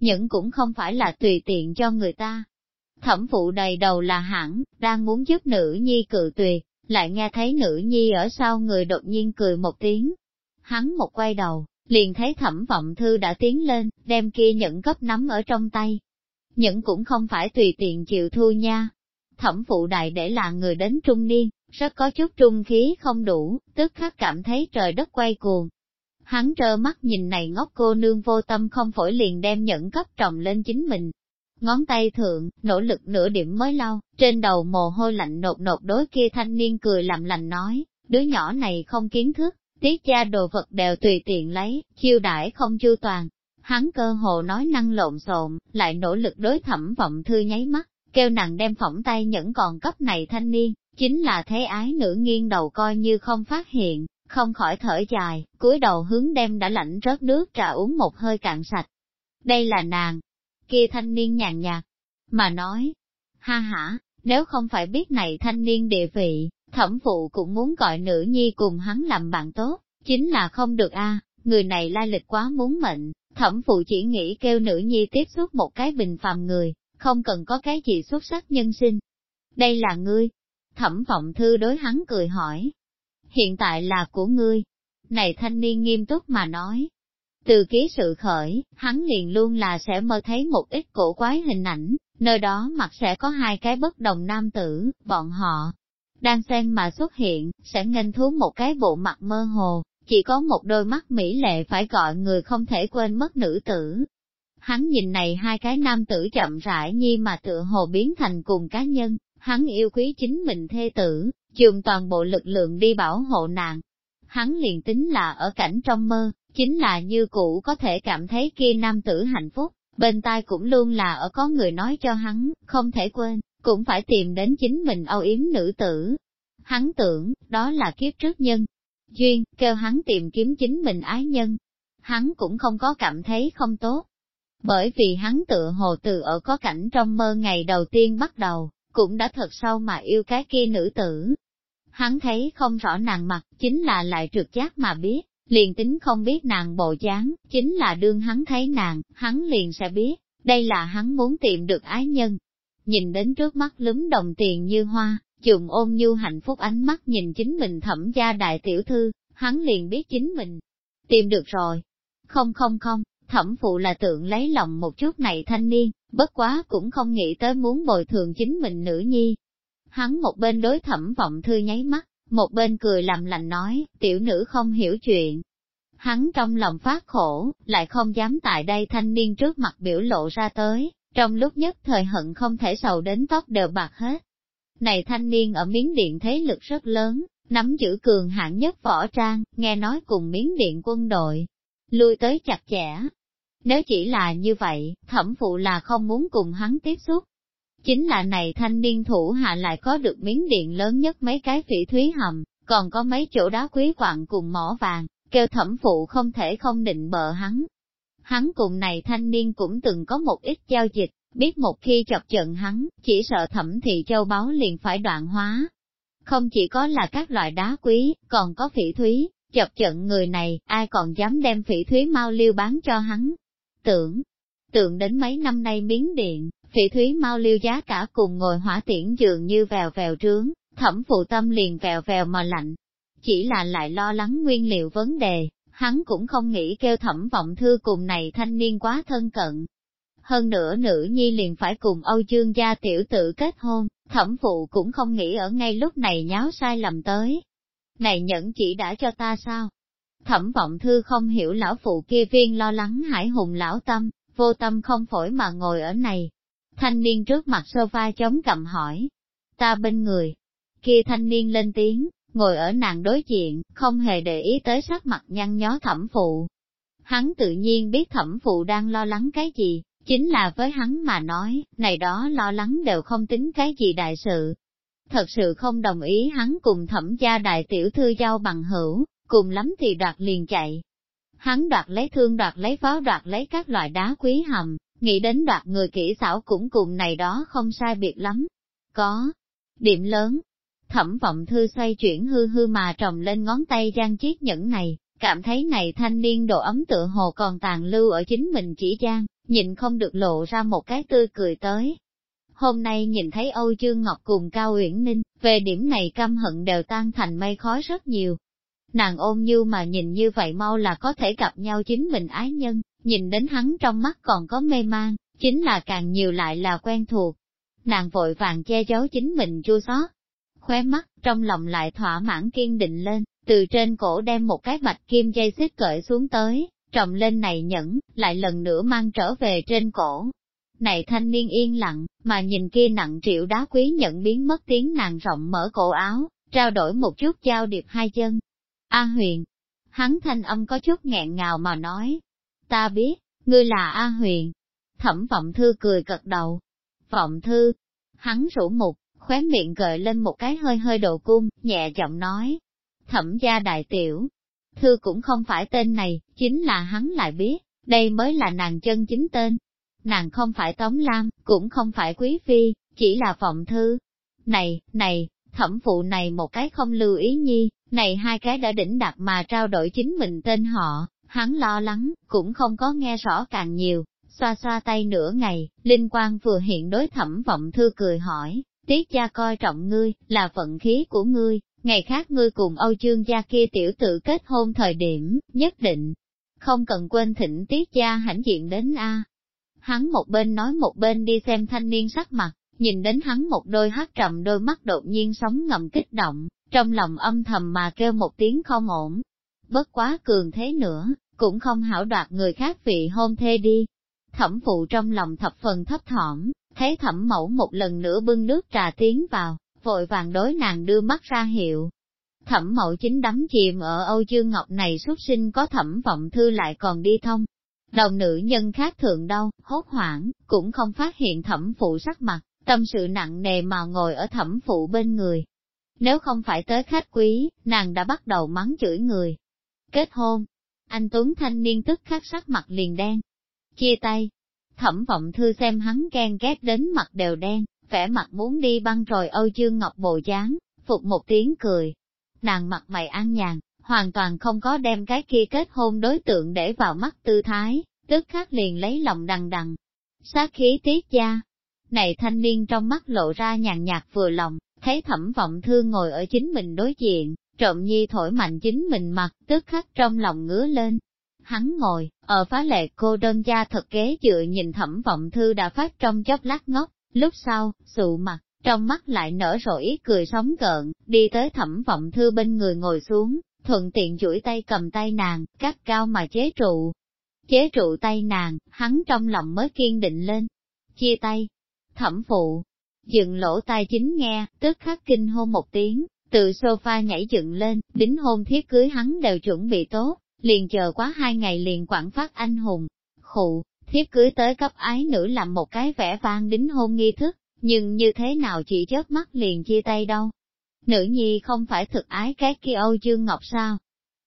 những cũng không phải là tùy tiện cho người ta. Thẩm phụ đầy đầu là hẳn, đang muốn giúp nữ nhi cự tuyệt, lại nghe thấy nữ nhi ở sau người đột nhiên cười một tiếng. Hắn một quay đầu, liền thấy thẩm vọng thư đã tiến lên, đem kia nhẫn cấp nắm ở trong tay. Những cũng không phải tùy tiện chịu thu nha. Thẩm phụ đại để là người đến trung niên, rất có chút trung khí không đủ, tức khắc cảm thấy trời đất quay cuồng. Hắn trơ mắt nhìn này ngốc cô nương vô tâm không phổi liền đem nhẫn cấp trồng lên chính mình. Ngón tay thượng, nỗ lực nửa điểm mới lau, trên đầu mồ hôi lạnh nột nột đối kia thanh niên cười làm lành nói, đứa nhỏ này không kiến thức, tiết cha đồ vật đều tùy tiện lấy, chiêu đãi không chu toàn. Hắn cơ hồ nói năng lộn xộn, lại nỗ lực đối thẩm vọng thư nháy mắt, kêu nàng đem phỏng tay nhẫn còn cấp này thanh niên, chính là thế ái nữ nghiêng đầu coi như không phát hiện, không khỏi thở dài, cúi đầu hướng đem đã lạnh rớt nước trà uống một hơi cạn sạch. Đây là nàng, kia thanh niên nhàn nhạt, mà nói, ha ha, nếu không phải biết này thanh niên địa vị, thẩm phụ cũng muốn gọi nữ nhi cùng hắn làm bạn tốt, chính là không được a người này lai lịch quá muốn mệnh, thẩm phụ chỉ nghĩ kêu nữ nhi tiếp xúc một cái bình phàm người, không cần có cái gì xuất sắc nhân sinh. Đây là ngươi. Thẩm vọng thư đối hắn cười hỏi. Hiện tại là của ngươi. Này thanh niên nghiêm túc mà nói. Từ ký sự khởi, hắn liền luôn là sẽ mơ thấy một ít cổ quái hình ảnh, nơi đó mặt sẽ có hai cái bất đồng nam tử, bọn họ, đang xen mà xuất hiện, sẽ nghênh thú một cái bộ mặt mơ hồ, chỉ có một đôi mắt mỹ lệ phải gọi người không thể quên mất nữ tử. Hắn nhìn này hai cái nam tử chậm rãi nhi mà tựa hồ biến thành cùng cá nhân, hắn yêu quý chính mình thê tử, dùng toàn bộ lực lượng đi bảo hộ nàng. Hắn liền tính là ở cảnh trong mơ, chính là như cũ có thể cảm thấy kia nam tử hạnh phúc, bên tai cũng luôn là ở có người nói cho hắn, không thể quên, cũng phải tìm đến chính mình âu yếm nữ tử. Hắn tưởng, đó là kiếp trước nhân. Duyên, kêu hắn tìm kiếm chính mình ái nhân. Hắn cũng không có cảm thấy không tốt. Bởi vì hắn tựa hồ từ ở có cảnh trong mơ ngày đầu tiên bắt đầu, cũng đã thật sâu mà yêu cái kia nữ tử. Hắn thấy không rõ nàng mặt, chính là lại trượt giác mà biết, liền tính không biết nàng bộ dáng, chính là đương hắn thấy nàng, hắn liền sẽ biết, đây là hắn muốn tìm được ái nhân nhìn đến trước mắt lúm đồng tiền như hoa, dùng ôm như hạnh phúc ánh mắt nhìn chính mình thẩm gia đại tiểu thư, hắn liền biết chính mình tìm được rồi. Không không không, thẩm phụ là tượng lấy lòng một chút này thanh niên, bất quá cũng không nghĩ tới muốn bồi thường chính mình nữ nhi. Hắn một bên đối thẩm vọng thư nháy mắt, một bên cười làm lành nói, tiểu nữ không hiểu chuyện. Hắn trong lòng phát khổ, lại không dám tại đây thanh niên trước mặt biểu lộ ra tới, trong lúc nhất thời hận không thể sầu đến tóc đều bạc hết. Này thanh niên ở miếng điện thế lực rất lớn, nắm giữ cường hạng nhất võ trang, nghe nói cùng miếng điện quân đội, lui tới chặt chẽ. Nếu chỉ là như vậy, thẩm phụ là không muốn cùng hắn tiếp xúc. Chính là này thanh niên thủ hạ lại có được miếng điện lớn nhất mấy cái phỉ thúy hầm, còn có mấy chỗ đá quý quạng cùng mỏ vàng, kêu thẩm phụ không thể không định bợ hắn, Hắn cùng này thanh niên cũng từng có một ít giao dịch, biết một khi chọc trận hắn, chỉ sợ thẩm thị châu báu liền phải đoạn hóa. Không chỉ có là các loại đá quý, còn có phỉ thúy, chọc trận người này, ai còn dám đem phỉ thúy mau liêu bán cho hắn. Tưởng, tưởng đến mấy năm nay miếng điện, phỉ thúy mau liêu giá cả cùng ngồi hỏa tiễn dường như vèo vèo trướng, thẩm phụ tâm liền vèo vèo mà lạnh. Chỉ là lại lo lắng nguyên liệu vấn đề, hắn cũng không nghĩ kêu thẩm vọng thư cùng này thanh niên quá thân cận. Hơn nữa nữ nhi liền phải cùng Âu Dương gia tiểu tử kết hôn, thẩm phụ cũng không nghĩ ở ngay lúc này nháo sai lầm tới. Này nhẫn chỉ đã cho ta sao? Thẩm vọng thư không hiểu lão phụ kia viên lo lắng hải hùng lão tâm, vô tâm không phổi mà ngồi ở này. Thanh niên trước mặt sofa chống cầm hỏi. Ta bên người. Kia thanh niên lên tiếng, ngồi ở nàng đối diện, không hề để ý tới sắc mặt nhăn nhó thẩm phụ. Hắn tự nhiên biết thẩm phụ đang lo lắng cái gì, chính là với hắn mà nói, này đó lo lắng đều không tính cái gì đại sự. Thật sự không đồng ý hắn cùng thẩm gia đại tiểu thư giao bằng hữu, cùng lắm thì đoạt liền chạy. Hắn đoạt lấy thương đoạt lấy pháo đoạt lấy các loại đá quý hầm, nghĩ đến đoạt người kỹ xảo cũng cùng này đó không sai biệt lắm. Có, điểm lớn, Thẩm vọng thư xoay chuyển hư hư mà trồng lên ngón tay gian chiếc nhẫn này, cảm thấy này thanh niên độ ấm tựa hồ còn tàn lưu ở chính mình chỉ gian, nhìn không được lộ ra một cái tươi cười tới. Hôm nay nhìn thấy Âu Dương Ngọc cùng Cao Uyển Ninh, về điểm này căm hận đều tan thành mây khói rất nhiều. Nàng ôm như mà nhìn như vậy mau là có thể gặp nhau chính mình ái nhân, nhìn đến hắn trong mắt còn có mê man, chính là càng nhiều lại là quen thuộc. Nàng vội vàng che giấu chính mình chua xót, khóe mắt, trong lòng lại thỏa mãn kiên định lên, từ trên cổ đem một cái bạch kim dây xích cởi xuống tới, trọng lên này nhẫn, lại lần nữa mang trở về trên cổ. Này thanh niên yên lặng, mà nhìn kia nặng triệu đá quý nhận biến mất tiếng nàng rộng mở cổ áo, trao đổi một chút giao điệp hai chân. A huyền, hắn thanh âm có chút nghẹn ngào mà nói, ta biết, ngươi là A huyền. Thẩm vọng thư cười cật đầu. Vọng thư, hắn rủ mục, khóe miệng gợi lên một cái hơi hơi độ cung, nhẹ giọng nói. Thẩm gia đại tiểu, thư cũng không phải tên này, chính là hắn lại biết, đây mới là nàng chân chính tên. Nàng không phải Tống Lam, cũng không phải Quý Phi, chỉ là vọng thư. Này, này, thẩm phụ này một cái không lưu ý nhi, này hai cái đã đỉnh đặt mà trao đổi chính mình tên họ, hắn lo lắng, cũng không có nghe rõ càng nhiều, xoa xoa tay nửa ngày, linh quang vừa hiện đối thẩm vọng thư cười hỏi, tiết gia coi trọng ngươi, là vận khí của ngươi, ngày khác ngươi cùng Âu chương gia kia tiểu tự kết hôn thời điểm, nhất định, không cần quên thỉnh tiết gia hãnh diện đến A. Hắn một bên nói một bên đi xem thanh niên sắc mặt, nhìn đến hắn một đôi hát trầm đôi mắt đột nhiên sóng ngầm kích động, trong lòng âm thầm mà kêu một tiếng không ổn. Bất quá cường thế nữa, cũng không hảo đoạt người khác vị hôn thê đi. Thẩm phụ trong lòng thập phần thấp thỏm, thấy thẩm mẫu một lần nữa bưng nước trà tiến vào, vội vàng đối nàng đưa mắt ra hiệu. Thẩm mẫu chính đắm chìm ở Âu Dương Ngọc này xuất sinh có thẩm vọng thư lại còn đi thông. Đồng nữ nhân khác thường đâu, hốt hoảng, cũng không phát hiện thẩm phụ sắc mặt, tâm sự nặng nề mà ngồi ở thẩm phụ bên người. Nếu không phải tới khách quý, nàng đã bắt đầu mắng chửi người. Kết hôn, anh Tuấn thanh niên tức khắc sắc mặt liền đen. Chia tay, thẩm vọng thư xem hắn ghen ghét đến mặt đều đen, vẻ mặt muốn đi băng rồi Âu Dương Ngọc bồ dáng, phục một tiếng cười. Nàng mặt mày an nhàn, hoàn toàn không có đem cái kia kết hôn đối tượng để vào mắt tư thái, tức khắc liền lấy lòng đằng đằng. Sát khí tiết gia. Này thanh niên trong mắt lộ ra nhàn nhạt vừa lòng, thấy thẩm vọng thư ngồi ở chính mình đối diện, trộm nhi thổi mạnh chính mình mặt, tức khắc trong lòng ngứa lên. Hắn ngồi, ở phá lệ cô đơn gia thật kế dựa nhìn thẩm vọng thư đã phát trong chốc lát ngốc, lúc sau, sụ mặt, trong mắt lại nở rộ ý cười sóng gợn, đi tới thẩm vọng thư bên người ngồi xuống, thuận tiện duỗi tay cầm tay nàng, cắt cao mà chế trụ. Chế trụ tay nàng, hắn trong lòng mới kiên định lên. Chia tay. Thẩm phụ, dựng lỗ tai chính nghe, tức khắc kinh hô một tiếng, từ sofa nhảy dựng lên, đính hôn thiết cưới hắn đều chuẩn bị tốt, liền chờ quá hai ngày liền quảng phát anh hùng. Khụ, thiết cưới tới cấp ái nữ làm một cái vẻ vang đính hôn nghi thức, nhưng như thế nào chỉ chớp mắt liền chia tay đâu. Nữ nhi không phải thực ái cái kia Âu Dương Ngọc sao?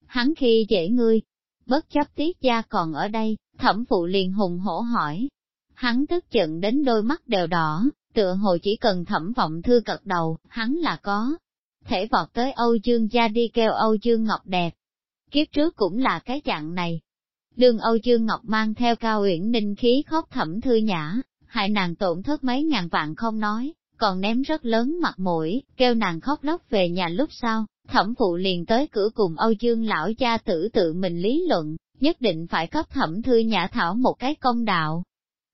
Hắn khi dễ ngươi, bất chấp tiết gia còn ở đây, thẩm phụ liền hùng hổ hỏi. Hắn tức giận đến đôi mắt đều đỏ, tựa hồ chỉ cần thẩm vọng thư cật đầu, hắn là có. Thể vọt tới Âu Dương gia đi kêu Âu Dương Ngọc đẹp. Kiếp trước cũng là cái dạng này. Đường Âu Dương Ngọc mang theo cao uyển ninh khí khóc thẩm thư nhã, hại nàng tổn thất mấy ngàn vạn không nói, còn ném rất lớn mặt mũi, kêu nàng khóc lóc về nhà lúc sau, thẩm phụ liền tới cửa cùng Âu Dương lão cha tử tự mình lý luận, nhất định phải cấp thẩm thư nhã thảo một cái công đạo.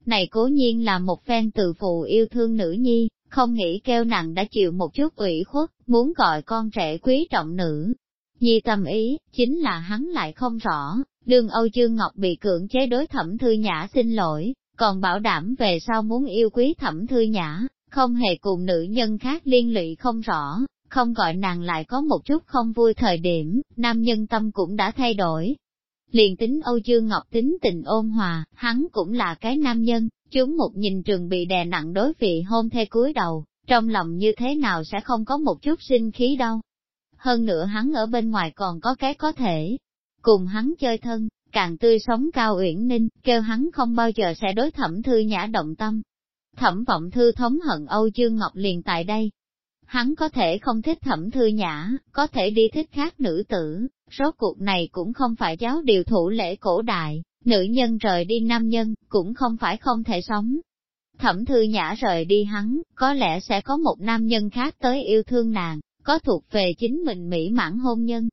Này cố nhiên là một phen từ phụ yêu thương nữ nhi, không nghĩ kêu nàng đã chịu một chút ủy khuất, muốn gọi con trẻ quý trọng nữ. Nhi tâm ý, chính là hắn lại không rõ, đương Âu Dương Ngọc bị cưỡng chế đối thẩm thư nhã xin lỗi, còn bảo đảm về sau muốn yêu quý thẩm thư nhã, không hề cùng nữ nhân khác liên lụy không rõ, không gọi nàng lại có một chút không vui thời điểm, nam nhân tâm cũng đã thay đổi. Liền tính Âu Dương Ngọc tính tình ôn hòa, hắn cũng là cái nam nhân, chúng một nhìn trường bị đè nặng đối vị hôn thê cúi đầu, trong lòng như thế nào sẽ không có một chút sinh khí đâu. Hơn nữa hắn ở bên ngoài còn có cái có thể, cùng hắn chơi thân, càng tươi sống cao uyển ninh, kêu hắn không bao giờ sẽ đối thẩm thư nhã động tâm. Thẩm vọng thư thống hận Âu Dương Ngọc liền tại đây. Hắn có thể không thích thẩm thư nhã, có thể đi thích khác nữ tử, rốt cuộc này cũng không phải giáo điều thủ lễ cổ đại, Nữ nhân rời đi nam nhân, cũng không phải không thể sống. Thẩm thư nhã rời đi hắn, có lẽ sẽ có một nam nhân khác tới yêu thương nàng, có thuộc về chính mình mỹ mãn hôn nhân.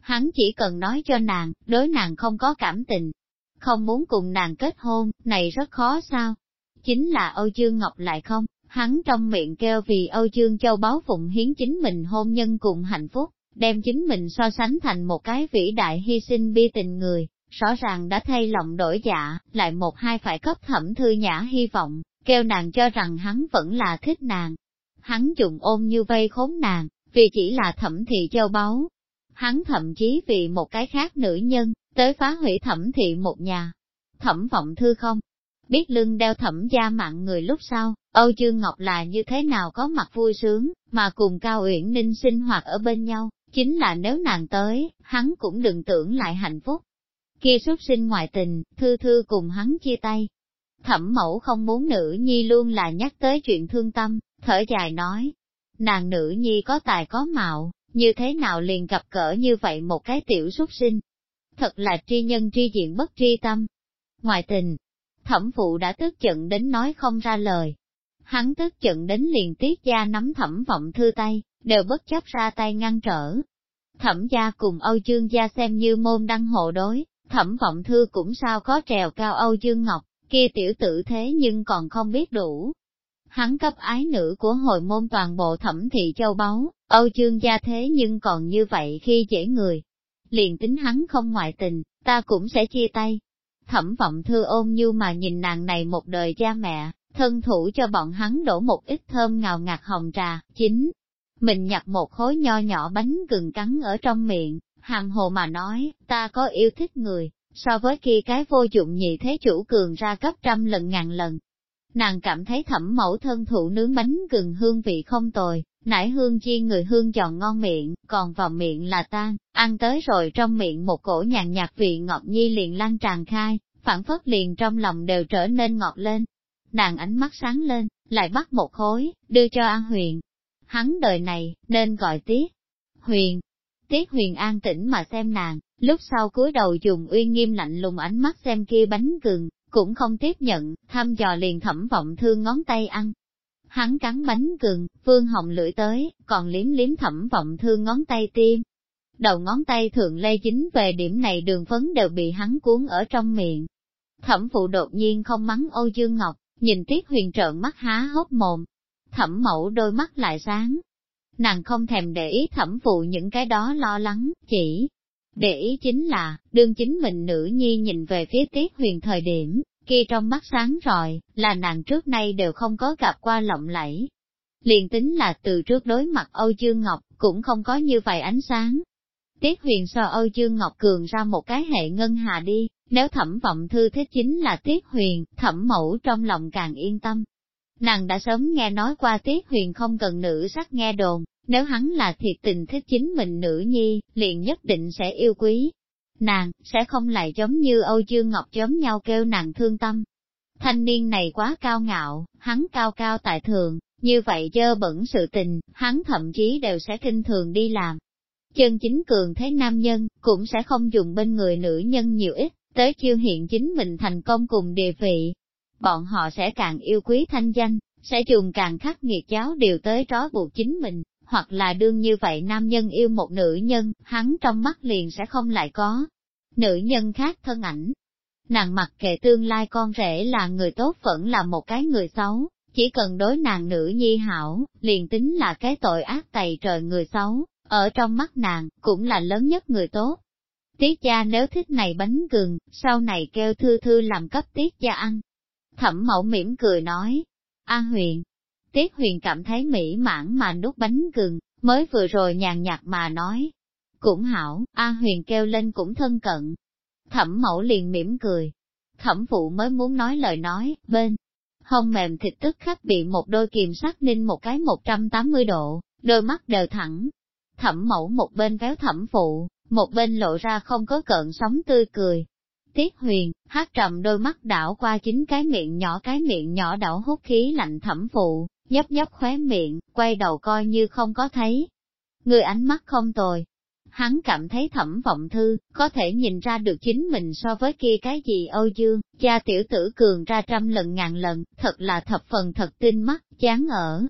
Hắn chỉ cần nói cho nàng, đối nàng không có cảm tình, không muốn cùng nàng kết hôn, này rất khó sao? Chính là Âu Dương Ngọc lại không, hắn trong miệng kêu vì Âu Dương Châu báo phụng hiến chính mình hôn nhân cùng hạnh phúc, đem chính mình so sánh thành một cái vĩ đại hy sinh bi tình người, rõ ràng đã thay lòng đổi dạ, lại một hai phải cấp thẩm thư nhã hy vọng, kêu nàng cho rằng hắn vẫn là thích nàng. Hắn dùng ôm như vây khốn nàng, vì chỉ là thẩm thị châu báu. Hắn thậm chí vì một cái khác nữ nhân, tới phá hủy thẩm thị một nhà. Thẩm vọng thư không? Biết lưng đeo thẩm gia mạng người lúc sau, Âu Dương Ngọc là như thế nào có mặt vui sướng, mà cùng Cao Uyển Ninh sinh hoạt ở bên nhau, chính là nếu nàng tới, hắn cũng đừng tưởng lại hạnh phúc. Kia xuất sinh ngoại tình, thư thư cùng hắn chia tay. Thẩm mẫu không muốn nữ nhi luôn là nhắc tới chuyện thương tâm, thở dài nói. Nàng nữ nhi có tài có mạo, như thế nào liền gặp cỡ như vậy một cái tiểu xuất sinh. Thật là tri nhân tri diện bất tri tâm. Ngoại tình, thẩm phụ đã tức giận đến nói không ra lời. Hắn tức giận đến liền tiết gia nắm thẩm vọng thư tay, đều bất chấp ra tay ngăn trở. Thẩm gia cùng Âu Dương gia xem như môn đăng hộ đối, thẩm vọng thư cũng sao có trèo cao Âu Dương Ngọc, kia tiểu tử thế nhưng còn không biết đủ. Hắn cấp ái nữ của hồi môn toàn bộ thẩm thị châu báu, Âu Dương gia thế nhưng còn như vậy khi dễ người. Liền tính hắn không ngoại tình, ta cũng sẽ chia tay. Thẩm vọng thư ôm như mà nhìn nàng này một đời cha mẹ, thân thủ cho bọn hắn đổ một ít thơm ngào ngạt hồng trà, chính. Mình nhặt một khối nho nhỏ bánh gừng cắn ở trong miệng, hàng hồ mà nói, ta có yêu thích người, so với khi cái vô dụng nhị thế chủ cường ra cấp trăm lần ngàn lần. Nàng cảm thấy thẩm mẫu thân thụ nướng bánh gừng hương vị không tồi, nải hương chiên người hương giòn ngon miệng, còn vào miệng là tan, ăn tới rồi trong miệng một cổ nhàn nhạt vị ngọt nhi liền lan tràn khai, phản phất liền trong lòng đều trở nên ngọt lên. Nàng ánh mắt sáng lên, lại bắt một khối, đưa cho An Huyền. Hắn đời này, nên gọi tiếc Huyền. Tiết Huyền an tĩnh mà xem nàng, lúc sau cúi đầu dùng uy nghiêm lạnh lùng ánh mắt xem kia bánh gừng, cũng không tiếp nhận, thăm dò liền thẩm vọng thương ngón tay ăn. Hắn cắn bánh gừng, vương hồng lưỡi tới, còn liếm liếm thẩm vọng thương ngón tay tim. Đầu ngón tay thường lây dính về điểm này đường phấn đều bị hắn cuốn ở trong miệng. Thẩm phụ đột nhiên không mắng Âu Dương Ngọc, nhìn Tiết Huyền trợn mắt há hốc mồm. Thẩm mẫu đôi mắt lại sáng. Nàng không thèm để ý thẩm phụ những cái đó lo lắng, chỉ để ý chính là, đương chính mình nữ nhi nhìn về phía Tiết Huyền thời điểm, kia trong mắt sáng rồi, là nàng trước nay đều không có gặp qua lộng lẫy. Liền tính là từ trước đối mặt Âu Dương Ngọc, cũng không có như vậy ánh sáng. Tiết huyền so Âu Dương Ngọc Cường ra một cái hệ ngân hà đi, nếu thẩm vọng thư thích chính là Tiết huyền, thẩm mẫu trong lòng càng yên tâm. Nàng đã sớm nghe nói qua Tiết huyền không cần nữ sắc nghe đồn, nếu hắn là thiệt tình thích chính mình nữ nhi, liền nhất định sẽ yêu quý, nàng, sẽ không lại giống như Âu Dương Ngọc giống nhau kêu nàng thương tâm. Thanh niên này quá cao ngạo, hắn cao cao tại thường, như vậy dơ bẩn sự tình, hắn thậm chí đều sẽ kinh thường đi làm. Chân chính cường thế nam nhân, cũng sẽ không dùng bên người nữ nhân nhiều ít, tới chiêu hiện chính mình thành công cùng địa vị. Bọn họ sẽ càng yêu quý thanh danh, sẽ dùng càng khắc nghiệt giáo điều tới trói buộc chính mình, hoặc là đương như vậy nam nhân yêu một nữ nhân, hắn trong mắt liền sẽ không lại có nữ nhân khác thân ảnh. Nàng mặc kệ tương lai con rể là người tốt vẫn là một cái người xấu, chỉ cần đối nàng nữ nhi hảo, liền tính là cái tội ác tày trời người xấu, ở trong mắt nàng, cũng là lớn nhất người tốt. Tiết gia nếu thích này bánh gừng, sau này kêu thư thư làm cấp tiết gia ăn. Thẩm mẫu mỉm cười nói, A huyền. Tiết huyền cảm thấy mỹ mãn mà nuốt bánh gừng, mới vừa rồi nhàn nhạt mà nói, cũng hảo, A Huyền kêu lên cũng thân cận. Thẩm mẫu liền mỉm cười. Thẩm phụ mới muốn nói lời nói, bên, hông mềm thịt tức khắc bị một đôi kiềm sắc ninh một cái 180 độ, đôi mắt đều thẳng. Thẩm mẫu một bên véo thẩm phụ, một bên lộ ra không có cận sóng tươi cười. Tiết huyền, hát trầm đôi mắt đảo qua chính cái miệng nhỏ cái miệng nhỏ đảo hút khí lạnh thẩm phụ, nhấp nhấp khóe miệng, quay đầu coi như không có thấy. Người ánh mắt không tồi, Hắn cảm thấy thẩm vọng thư, có thể nhìn ra được chính mình so với kia cái gì Âu Dương, cha tiểu tử cường ra trăm lần ngàn lần, thật là thập phần thật tinh mắt, chán ở.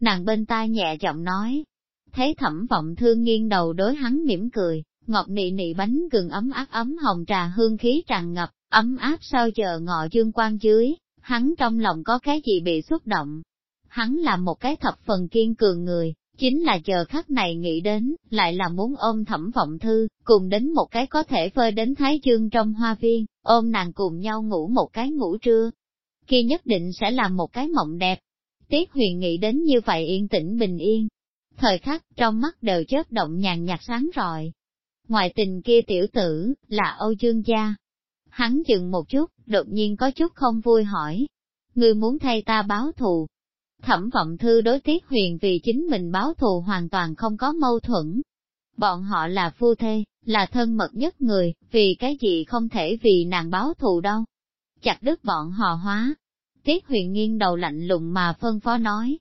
Nàng bên tai nhẹ giọng nói, thấy thẩm vọng thư nghiêng đầu đối hắn mỉm cười, ngọt nị nị bánh gừng ấm áp ấm hồng trà hương khí tràn ngập, ấm áp sau chờ ngọ dương quan dưới, hắn trong lòng có cái gì bị xúc động. Hắn là một cái thập phần kiên cường người, chính là chờ khắc này nghĩ đến, lại là muốn ôm thẩm vọng thư, cùng đến một cái có thể phơi đến thái dương trong hoa viên, ôm nàng cùng nhau ngủ một cái ngủ trưa. Khi nhất định sẽ là một cái mộng đẹp. Tiết huyền nghĩ đến như vậy yên tĩnh bình yên. Thời khắc, trong mắt đều chớp động nhàn nhạt sáng rọi. Ngoài tình kia tiểu tử, là Âu Dương Gia. Hắn dừng một chút, đột nhiên có chút không vui hỏi. Ngươi muốn thay ta báo thù, Thẩm vọng thư đối tiết huyền vì chính mình báo thù hoàn toàn không có mâu thuẫn. Bọn họ là phu thê, là thân mật nhất người, vì cái gì không thể vì nàng báo thù đâu. Chặt đứt bọn họ hóa. Tiết huyền nghiêng đầu lạnh lùng mà phân phó nói.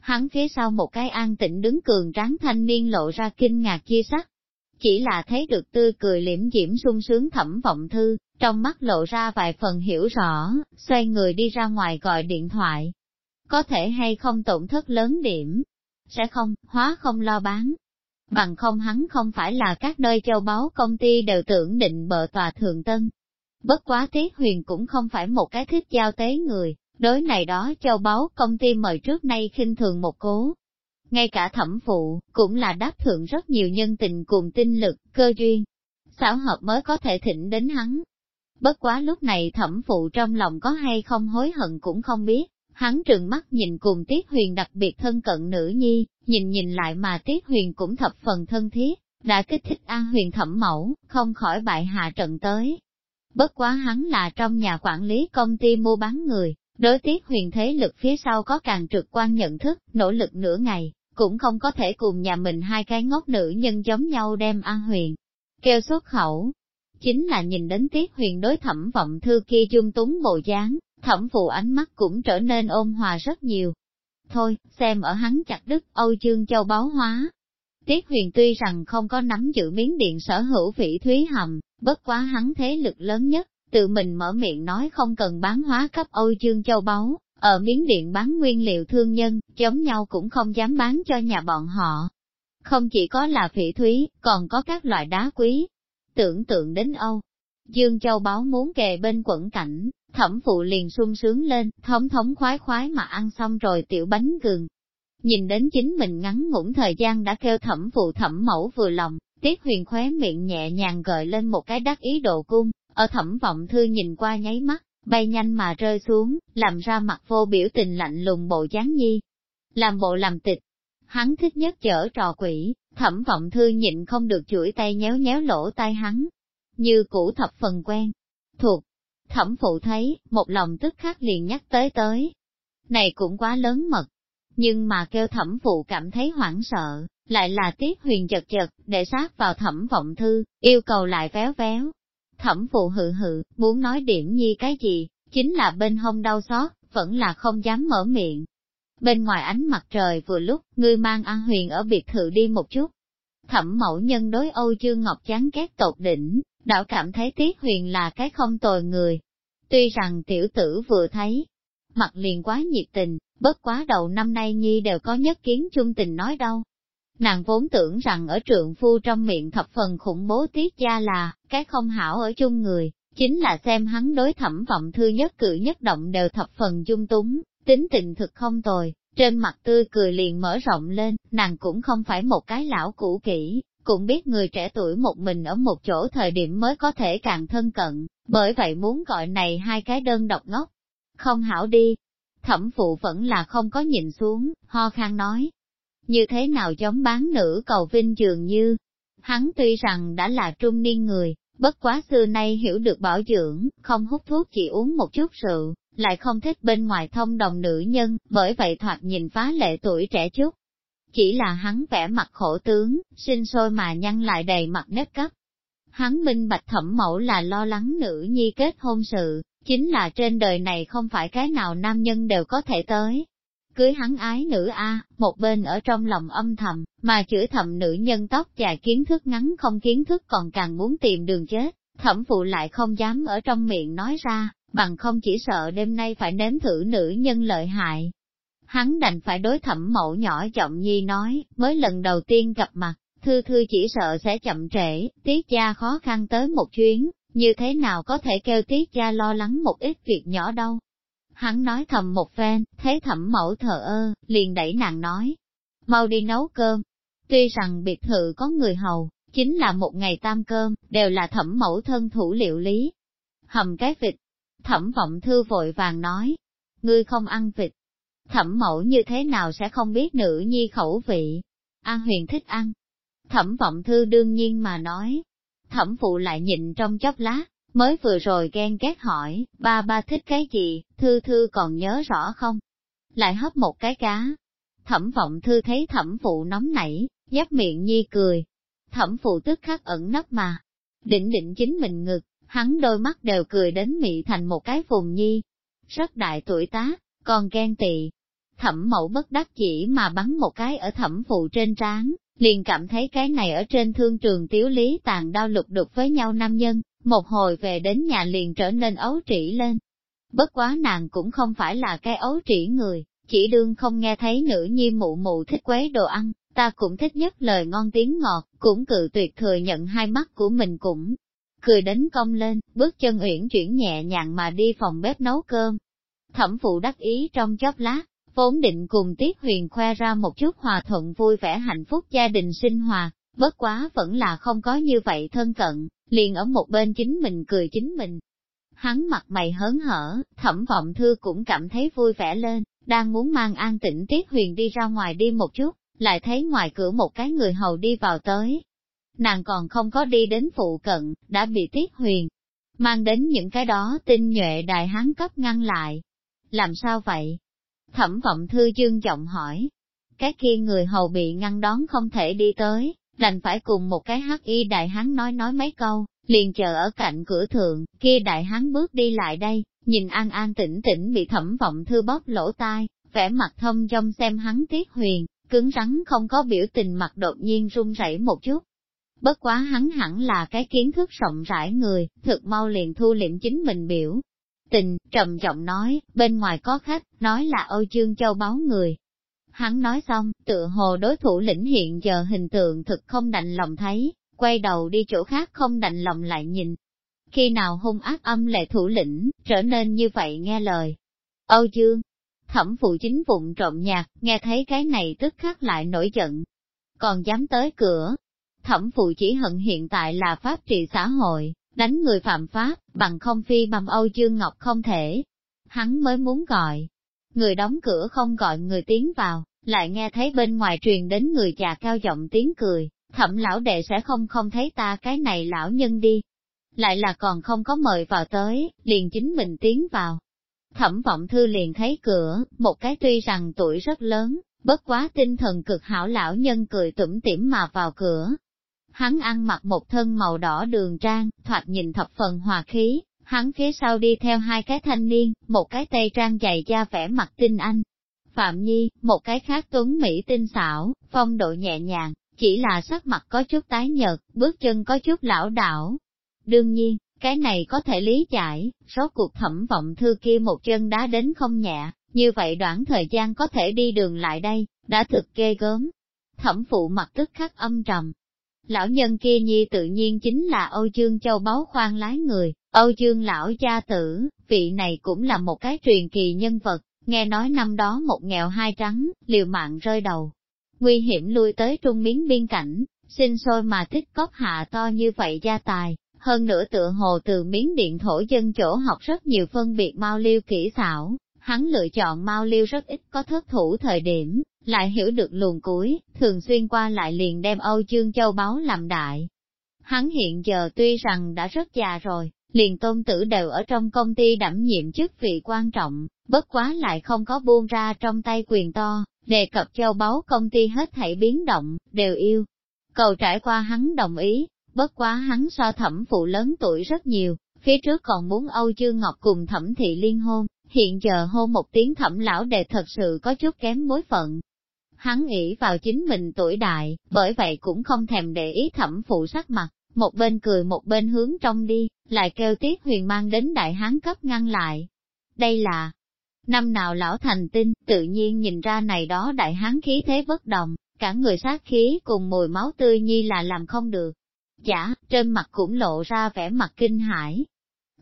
Hắn phía sau một cái an tĩnh đứng cường tráng thanh niên lộ ra kinh ngạc chia sắc. Chỉ là thấy được tươi cười liễm diễm sung sướng thẩm vọng thư, trong mắt lộ ra vài phần hiểu rõ, xoay người đi ra ngoài gọi điện thoại, có thể hay không tổn thất lớn điểm, sẽ không, hóa không lo bán. Bằng không hắn không phải là các nơi châu báu công ty đều tưởng định bờ tòa thượng tân. Bất quá Tiết Huyền cũng không phải một cái thích giao tế người, đối này đó châu báu công ty mời trước nay khinh thường một cố. Ngay cả thẩm phụ, cũng là đáp thượng rất nhiều nhân tình cùng tinh lực, cơ duyên. Xảo hợp mới có thể thỉnh đến hắn. Bất quá lúc này thẩm phụ trong lòng có hay không hối hận cũng không biết. Hắn trừng mắt nhìn cùng Tiết Huyền đặc biệt thân cận nữ nhi, nhìn nhìn lại mà Tiết Huyền cũng thập phần thân thiết, đã kích thích An Huyền thẩm mẫu, không khỏi bại hạ trận tới. Bất quá hắn là trong nhà quản lý công ty mua bán người, đối Tiết Huyền thế lực phía sau có càng trực quan nhận thức, nỗ lực nửa ngày, cũng không có thể cùng nhà mình hai cái ngốc nữ nhân giống nhau đem An Huyền kêu xuất khẩu. Chính là nhìn đến Tiết Huyền đối thẩm vọng thư kia dung túng bộ dáng, thẩm phụ ánh mắt cũng trở nên ôn hòa rất nhiều. Thôi, xem ở hắn chặt đứt Âu Dương Châu báo hóa. Tiết huyền tuy rằng không có nắm giữ miếng điện sở hữu phỉ thúy hầm, bất quá hắn thế lực lớn nhất, tự mình mở miệng nói không cần bán hóa cấp Âu Dương Châu báu, ở miếng điện bán nguyên liệu thương nhân, giống nhau cũng không dám bán cho nhà bọn họ. Không chỉ có là phỉ thúy, còn có các loại đá quý. Tưởng tượng đến Âu, Dương Châu báu muốn kề bên quẩn cảnh, Thẩm phụ liền sung sướng lên, thống thống khoái khoái mà ăn xong rồi tiểu bánh gừng. Nhìn đến chính mình ngắn ngủn thời gian đã kêu thẩm phụ thẩm mẫu vừa lòng, tiết huyền khóe miệng nhẹ nhàng gợi lên một cái đắc ý độ cung, ở thẩm vọng thư nhìn qua nháy mắt, bay nhanh mà rơi xuống, làm ra mặt vô biểu tình lạnh lùng bộ dáng nhi. Làm bộ làm tịch, hắn thích nhất chở trò quỷ, thẩm vọng thư nhịn không được chuỗi tay nhéo nhéo lỗ tai hắn, như cũ thập phần quen, thuộc, Thẩm phụ thấy, một lòng tức khắc liền nhắc tới tới. Này cũng quá lớn mật. Nhưng mà kêu thẩm phụ cảm thấy hoảng sợ, lại là tiết huyền chật chật, để sát vào thẩm vọng thư, yêu cầu lại véo véo. Thẩm phụ hự hự, muốn nói điểm nhi cái gì, chính là bên hông đau xót, vẫn là không dám mở miệng. Bên ngoài ánh mặt trời vừa lúc, ngươi mang An Huyền ở biệt thự đi một chút. Thẩm mẫu nhân đối Âu Dương Ngọc chán ghét tột đỉnh, Đạo cảm thấy Tiết Huyền là cái không tồi người. Tuy rằng tiểu tử vừa thấy, mặt liền quá nhiệt tình, bất quá đầu năm nay Nhi đều có nhất kiến chung tình nói đâu. Nàng vốn tưởng rằng ở trượng phu trong miệng thập phần khủng bố tiết gia là, cái không hảo ở chung người, chính là xem hắn đối thẩm vọng thư nhất cử nhất động đều thập phần dung túng, tính tình thực không tồi, trên mặt tươi cười liền mở rộng lên, nàng cũng không phải một cái lão cũ kỹ, cũng biết người trẻ tuổi một mình ở một chỗ thời điểm mới có thể càng thân cận, bởi vậy muốn gọi này hai cái đơn độc ngốc. Không hảo đi. Thẩm phụ vẫn là không có nhìn xuống, ho khan nói. Như thế nào giống bán nữ cầu vinh dường như. Hắn tuy rằng đã là trung niên người, bất quá xưa nay hiểu được bảo dưỡng, không hút thuốc chỉ uống một chút rượu, lại không thích bên ngoài thông đồng nữ nhân, bởi vậy thoạt nhìn phá lệ tuổi trẻ chút chỉ là hắn vẻ mặt khổ tướng, sinh sôi mà nhăn lại đầy mặt nếp cấp. Hắn minh bạch thẩm mẫu là lo lắng nữ nhi kết hôn sự, chính là trên đời này không phải cái nào nam nhân đều có thể tới. Cưới hắn ái nữ A, một bên ở trong lòng âm thầm, mà chửi thầm nữ nhân tóc dài kiến thức ngắn không kiến thức còn càng muốn tìm đường chết, thẩm phụ lại không dám ở trong miệng nói ra, bằng không chỉ sợ đêm nay phải nếm thử nữ nhân lợi hại. Hắn đành phải đối thẩm mẫu nhỏ giọng nhi nói, mới lần đầu tiên gặp mặt, thư thư chỉ sợ sẽ chậm trễ, tiết gia khó khăn tới một chuyến, như thế nào có thể kêu tiết gia lo lắng một ít việc nhỏ đâu. Hắn nói thầm một phen, thấy thẩm mẫu thờ ơ, liền đẩy nàng nói, mau đi nấu cơm. Tuy rằng biệt thự có người hầu, chính là một ngày tam cơm, đều là thẩm mẫu thân thủ liệu lý. Hầm cái vịt, thẩm vọng thư vội vàng nói, ngươi không ăn vịt. Thẩm mẫu như thế nào sẽ không biết nữ nhi khẩu vị. An huyền thích ăn. Thẩm vọng thư đương nhiên mà nói. Thẩm phụ lại nhịn trong chốc lát, mới vừa rồi ghen ghét hỏi, ba ba thích cái gì, thư thư còn nhớ rõ không? Lại hấp một cái cá. Thẩm vọng thư thấy thẩm phụ nóng nảy, nhấp miệng nhi cười. Thẩm phụ tức khắc ẩn nấp mà. Định định chính mình ngực, hắn đôi mắt đều cười đến mị thành một cái vùng nhi. Rất đại tuổi tá, còn ghen tị. Thẩm mẫu bất đắc chỉ mà bắn một cái ở thẩm phụ trên trán, liền cảm thấy cái này ở trên thương trường tiếu lý tàn đau lục đục với nhau nam nhân, một hồi về đến nhà liền trở nên ấu trĩ lên. Bất quá nàng cũng không phải là cái ấu trĩ người, chỉ đương không nghe thấy nữ nhi mụ mụ thích quấy đồ ăn, ta cũng thích nhất lời ngon tiếng ngọt, cũng cự tuyệt thừa nhận hai mắt của mình cũng cười đến cong lên, bước chân uyển chuyển nhẹ nhàng mà đi phòng bếp nấu cơm. Thẩm phụ đắc ý trong chóp lát, vốn định cùng Tiết Huyền khoe ra một chút hòa thuận vui vẻ hạnh phúc gia đình sinh hoạt, bất quá vẫn là không có như vậy thân cận, liền ở một bên chính mình cười chính mình. Hắn mặt mày hớn hở, thẩm vọng thư cũng cảm thấy vui vẻ lên, đang muốn mang an tĩnh Tiết Huyền đi ra ngoài đi một chút, lại thấy ngoài cửa một cái người hầu đi vào tới. Nàng còn không có đi đến phụ cận, đã bị Tiết Huyền mang đến những cái đó tinh nhuệ đại hán cấp ngăn lại. Làm sao vậy? Thẩm vọng thư dương giọng hỏi. Cái kia người hầu bị ngăn đón không thể đi tới, đành phải cùng một cái hắc y đại hán nói nói mấy câu, liền chờ ở cạnh cửa thượng, kia đại hán bước đi lại đây, nhìn an an tĩnh tĩnh bị thẩm vọng thư bóp lỗ tai, vẻ mặt thông trong xem hắn tiết huyền, cứng rắn không có biểu tình mặt đột nhiên run rẩy một chút. Bất quá hắn hẳn là cái kiến thức rộng rãi người, thực mau liền thu liệm chính mình biểu. Tình, trầm giọng nói, bên ngoài có khách, nói là Âu Dương Châu báo người. Hắn nói xong, tựa hồ đối thủ lĩnh hiện giờ hình tượng thực không đành lòng thấy, quay đầu đi chỗ khác không đành lòng lại nhìn. Khi nào hung ác âm lệ thủ lĩnh, trở nên như vậy nghe lời. Âu Dương, thẩm phụ chính vụng trộm nhạc, nghe thấy cái này tức khắc lại nổi giận. Còn dám tới cửa, thẩm phụ chỉ hận hiện tại là pháp trị xã hội, đánh người phạm pháp, bằng không phi bầm Âu Dương Ngọc không thể. Hắn mới muốn gọi. Người đóng cửa không gọi người tiến vào, lại nghe thấy bên ngoài truyền đến người già cao giọng tiếng cười, thẩm lão đệ sẽ không không thấy ta cái này lão nhân đi. Lại là còn không có mời vào tới, liền chính mình tiến vào. Thẩm vọng thư liền thấy cửa, một cái tuy rằng tuổi rất lớn, bất quá tinh thần cực hảo lão nhân cười tủm tỉm mà vào cửa, Hắn ăn mặc một thân màu đỏ đường trang, thoạt nhìn thập phần hòa khí, hắn phía sau đi theo hai cái thanh niên, một cái tây trang dày da vẻ mặt tinh anh. Phạm Nhi, một cái khác tuấn Mỹ tinh xảo, phong độ nhẹ nhàng, chỉ là sắc mặt có chút tái nhợt, bước chân có chút lão đảo. Đương nhiên, cái này có thể lý giải, số cuộc thẩm vọng thư kia một chân đá đến không nhẹ, như vậy đoạn thời gian có thể đi đường lại đây, đã thực ghê gớm. Thẩm phụ mặt tức khắc âm trầm, Lão nhân kia nhi tự nhiên chính là Âu Dương Châu Báu khoan lái người, Âu Dương lão cha tử, vị này cũng là một cái truyền kỳ nhân vật, nghe nói năm đó một nghèo hai trắng, liều mạng rơi đầu. Nguy hiểm lui tới trung miến biên cảnh, sinh sôi mà thích cóp hạ to như vậy gia tài, hơn nữa tựa hồ từ miến điện thổ dân chỗ học rất nhiều phân biệt mau liêu kỹ xảo, hắn lựa chọn mau liêu rất ít có thất thủ thời điểm, lại hiểu được luồn cuối, thường xuyên qua lại liền đem Âu Dương Châu Báu làm đại. Hắn hiện giờ tuy rằng đã rất già rồi, liền tôn tử đều ở trong công ty đảm nhiệm chức vị quan trọng, bất quá lại không có buông ra trong tay quyền to, đề cập châu báu công ty hết thảy biến động, đều yêu. Cầu trải qua hắn đồng ý, bất quá hắn so thẩm phụ lớn tuổi rất nhiều, phía trước còn muốn Âu Chư Ngọc cùng thẩm thị liên hôn, hiện giờ hôn một tiếng thẩm lão đề thật sự có chút kém mối phận, Hắn nghĩ vào chính mình tuổi đại, bởi vậy cũng không thèm để ý thẩm phụ sắc mặt, một bên cười một bên hướng trong đi, lại kêu tiết huyền mang đến đại hán cấp ngăn lại. Đây là, năm nào lão thành tinh, tự nhiên nhìn ra này đó đại hán khí thế bất đồng, cả người sát khí cùng mùi máu tươi nhi là làm không được. Chả, trên mặt cũng lộ ra vẻ mặt kinh hãi.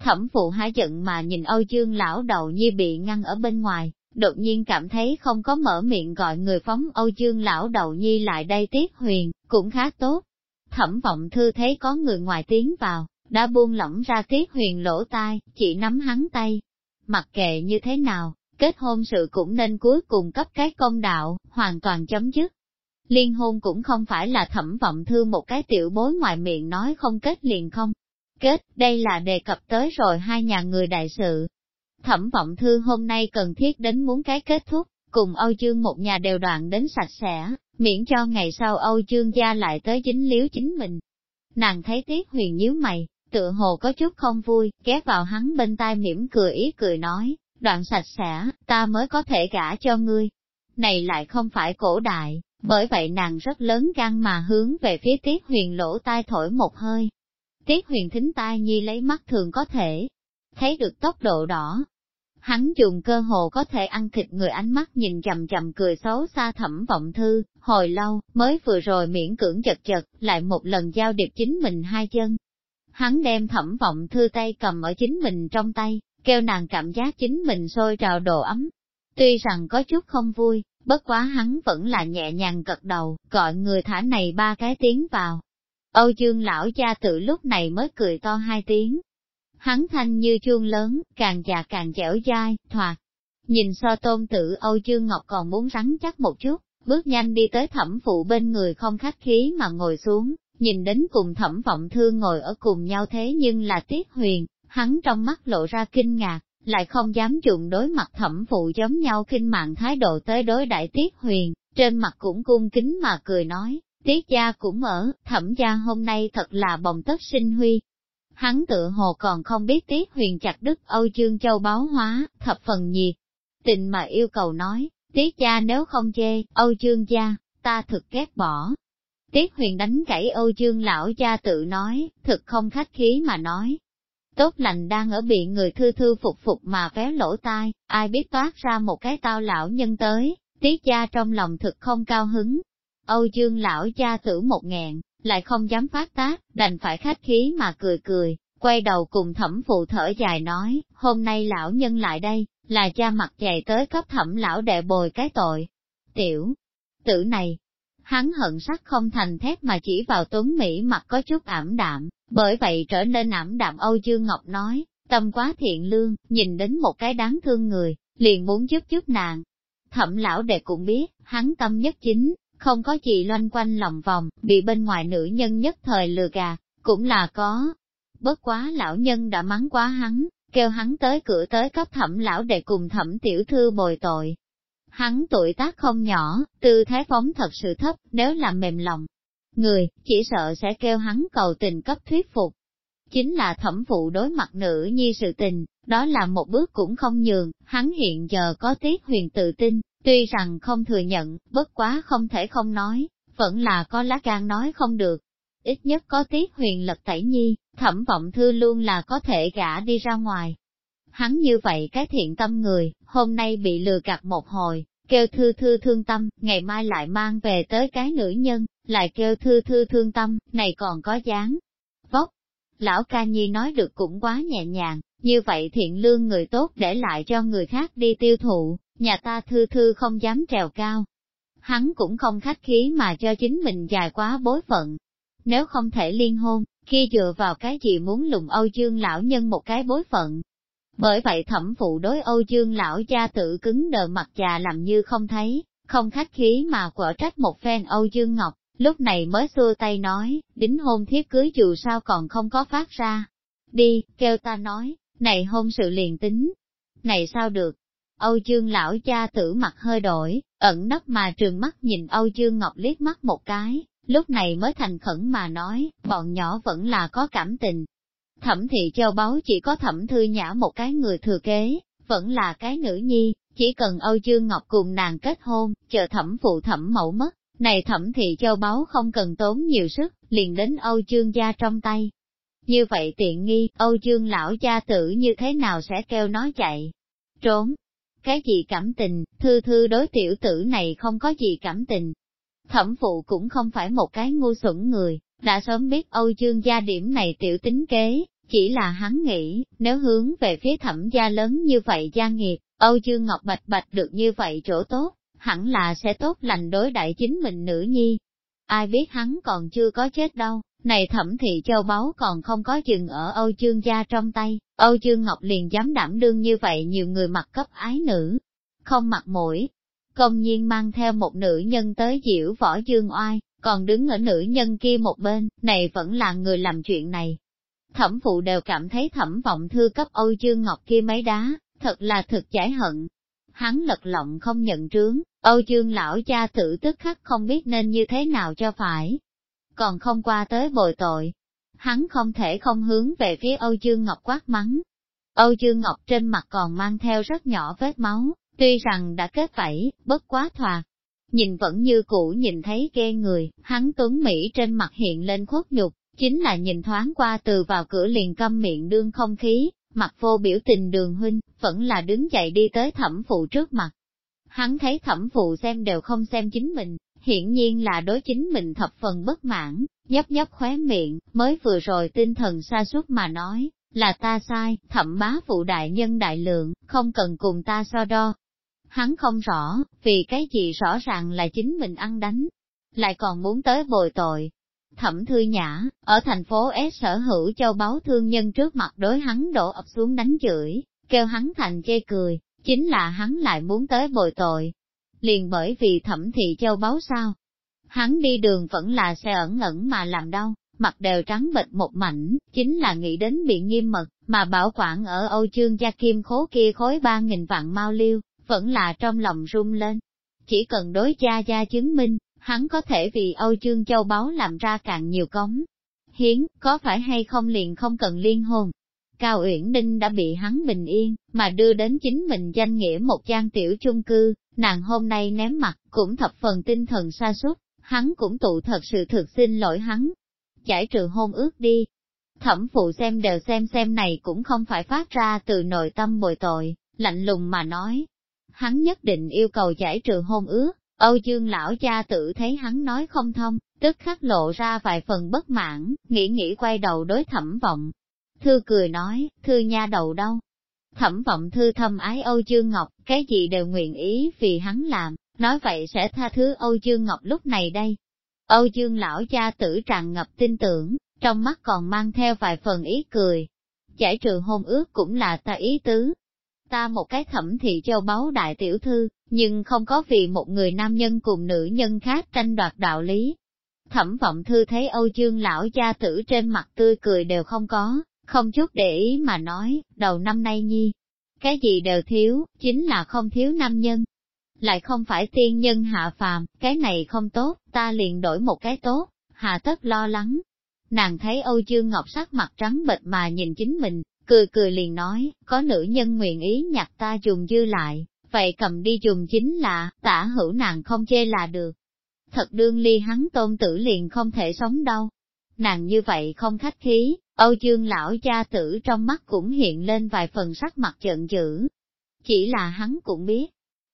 Thẩm phụ há giận mà nhìn Âu Dương lão đầu nhi bị ngăn ở bên ngoài, đột nhiên cảm thấy không có mở miệng gọi người phóng Âu Dương lão đầu nhi lại đây tiết huyền, cũng khá tốt. Thẩm vọng thư thấy có người ngoài tiến vào, đã buông lỏng ra tiết huyền lỗ tai, chỉ nắm hắn tay. Mặc kệ như thế nào, kết hôn sự cũng nên cuối cùng cấp cái công đạo, hoàn toàn chấm dứt. Liên hôn cũng không phải là thẩm vọng thư một cái tiểu bối ngoài miệng nói không kết liền không. Kết, đây là đề cập tới rồi hai nhà người đại sự. Thẩm vọng thư hôm nay cần thiết đến muốn cái kết thúc, cùng Âu chương một nhà đều đoạn đến sạch sẽ, miễn cho ngày sau Âu chương gia lại tới dính liếu chính mình. Nàng thấy Tiết Huyền nhíu mày, tựa hồ có chút không vui, ghé vào hắn bên tai mỉm cười ý cười nói, đoạn sạch sẽ, ta mới có thể gả cho ngươi. Này lại không phải cổ đại, bởi vậy nàng rất lớn gan mà hướng về phía Tiết Huyền lỗ tai thổi một hơi. Tiết Huyền thính tai nhi lấy mắt thường có thể thấy được tốc độ đỏ. Hắn dùng cơ hồ có thể ăn thịt người ánh mắt nhìn chầm chầm cười xấu xa thẩm vọng thư, hồi lâu, mới vừa rồi miễn cưỡng chật chật, lại một lần giao điệp chính mình hai chân. Hắn đem thẩm vọng thư tay cầm ở chính mình trong tay, kêu nàng cảm giác chính mình sôi trào độ ấm. Tuy rằng có chút không vui, bất quá hắn vẫn là nhẹ nhàng cật đầu, gọi người thả này ba cái tiếng vào. Âu Dương lão cha tự lúc này mới cười to hai tiếng. Hắn thanh như chuông lớn, càng già càng dẻo dai, thoạt. Nhìn so tôn tử Âu Dương Ngọc còn muốn rắn chắc một chút, bước nhanh đi tới thẩm phụ bên người không khách khí mà ngồi xuống, nhìn đến cùng thẩm vọng thương ngồi ở cùng nhau thế nhưng là tiết huyền, hắn trong mắt lộ ra kinh ngạc, lại không dám dùng đối mặt thẩm phụ giống nhau kinh mạng thái độ tới đối đại tiết huyền, trên mặt cũng cung kính mà cười nói, tiết gia cũng ở, thẩm gia hôm nay thật là bồng tất sinh huy. Hắn tự hồ còn không biết tiết huyền chặt đức Âu Dương Châu báo hóa, thập phần nhiệt. Tình mà yêu cầu nói, tiết gia nếu không chê, Âu Dương gia, ta thực ghét bỏ. Tiết huyền đánh cãi Âu Dương lão gia tự nói, thực không khách khí mà nói, Tốt lành đang ở bị người thư thư phục phục mà véo lỗ tai, ai biết toát ra một cái tao lão nhân tới, tiết gia trong lòng thực không cao hứng. Âu Dương lão cha tử một ngàn, lại không dám phát tác, đành phải khách khí mà cười cười, quay đầu cùng thẩm phụ thở dài nói, hôm nay lão nhân lại đây, là cha mặt dày tới cấp thẩm lão đệ bồi cái tội. Tiểu, tử này, hắn hận sắc không thành thép mà chỉ vào tuấn Mỹ mặt có chút ảm đạm, bởi vậy trở nên ảm đạm Âu Dương Ngọc nói, tâm quá thiện lương, nhìn đến một cái đáng thương người, liền muốn giúp giúp nàng. Thẩm lão đệ cũng biết, hắn tâm nhất chính, không có gì loanh quanh lòng vòng, bị bên ngoài nữ nhân nhất thời lừa gạt, cũng là có. Bất quá lão nhân đã mắng quá hắn, kêu hắn tới cửa tới cấp thẩm lão để cùng thẩm tiểu thư bồi tội. Hắn tuổi tác không nhỏ, tư thái phóng thật sự thấp, nếu làm mềm lòng, người, chỉ sợ sẽ kêu hắn cầu tình cấp thuyết phục. Chính là thẩm phụ đối mặt nữ nhi sự tình, đó là một bước cũng không nhường, hắn hiện giờ có tiết huyền tự tin, tuy rằng không thừa nhận, bất quá không thể không nói, vẫn là có lá gan nói không được. Ít nhất có tiết huyền lật tẩy nhi, thẩm vọng thư luôn là có thể gã đi ra ngoài. Hắn như vậy cái thiện tâm người, hôm nay bị lừa gạt một hồi, kêu thư thư thương tâm, ngày mai lại mang về tới cái nữ nhân, lại kêu thư thư thương tâm, này còn có dáng. Vóc, lão ca nhi nói được cũng quá nhẹ nhàng, như vậy thiện lương người tốt để lại cho người khác đi tiêu thụ, nhà ta thư thư không dám trèo cao. Hắn cũng không khách khí mà cho chính mình dài quá bối phận. Nếu không thể liên hôn, khi dựa vào cái gì muốn lùng Âu Dương lão nhân một cái bối phận, bởi vậy thẩm phụ đối Âu Dương lão gia tự cứng đờ mặt già làm như không thấy, không khách khí mà quở trách một phen Âu Dương Ngọc, lúc này mới xua tay nói, đính hôn thiết cưới dù sao còn không có phát ra. Đi, kêu ta nói, này hôn sự liền tính. Này sao được? Âu Dương lão cha tử mặt hơi đổi, ẩn nấp mà trường mắt nhìn Âu Dương Ngọc liếc mắt một cái, lúc này mới thành khẩn mà nói, bọn nhỏ vẫn là có cảm tình, Thẩm thị châu báu chỉ có thẩm thư nhã một cái người thừa kế, vẫn là cái nữ nhi, Chỉ cần Âu Dương Ngọc cùng nàng kết hôn, chờ thẩm phụ thẩm mẫu mất, này thẩm thị châu báu không cần tốn nhiều sức, liền đến Âu Dương gia trong tay. Như vậy tiện nghi, Âu Dương lão gia tử như thế nào sẽ kêu nó chạy, trốn. Cái gì cảm tình, thư thư đối tiểu tử này không có gì cảm tình. Thẩm phụ cũng không phải một cái ngu xuẩn người, đã sớm biết Âu Dương gia điểm này tiểu tính kế, chỉ là hắn nghĩ, nếu hướng về phía thẩm gia lớn như vậy gia nghiệp, Âu Dương Ngọc Bạch Bạch được như vậy chỗ tốt, hẳn là sẽ tốt lành đối đại chính mình nữ nhi. Ai biết hắn còn chưa có chết đâu, này thẩm thị châu báu còn không có chừng ở Âu Dương gia trong tay, Âu Dương Ngọc liền dám đảm đương như vậy nhiều người mặc cấp ái nữ, không mặc mũi. Công nhiên mang theo một nữ nhân tới diễu võ dương oai, còn đứng ở nữ nhân kia một bên, này vẫn là người làm chuyện này. Thẩm phụ đều cảm thấy thẩm vọng thư cấp Âu Dương Ngọc kia mấy đá, thật là thực giải hận. Hắn lật lọng không nhận trướng, Âu Dương lão cha tự tức khắc không biết nên như thế nào cho phải. Còn không qua tới bồi tội. Hắn không thể không hướng về phía Âu Dương Ngọc quát mắng. Âu Dương Ngọc trên mặt còn mang theo rất nhỏ vết máu, tuy rằng đã kết vảy, bất quá thoạt. Nhìn vẫn như cũ nhìn thấy ghê người, hắn tuấn Mỹ trên mặt hiện lên khuất nhục, chính là nhìn thoáng qua từ vào cửa liền câm miệng đương không khí, mặt vô biểu tình đường huynh, vẫn là đứng dậy đi tới thẩm phụ trước mặt. Hắn thấy thẩm phụ xem đều không xem chính mình, hiển nhiên là đối chính mình thập phần bất mãn, nhấp nhấp khóe miệng, mới vừa rồi tinh thần xa sút mà nói, là ta sai, thẩm bá phụ đại nhân đại lượng, không cần cùng ta so đo. Hắn không rõ, vì cái gì rõ ràng là chính mình ăn đánh, lại còn muốn tới bồi tội, Thẩm Thư Nhã, ở thành phố S sở hữu châu báu thương nhân trước mặt đối hắn đổ ập xuống đánh chửi, kêu hắn thành chê cười, chính là hắn lại muốn tới bồi tội. Liền bởi vì thẩm thị châu báu sao? Hắn đi đường vẫn là xe ẩn ẩn mà làm đau, mặt đều trắng bệch một mảnh, chính là nghĩ đến bị nghiêm mật, mà bảo quản ở Âu Chương Gia Kim khố kia khối ba nghìn vạn mau liêu, vẫn là trong lòng rung lên. Chỉ cần đối gia gia chứng minh, hắn có thể vì Âu chương Châu Báu làm ra càng nhiều cống. Hiến, có phải hay không liền không cần liên hôn? Cao Uyển Ninh đã bị hắn bình yên, mà đưa đến chính mình danh nghĩa một trang tiểu chung cư, nàng hôm nay ném mặt, cũng thập phần tinh thần xa sút hắn cũng tụ thật sự thực xin lỗi hắn. Giải trừ hôn ước đi. Thẩm phụ xem đều xem xem này cũng không phải phát ra từ nội tâm bồi tội, lạnh lùng mà nói. Hắn nhất định yêu cầu giải trừ hôn ước, Âu Dương lão cha tự thấy hắn nói không thông, tức khắc lộ ra vài phần bất mãn, nghĩ nghĩ quay đầu đối thẩm vọng. Thư cười nói, thư nha đầu đâu? Thẩm vọng thư thâm ái Âu Dương Ngọc, cái gì đều nguyện ý vì hắn làm, nói vậy sẽ tha thứ Âu Dương Ngọc lúc này đây. Âu Dương lão cha tử tràn ngập tin tưởng, trong mắt còn mang theo vài phần ý cười. Giải trừ hôn ước cũng là ta ý tứ. Ta một cái thẩm thị châu báu đại tiểu thư, nhưng không có vì một người nam nhân cùng nữ nhân khác tranh đoạt đạo lý. Thẩm vọng thư thấy Âu Dương lão cha tử trên mặt tươi cười đều không có, không chút để ý mà nói, đầu năm nay nhi, cái gì đều thiếu, chính là không thiếu nam nhân. Lại không phải tiên nhân hạ phàm, cái này không tốt, ta liền đổi một cái tốt, hạ tất lo lắng. Nàng thấy Âu Dương Ngọc sắc mặt trắng bệch mà nhìn chính mình, cười cười liền nói, có nữ nhân nguyện ý nhặt ta dùng dư lại, vậy cầm đi dùng chính là, tả hữu nàng không chê là được. Thật đương ly hắn tôn tử liền không thể sống đâu. Nàng như vậy không khách khí, Âu Dương lão cha tử trong mắt cũng hiện lên vài phần sắc mặt giận dữ. Chỉ là hắn cũng biết,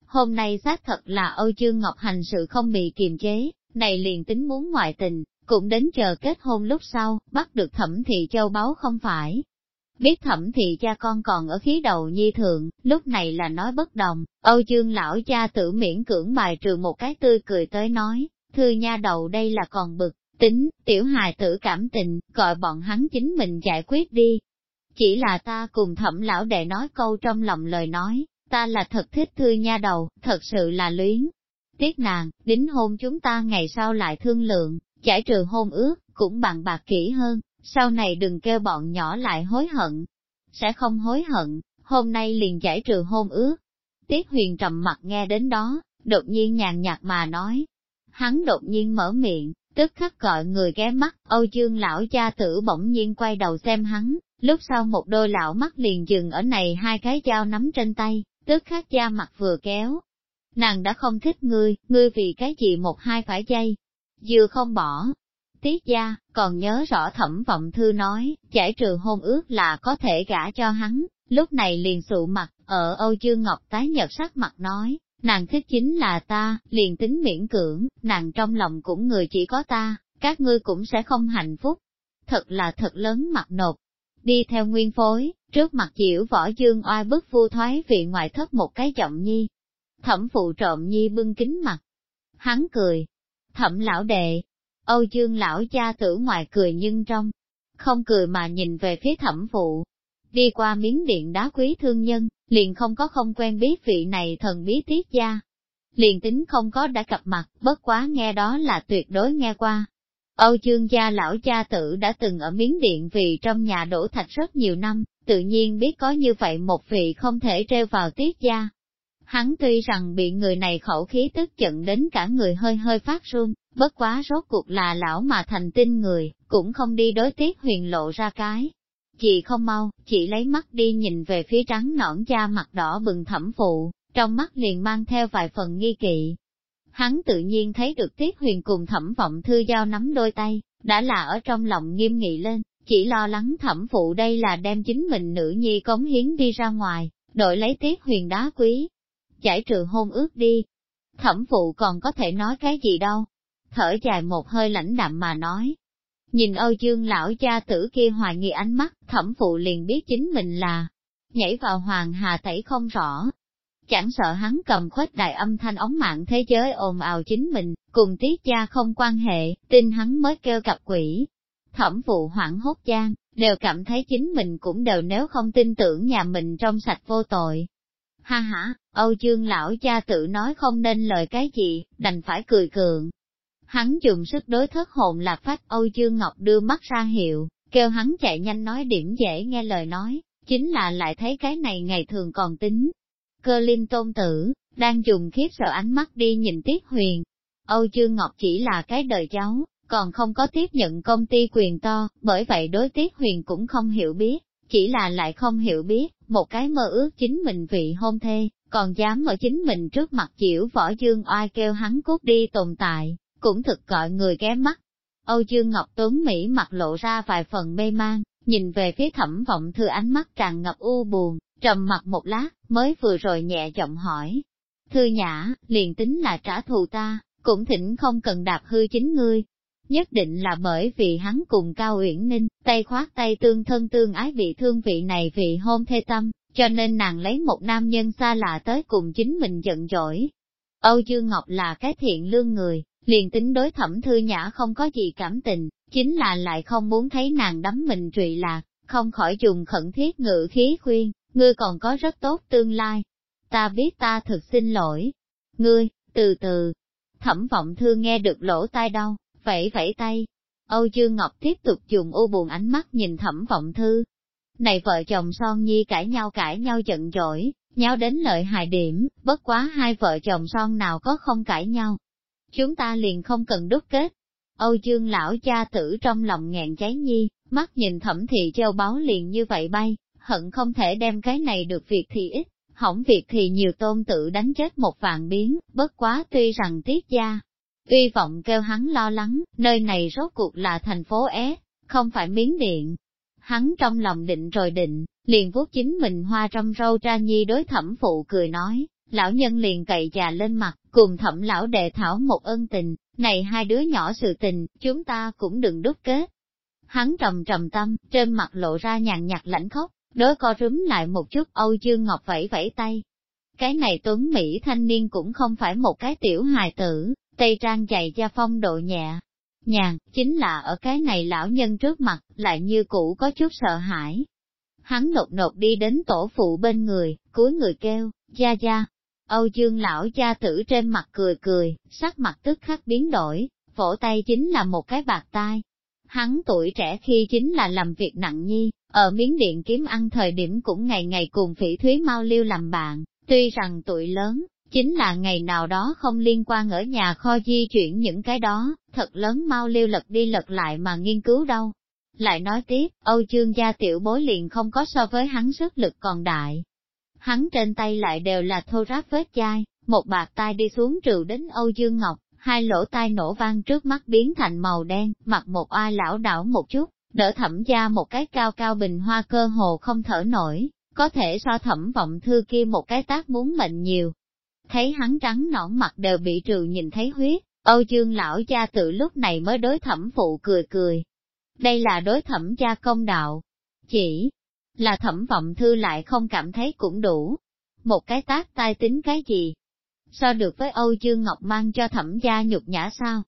hôm nay xác thật là Âu Dương Ngọc hành sự không bị kiềm chế, này liền tính muốn ngoại tình, cũng đến chờ kết hôn lúc sau, bắt được thẩm thị châu báu không phải, Biết thẩm thị cha con còn ở khí đầu nhi thượng, lúc này là nói bất đồng, Âu Dương lão cha tử miễn cưỡng bài trừ một cái tươi cười tới nói, thư nha đầu đây là còn bực, tính, tiểu hài tử cảm tình, gọi bọn hắn chính mình giải quyết đi. Chỉ là ta cùng thẩm lão đệ nói câu trong lòng lời nói, ta là thật thích thư nha đầu, thật sự là luyến. Tiếc nàng, đính hôn chúng ta ngày sau lại thương lượng, giải trừ hôn ước, cũng bằng bạc kỹ hơn, sau này đừng kêu bọn nhỏ lại hối hận. Sẽ không hối hận, hôm nay liền giải trừ hôn ước. Tiết huyền trầm mặt nghe đến đó, đột nhiên nhàn nhạt mà nói. Hắn đột nhiên mở miệng, tức khắc gọi người ghé mắt, Âu Dương lão cha tử bỗng nhiên quay đầu xem hắn, lúc sau một đôi lão mắt liền dừng ở này hai cái dao nắm trên tay, tức khắc da mặt vừa kéo. Nàng đã không thích ngươi, ngươi vì cái gì một hai phải dây, vừa không bỏ. Tiết gia, còn nhớ rõ thẩm vọng thư nói, giải trừ hôn ước là có thể gả cho hắn, lúc này liền sụ mặt, ở Âu Dương Ngọc tái nhợt sắc mặt nói, nàng thích chính là ta, liền tính miễn cưỡng, nàng trong lòng cũng người chỉ có ta, các ngươi cũng sẽ không hạnh phúc. Thật là thật lớn mặt nộp. Đi theo nguyên phối, trước mặt diễu võ dương oai bức vu thoái vị ngoại thất một cái giọng nhi. Thẩm phụ trộm nhi bưng kính mặt. Hắn cười. Thẩm lão đệ. Âu dương lão cha tử ngoài cười nhưng trong. Không cười mà nhìn về phía thẩm phụ. Đi qua miếng điện đá quý thương nhân, liền không có không quen biết vị này thần bí tiết gia. Liền tính không có đã gặp mặt, bất quá nghe đó là tuyệt đối nghe qua, Âu chương gia lão cha tử đã từng ở miếng điện vì trong nhà đổ thạch rất nhiều năm, tự nhiên biết có như vậy một vị không thể treo vào tiết gia. Hắn tuy rằng bị người này khẩu khí tức giận đến cả người hơi hơi phát run, bất quá rốt cuộc là lão mà thành tinh người, cũng không đi đối tiết huyền lộ ra cái. Chị không mau, chị lấy mắt đi nhìn về phía trắng nõn da mặt đỏ bừng thẩm phụ, trong mắt liền mang theo vài phần nghi kỵ, Hắn tự nhiên thấy được Tiết Huyền cùng thẩm vọng thư giao nắm đôi tay, đã là ở trong lòng nghiêm nghị lên, chỉ lo lắng thẩm phụ đây là đem chính mình nữ nhi cống hiến đi ra ngoài, đội lấy Tiết Huyền đá quý. Giải trừ hôn ước đi. Thẩm phụ còn có thể nói cái gì đâu. Thở dài một hơi lãnh đạm mà nói. Nhìn Âu Dương lão cha tử kia hoài nghi ánh mắt, thẩm phụ liền biết chính mình là nhảy vào hoàng hà tẩy không rõ, chẳng sợ hắn cầm khuếch đại âm thanh ống mạng thế giới ồn ào chính mình, cùng tiết gia không quan hệ, tin hắn mới kêu cặp quỷ. Thẩm Phụ hoảng hốt gian, đều cảm thấy chính mình cũng đều nếu không tin tưởng nhà mình trong sạch vô tội. Ha ha, Âu Dương lão cha tự nói không nên lời cái gì, đành phải cười cường. Hắn dùng sức đối thất hồn lạc phách Âu Dương Ngọc đưa mắt ra hiệu, kêu hắn chạy nhanh nói điểm dễ nghe lời nói, chính là lại thấy cái này ngày thường còn tính, Cơ linh tôn tử, đang dùng khiếp sợ ánh mắt đi nhìn Tiết Huyền. Âu Dương Ngọc chỉ là cái đời cháu, còn không có tiếp nhận công ty quyền to, bởi vậy đối Tiết Huyền cũng không hiểu biết, chỉ là lại không hiểu biết, một cái mơ ước chính mình vị hôn thê, còn dám ở chính mình trước mặt chịu võ dương oai kêu hắn cút đi tồn tại, cũng thực gọi người ghé mắt. Âu Dương Ngọc Tuấn Mỹ mặt lộ ra vài phần mê mang, nhìn về phía thẩm vọng thư ánh mắt tràn ngập u buồn, Trầm mặt một lát, mới vừa rồi nhẹ giọng hỏi. Thư nhã, liền tính là trả thù ta, cũng thỉnh không cần đạp hư chính ngươi. Nhất định là bởi vì hắn cùng Cao Uyển Ninh, tay khoát tay tương thân tương ái bị thương vị này vị hôn thê tâm, cho nên nàng lấy một nam nhân xa lạ tới cùng chính mình giận dỗi. Âu Dương Ngọc là cái thiện lương người, liền tính đối thẩm thư nhã không có gì cảm tình, chính là lại không muốn thấy nàng đắm mình trụy lạc, không khỏi dùng khẩn thiết ngự khí khuyên, ngươi còn có rất tốt tương lai. Ta biết ta thực xin lỗi. Ngươi, từ từ. Thẩm vọng thư nghe được lỗ tai đau, vẫy vẫy tay. Âu Dương Ngọc tiếp tục dùng u buồn ánh mắt nhìn thẩm vọng thư. Này vợ chồng son nhi cãi nhau cãi nhau giận dỗi, nhau đến lợi hại điểm, bất quá hai vợ chồng son nào có không cãi nhau. Chúng ta liền không cần đúc kết. Âu Dương lão cha tử trong lòng nghẹn cháy nhi, mắt nhìn thẩm thị treo báo liền như vậy bay, hận không thể đem cái này được việc thì ít, hỏng việc thì nhiều tôn tự đánh chết một vạn biến, bất quá tuy rằng tiết gia. Uy vọng kêu hắn lo lắng, nơi này rốt cuộc là thành phố é, không phải miếng điện. Hắn trong lòng định rồi định, liền vuốt chính mình hoa trong râu ra nhi đối thẩm phụ cười nói, lão nhân liền cậy già lên mặt, cùng thẩm lão đệ thảo một ân tình, này hai đứa nhỏ sự tình, chúng ta cũng đừng đúc kết. Hắn trầm trầm tâm, trên mặt lộ ra nhàn nhạt lãnh khóc, Đối co rúm lại một chút Âu Dương Ngọc vẫy vẫy tay. Cái này tuấn Mỹ thanh niên cũng không phải một cái tiểu hài tử, tây trang dày da phong độ nhẹ. Nhàn, chính là ở cái này lão nhân trước mặt, lại như cũ có chút sợ hãi. Hắn nột nột đi đến tổ phụ bên người, cuối người kêu, gia gia. Âu Dương lão cha tử trên mặt cười cười, sắc mặt tức khắc biến đổi, vỗ tay chính là một cái bạc tai. Hắn tuổi trẻ khi chính là làm việc nặng nhi, ở miếng điện kiếm ăn thời điểm cũng ngày ngày cùng phỉ thúy mau liêu làm bạn, tuy rằng tuổi lớn, chính là ngày nào đó không liên quan ở nhà kho di chuyển những cái đó, thật lớn mau liêu lật đi lật lại mà nghiên cứu đâu. Lại nói tiếp, Âu chương gia tiểu bối liền không có so với hắn sức lực còn đại hắn trên tay lại đều là thô ráp vết chai, một bạc tai đi xuống trừ đến Âu Dương Ngọc, hai lỗ tai nổ vang trước mắt biến thành màu đen, mặt một ai lão đảo một chút, đỡ thẩm gia một cái cao cao bình hoa cơ hồ không thở nổi, có thể so thẩm vọng thư kia một cái tác muốn mệnh nhiều. Thấy hắn trắng nõn mặt đều bị trừ nhìn thấy huyết, Âu Dương lão cha tự lúc này mới đối thẩm phụ cười cười. Đây là đối thẩm gia công đạo. Chỉ là thẩm vọng thư lại không cảm thấy cũng đủ. Một cái tác tai tính cái gì? So được với Âu Dương Ngọc mang cho thẩm gia nhục nhã sao?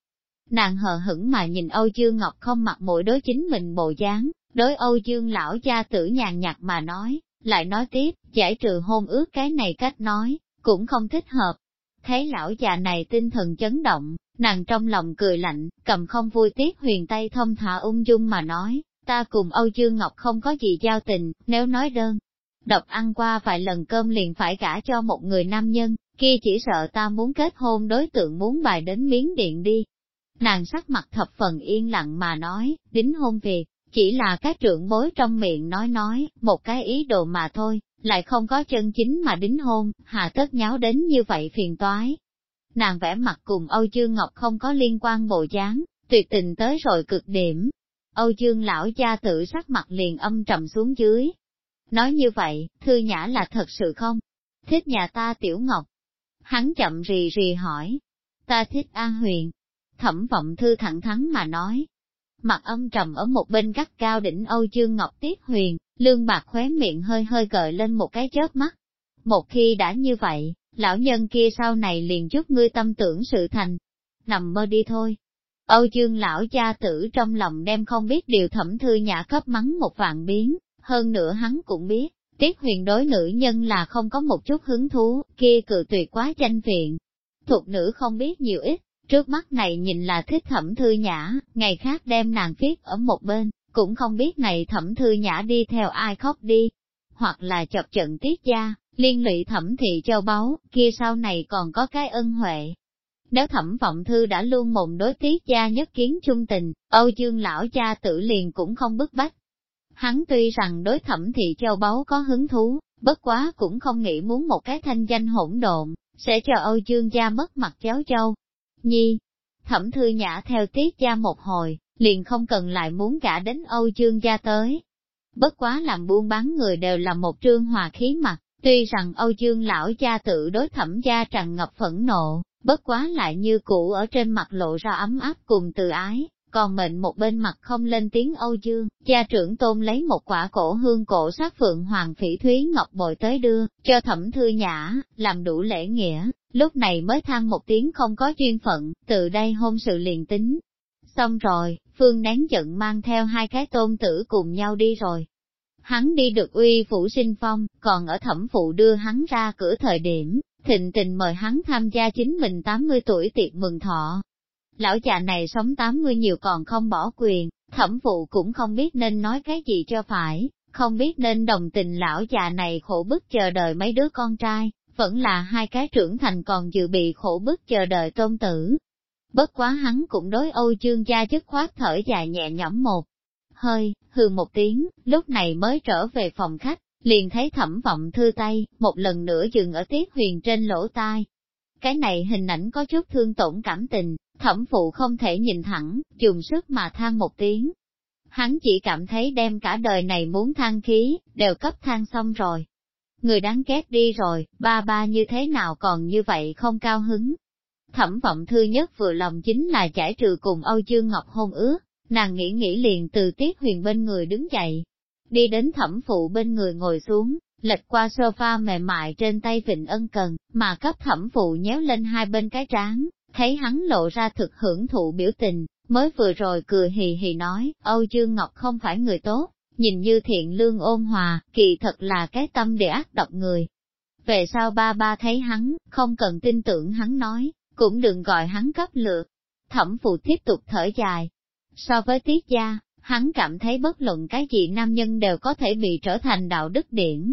Nàng hờ hững mà nhìn Âu Dương Ngọc không mặc mũi đối chính mình bộ dáng, đối Âu Dương lão cha tử nhàn nhạt mà nói, lại nói tiếp, giải trừ hôn ước cái này cách nói, cũng không thích hợp. Thấy lão già này tinh thần chấn động, nàng trong lòng cười lạnh, cầm không vui tiếc huyền tay thông thả ung dung mà nói, ta cùng Âu Dương Ngọc không có gì giao tình, nếu nói đơn. Độc ăn qua vài lần cơm liền phải gả cho một người nam nhân, kia chỉ sợ ta muốn kết hôn đối tượng muốn bài đến miếng điện đi. Nàng sắc mặt thập phần yên lặng mà nói, đính hôn việc, chỉ là các trưởng bối trong miệng nói nói, một cái ý đồ mà thôi, lại không có chân chính mà đính hôn, hà tất nháo đến như vậy phiền toái. Nàng vẽ mặt cùng Âu Dương Ngọc không có liên quan bộ dáng, tuyệt tình tới rồi cực điểm. Âu Dương lão gia tự sắc mặt liền âm trầm xuống dưới. Nói như vậy, thư nhã là thật sự không? Thích nhà ta tiểu ngọc. Hắn chậm rì rì hỏi. Ta thích a Huyền. Thẩm vọng thư thẳng thắn mà nói, mặt âm trầm ở một bên gắt cao đỉnh Âu Dương Ngọc Tiết Huyền, lương bạc khóe miệng hơi hơi gợi lên một cái chớp mắt. Một khi đã như vậy, lão nhân kia sau này liền giúp ngươi tâm tưởng sự thành. Nằm mơ đi thôi. Âu Dương lão cha tử trong lòng đem không biết điều thẩm thư nhã cấp mắng một vạn biến, hơn nữa hắn cũng biết, Tiết huyền đối nữ nhân là không có một chút hứng thú, kia cự tuyệt quá tranh viện. Thuộc nữ không biết nhiều ít, Trước mắt này nhìn là thích thẩm thư nhã, ngày khác đem nàng viết ở một bên, cũng không biết này thẩm thư nhã đi theo ai khóc đi, hoặc là chọc trận tiết gia, liên lụy thẩm thị châu báu, kia sau này còn có cái ân huệ. Nếu thẩm vọng thư đã luôn mộng đối tiết gia nhất kiến trung tình, Âu Dương lão cha tử liền cũng không bức bách. Hắn tuy rằng đối thẩm thị châu báu có hứng thú, bất quá cũng không nghĩ muốn một cái thanh danh hỗn độn, sẽ cho Âu Dương gia mất mặt cháu châu, Nhi, thẩm thư nhã theo tiết gia một hồi, liền không cần lại muốn gả đến Âu Dương gia tới. Bất quá làm buôn bán người đều là một trương hòa khí mặt, tuy rằng Âu Dương lão gia tự đối thẩm gia tràn ngập phẫn nộ, bất quá lại như cũ ở trên mặt lộ ra ấm áp cùng từ ái, còn mệnh một bên mặt không lên tiếng Âu Dương, gia trưởng tôn lấy một quả cổ hương cổ sát phượng hoàng phỉ thúy ngọc bội tới đưa, cho thẩm thư nhã, làm đủ lễ nghĩa, lúc này mới than một tiếng không có duyên phận, từ đây hôn sự liền tính. Xong rồi, Phương nén giận mang theo hai cái tôn tử cùng nhau đi rồi. Hắn đi được uy phủ sinh phong, còn ở thẩm phụ đưa hắn ra cửa thời điểm, thịnh tình mời hắn tham gia chính mình 80 tuổi tiệc mừng thọ, lão già này sống 80 nhiều còn không bỏ quyền, thẩm phụ cũng không biết nên nói cái gì cho phải, không biết nên đồng tình lão già này khổ bức chờ đợi mấy đứa con trai, vẫn là hai cái trưởng thành còn dự bị khổ bức chờ đợi tôn tử. Bất quá hắn cũng đối Âu chương gia chức khoát thở dài nhẹ nhõm một hơi, hừ một tiếng, lúc này mới trở về phòng khách, liền thấy thẩm vọng thư tay, một lần nữa dừng ở tiết huyền trên lỗ tai. Cái này hình ảnh có chút thương tổn cảm tình, Thẩm phụ không thể nhìn thẳng, dùng sức mà than một tiếng. Hắn chỉ cảm thấy đem cả đời này muốn than khí, đều cấp than xong rồi. Người đáng ghét đi rồi, ba ba như thế nào còn như vậy không cao hứng. Thẩm vọng thư nhất vừa lòng chính là giải trừ cùng Âu Dương Ngọc hôn ước, nàng nghĩ nghĩ liền từ tiết huyền bên người đứng dậy. Đi đến thẩm phụ bên người ngồi xuống, lệch qua sofa mềm mại trên tay vịnh ân cần, mà cấp thẩm phụ nhéo lên hai bên cái trán, thấy hắn lộ ra thực hưởng thụ biểu tình, mới vừa rồi cười hì hì nói, Âu Dương Ngọc không phải người tốt, nhìn như thiện lương ôn hòa, kỳ thật là cái tâm để ác độc người. Về sau ba ba thấy hắn, không cần tin tưởng hắn nói, cũng đừng gọi hắn cấp lượt. Thẩm phụ tiếp tục thở dài. So với tiết gia, hắn cảm thấy bất luận cái gì nam nhân đều có thể bị trở thành đạo đức điển.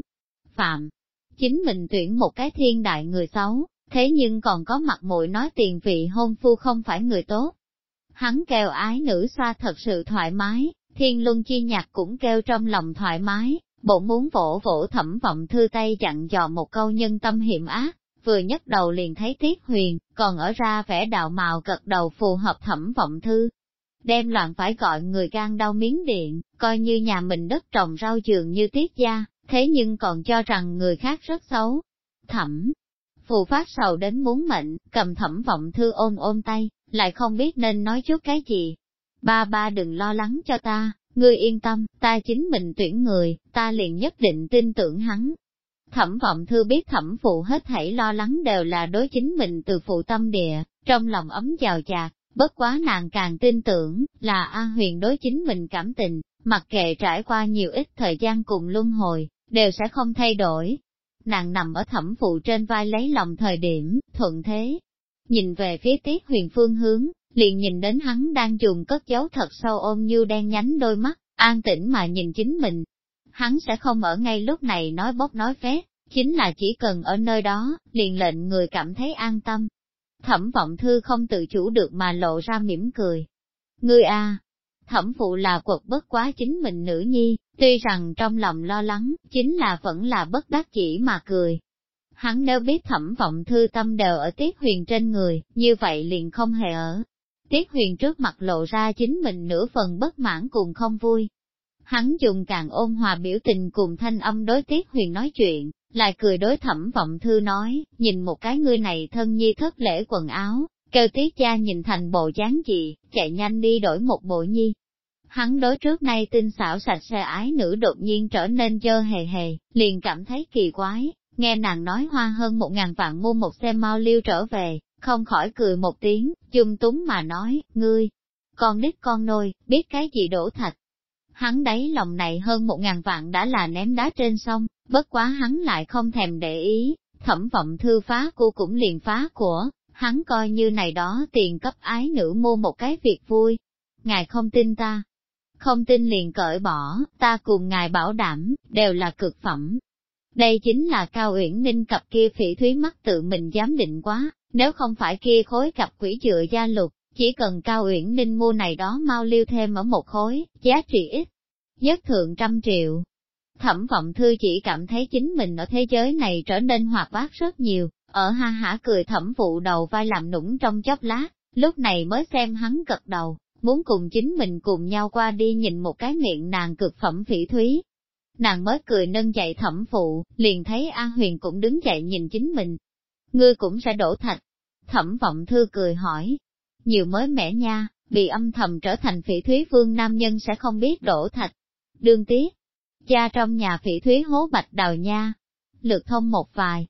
Phạm, chính mình tuyển một cái thiên đại người xấu, thế nhưng còn có mặt mũi nói tiền vị hôn phu không phải người tốt. Hắn kêu ái nữ xoa thật sự thoải mái, thiên luân chi nhạc cũng kêu trong lòng thoải mái, bộ muốn vỗ vỗ thẩm vọng thư tay chặn dò một câu nhân tâm hiểm ác, vừa nhấc đầu liền thấy Tiết Huyền, còn ở ra vẻ đạo màu gật đầu phù hợp thẩm vọng thư. Đem loạn phải gọi người gan đau miếng điện, coi như nhà mình đất trồng rau trường như Tiết gia, thế nhưng còn cho rằng người khác rất xấu. Thẩm, phù phát sầu đến muốn mệnh, cầm thẩm vọng thư ôm ôm tay, lại không biết nên nói chút cái gì. Ba ba đừng lo lắng cho ta, ngươi yên tâm, ta chính mình tuyển người, ta liền nhất định tin tưởng hắn, Thẩm vọng thư biết thẩm phụ hết thảy lo lắng đều là đối chính mình từ phụ tâm địa, trong lòng ấm giàu chạc, bất quá nàng càng tin tưởng, là A huyền đối chính mình cảm tình, mặc kệ trải qua nhiều ít thời gian cùng luân hồi, đều sẽ không thay đổi. Nàng nằm ở thẩm phụ trên vai lấy lòng thời điểm, thuận thế. Nhìn về phía tiết huyền phương hướng, liền nhìn đến hắn đang dùng cất giấu thật sâu ôm như đen nhánh đôi mắt, an tĩnh mà nhìn chính mình, hắn sẽ không ở ngay lúc này nói bốc nói phét, chính là chỉ cần ở nơi đó, liền lệnh người cảm thấy an tâm. Thẩm vọng thư không tự chủ được mà lộ ra mỉm cười. Ngươi a, thẩm phụ là quật bất quá chính mình nữ nhi, tuy rằng trong lòng lo lắng, chính là vẫn là bất đắc chỉ mà cười. Hắn nếu biết thẩm vọng thư tâm đều ở tiết huyền trên người, như vậy liền không hề ở. Tiết huyền trước mặt lộ ra chính mình nửa phần bất mãn cùng không vui, hắn dùng càng ôn hòa biểu tình cùng thanh âm đối tiết huyền nói chuyện, lại cười đối thẩm vọng thư nói, nhìn một cái ngươi này thân nhi thất lễ quần áo, kêu tiết cha nhìn thành bộ dáng gì, chạy nhanh đi đổi một bộ nhi. Hắn đối trước nay tinh xảo sạch sẽ ái nữ đột nhiên trở nên dơ hề hề, liền cảm thấy kỳ quái, nghe nàng nói hoa hơn một ngàn vạn mua một xe mau liêu trở về, không khỏi cười một tiếng, chung túng mà nói, ngươi, con nít con nôi, biết cái gì đổ thạch, hắn đáy lòng này hơn một ngàn vạn đã là ném đá trên sông, bất quá hắn lại không thèm để ý, thẩm vọng thư phá cô cũng liền phá của, hắn coi như này đó tiền cấp ái nữ mua một cái việc vui. Ngài không tin ta, không tin liền cởi bỏ, ta cùng ngài bảo đảm, đều là cực phẩm. Đây chính là Cao Uyển Ninh cặp kia phỉ thúy mắt tự mình dám định quá, nếu không phải kia khối cặp quỷ dựa gia lục, chỉ cần Cao Uyển Ninh mua này đó mau lưu thêm ở một khối, giá trị ít, nhất thượng trăm triệu. Thẩm vọng thư chỉ cảm thấy chính mình ở thế giới này trở nên hoạt bát rất nhiều, ở ha hả cười thẩm phụ đầu vai làm nũng trong chốc lát, lúc này mới xem hắn gật đầu, muốn cùng chính mình cùng nhau qua đi nhìn một cái miệng nàng cực phẩm phỉ thúy. Nàng mới cười nâng dậy thẩm phụ, liền thấy A Huyền cũng đứng dậy nhìn chính mình. Ngươi cũng sẽ đổ thạch. Thẩm vọng thư cười hỏi, nhiều mới mẻ nha, bị âm thầm trở thành phỉ thúy vương nam nhân sẽ không biết đổ thạch. Đương tiếc, cha trong nhà phỉ thúy hố bạch đào nha, lược thông một vài.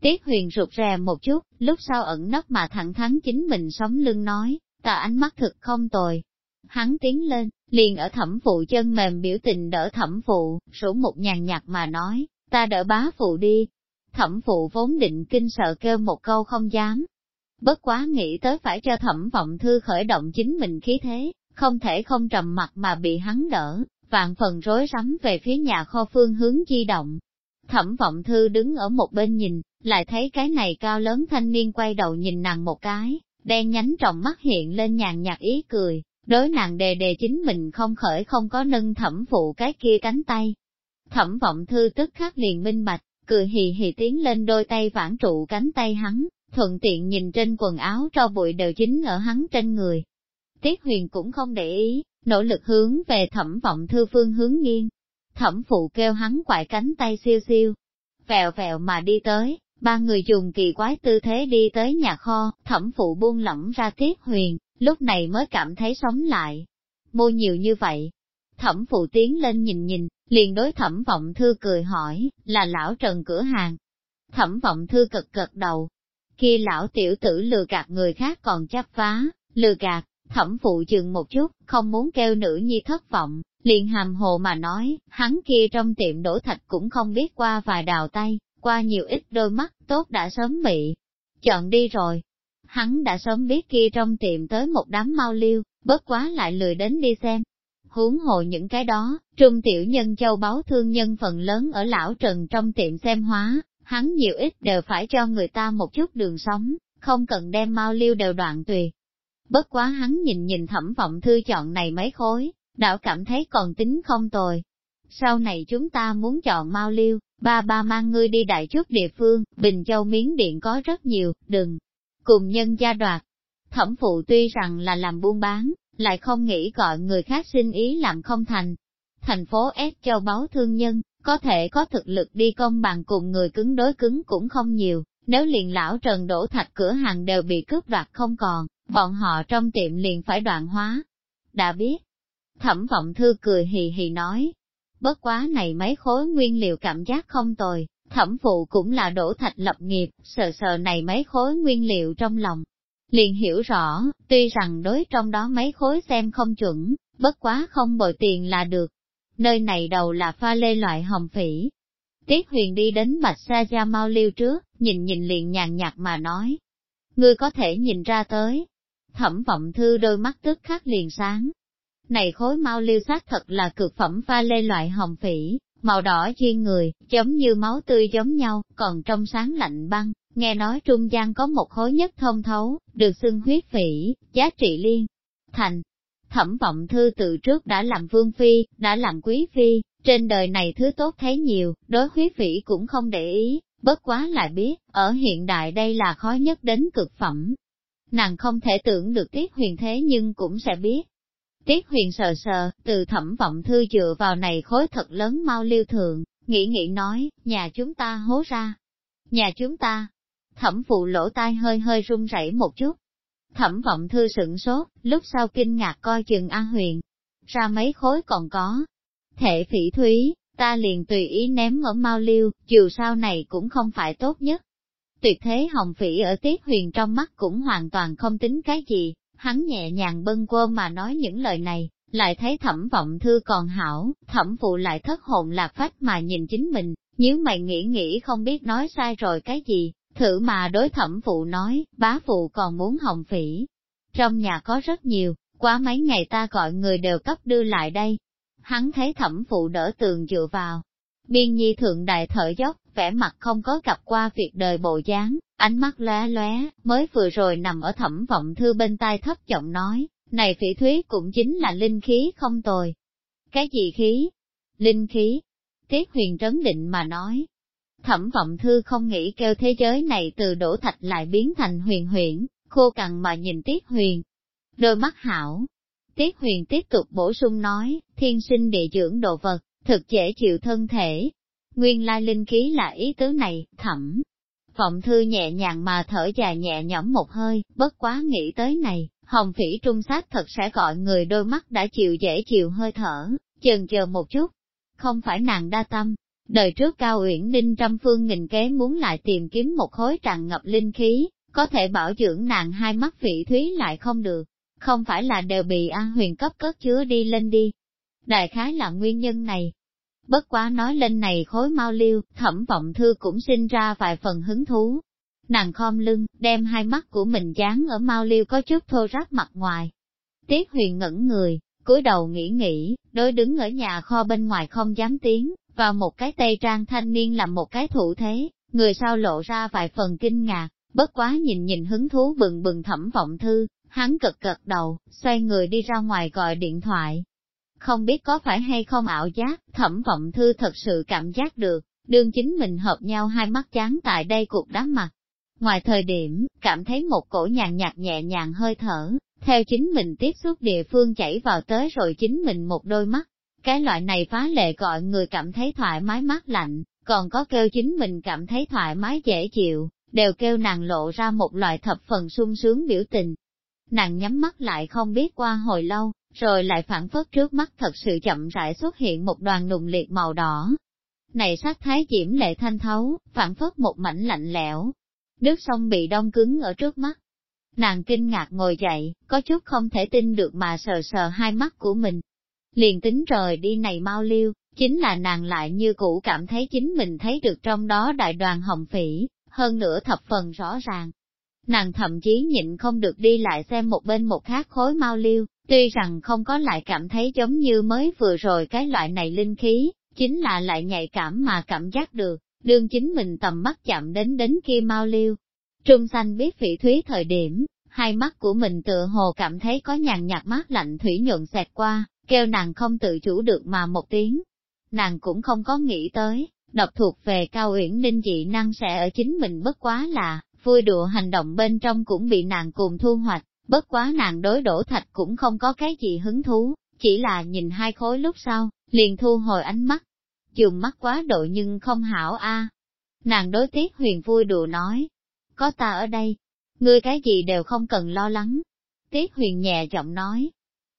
Tiết huyền rụt rè một chút, lúc sau ẩn nấp mà thẳng thắn chính mình sống lưng nói, ta ánh mắt thực không tồi. Hắn tiến lên, liền ở thẩm phụ chân mềm biểu tình đỡ thẩm phụ, sủ một nhàn nhạt mà nói, ta đỡ bá phụ đi. Thẩm phụ vốn định kinh sợ kêu một câu không dám, bất quá nghĩ tới phải cho thẩm vọng thư khởi động chính mình khí thế, không thể không trầm mặt mà bị hắn đỡ, vạn phần rối rắm về phía nhà kho phương hướng di động. Thẩm vọng thư đứng ở một bên nhìn, lại thấy cái này cao lớn thanh niên quay đầu nhìn nàng một cái, đen nhánh trọng mắt hiện lên nhàn nhạt ý cười, đối nàng đề đề chính mình không khởi không có nâng thẩm phụ cái kia cánh tay. Thẩm vọng thư tức khắc liền minh bạch, cười hì hì tiến lên đôi tay vãn trụ cánh tay hắn, thuận tiện nhìn trên quần áo cho bụi đều chính ở hắn trên người. Tiết huyền cũng không để ý, nỗ lực hướng về thẩm vọng thư phương hướng nghiêng. Thẩm phụ kêu hắn quại cánh tay siêu siêu, vèo vèo mà đi tới, ba người dùng kỳ quái tư thế đi tới nhà kho, thẩm phụ buông lỏng ra tiết huyền, lúc này mới cảm thấy sống lại. Mua nhiều như vậy. Thẩm phụ tiến lên nhìn nhìn, liền đối thẩm vọng thư cười hỏi, là lão trần cửa hàng. Thẩm vọng thư cực cực đầu. Khi lão tiểu tử lừa gạt người khác còn chấp phá, lừa gạt, Thẩm phụ chừng một chút, không muốn kêu nữ nhi thất vọng, liền hàm hồ mà nói, hắn kia trong tiệm đổ thạch cũng không biết qua vài đào tay, qua nhiều ít đôi mắt, tốt đã sớm bị chọn đi rồi. Hắn đã sớm biết kia trong tiệm tới một đám mau liêu, bớt quá lại lười đến đi xem. Huống hồ những cái đó, trung tiểu nhân châu báo thương nhân phần lớn ở lão trần trong tiệm xem hóa, hắn nhiều ít đều phải cho người ta một chút đường sống, không cần đem mau liêu đều đoạn tùy, Bất quá hắn nhìn nhìn thẩm vọng thư chọn này mấy khối, đảo cảm thấy còn tính không tồi. sau này chúng ta muốn chọn mau liêu, ba ba mang ngươi đi đại chút địa phương, Bình Châu Miến Điện có rất nhiều, đừng cùng nhân gia đoạt. Thẩm phụ tuy rằng là làm buôn bán, lại không nghĩ gọi người khác xin ý làm không thành. Thành phố S châu báu thương nhân, có thể có thực lực đi công bằng cùng người cứng đối cứng cũng không nhiều, nếu liền lão Trần đổ thạch cửa hàng đều bị cướp đoạt không còn, bọn họ trong tiệm liền phải đoạn hóa. Đã biết, thẩm vọng thư cười hì hì nói, bất quá này mấy khối nguyên liệu cảm giác không tồi, thẩm phụ cũng là đổ thạch lập nghiệp, sờ sờ này mấy khối nguyên liệu trong lòng. Liền hiểu rõ, tuy rằng đối trong đó mấy khối xem không chuẩn, bất quá không bồi tiền là được. Nơi này đầu là pha lê loại hồng phỉ. Tiết huyền đi đến bạch sa gia mau liêu trước, nhìn nhìn liền nhàn nhạt mà nói. Ngươi có thể nhìn ra tới. Thẩm vọng thư đôi mắt tức khắc liền sáng, này khối mau liêu sát thật là cực phẩm pha lê loại hồng phỉ, màu đỏ chuyên người, giống như máu tươi giống nhau, còn trong sáng lạnh băng, nghe nói trung gian có một khối nhất thông thấu, được xưng huyết phỉ, giá trị liên. Thành, thẩm vọng thư từ trước đã làm vương phi, đã làm quý phi, trên đời này thứ tốt thấy nhiều, đối huyết phỉ cũng không để ý, bất quá lại biết, ở hiện đại đây là khó nhất đến cực phẩm. Nàng không thể tưởng được tiết huyền thế nhưng cũng sẽ biết, Tiết huyền sờ sờ, từ thẩm vọng thư dựa vào này khối thật lớn mau liêu thượng, nghĩ nghĩ nói, nhà chúng ta hố ra. Nhà chúng ta, thẩm phụ lỗ tai hơi hơi run rẩy một chút. Thẩm vọng thư sửng sốt, lúc sau kinh ngạc coi chừng A huyền, ra mấy khối còn có. Thể phỉ thúy, ta liền tùy ý ném ở mau liêu, dù sao này cũng không phải tốt nhất. Tuyệt thế hồng phỉ ở tiết huyền trong mắt cũng hoàn toàn không tính cái gì, Hắn nhẹ nhàng bâng quơ mà nói những lời này, lại thấy thẩm vọng thư còn hảo, thẩm phụ lại thất hồn lạc phách mà nhìn chính mình, nếu mày nghĩ nghĩ không biết nói sai rồi cái gì, thử mà đối thẩm phụ nói, bá phụ còn muốn hồng phỉ. Trong nhà có rất nhiều, quá mấy ngày ta gọi người đều cấp đưa lại đây. Hắn thấy thẩm phụ đỡ tường dựa vào. Biên nhi thượng đại thở dốc, vẻ mặt không có gặp qua việc đời bộ dáng, ánh mắt lóe lóe, mới vừa rồi nằm ở thẩm vọng thư bên tai thấp giọng nói, này phỉ thúy cũng chính là linh khí không tồi. Cái gì khí? Linh khí. Tiết huyền trấn định mà nói. Thẩm vọng thư không nghĩ kêu thế giới này từ đổ thạch lại biến thành huyền huyển, khô cằn mà nhìn tiết huyền. Đôi mắt hảo. Tiết huyền tiếp tục bổ sung nói, thiên sinh địa dưỡng đồ vật, thực dễ chịu thân thể, Nguyên lai linh khí là ý tứ này, thẩm. Vọng thư nhẹ nhàng mà thở dài nhẹ nhõm một hơi, bất quá nghĩ tới này, hồng phỉ trung sát thật sẽ gọi người đôi mắt đã chịu dễ chịu hơi thở, chần chờ một chút. Không phải nàng đa tâm, đời trước cao uyển ninh trăm phương nghìn kế muốn lại tìm kiếm một khối tràn ngập linh khí, có thể bảo dưỡng nàng hai mắt phỉ thúy lại không được, không phải là đều bị A huyền cấp cất chứa đi lên đi. Đại khái là nguyên nhân này, Bất quá nói lên này khối mau liêu, thẩm vọng thư cũng sinh ra vài phần hứng thú. Nàng khom lưng, đem hai mắt của mình dán ở mau liêu có chút thô ráp mặt ngoài. Tiết huyền ngẩn người, cúi đầu nghĩ nghĩ, đối đứng ở nhà kho bên ngoài không dám tiến, và một cái tây trang thanh niên làm một cái thủ thế, người sau lộ ra vài phần kinh ngạc, bất quá nhìn nhìn hứng thú bừng bừng thẩm vọng thư, hắn cực cực đầu, xoay người đi ra ngoài gọi điện thoại, không biết có phải hay không ảo giác, thẩm vọng thư thật sự cảm giác được, đương chính mình hợp nhau hai mắt chán tại đây cục đám mặt. Ngoài thời điểm, cảm thấy một cổ nhàn nhạt nhẹ nhàng hơi thở, theo chính mình tiếp xúc địa phương chảy vào tới rồi chính mình một đôi mắt. Cái loại này phá lệ gọi người cảm thấy thoải mái mát lạnh, còn có kêu chính mình cảm thấy thoải mái dễ chịu, đều kêu nàng lộ ra một loại thập phần sung sướng biểu tình. Nàng nhắm mắt lại không biết qua hồi lâu, rồi lại phản phất trước mắt thật sự chậm rãi xuất hiện một đoàn nùng liệt màu đỏ. Này sát thái diễm lệ thanh thấu, phản phất một mảnh lạnh lẽo. Nước sông bị đông cứng ở trước mắt. Nàng kinh ngạc ngồi dậy, có chút không thể tin được mà sờ sờ hai mắt của mình. Liền tính rời đi này mau liêu, chính là nàng lại như cũ cảm thấy chính mình thấy được trong đó đại đoàn hồng phỉ, hơn nữa thập phần rõ ràng. Nàng thậm chí nhịn không được đi lại xem một bên một khác khối mau liêu, Tuy rằng không có lại cảm thấy giống như mới vừa rồi cái loại này linh khí, chính là lại nhạy cảm mà cảm giác được, đương chính mình tầm mắt chạm đến đến kia mau liêu. Trung xanh biết phỉ thúy thời điểm, hai mắt của mình tựa hồ cảm thấy có nhàn nhạt mát lạnh thủy nhuận xẹt qua, kêu nàng không tự chủ được mà một tiếng. nàng cũng không có nghĩ tới, độc thuộc về cao uyển ninh dị năng sẽ ở chính mình bất quá là, vui đùa hành động bên trong cũng bị nàng cùng thu hoạch, bất quá nàng đối đổ thạch cũng không có cái gì hứng thú, chỉ là nhìn hai khối lúc sau, liền thu hồi ánh mắt. Dùng mắt quá độ nhưng không hảo a. Nàng đối tiết huyền vui đùa nói, có ta ở đây, ngươi cái gì đều không cần lo lắng. Tiết huyền nhẹ giọng nói,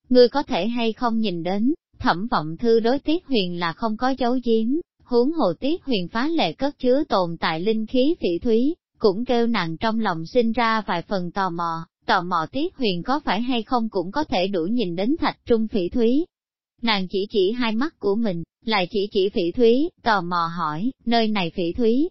ngươi có thể hay không nhìn đến, thẩm vọng thư đối tiết huyền là không có dấu giếm, huống hồ tiết huyền phá lệ cất chứa tồn tại linh khí phỉ thúy, cũng kêu nàng trong lòng sinh ra vài phần tò mò, tò mò tiết huyền có phải hay không cũng có thể đủ nhìn đến thạch trung phỉ thúy. Nàng chỉ chỉ hai mắt của mình, lại chỉ chỉ phỉ thúy, tò mò hỏi, nơi này phỉ thúy.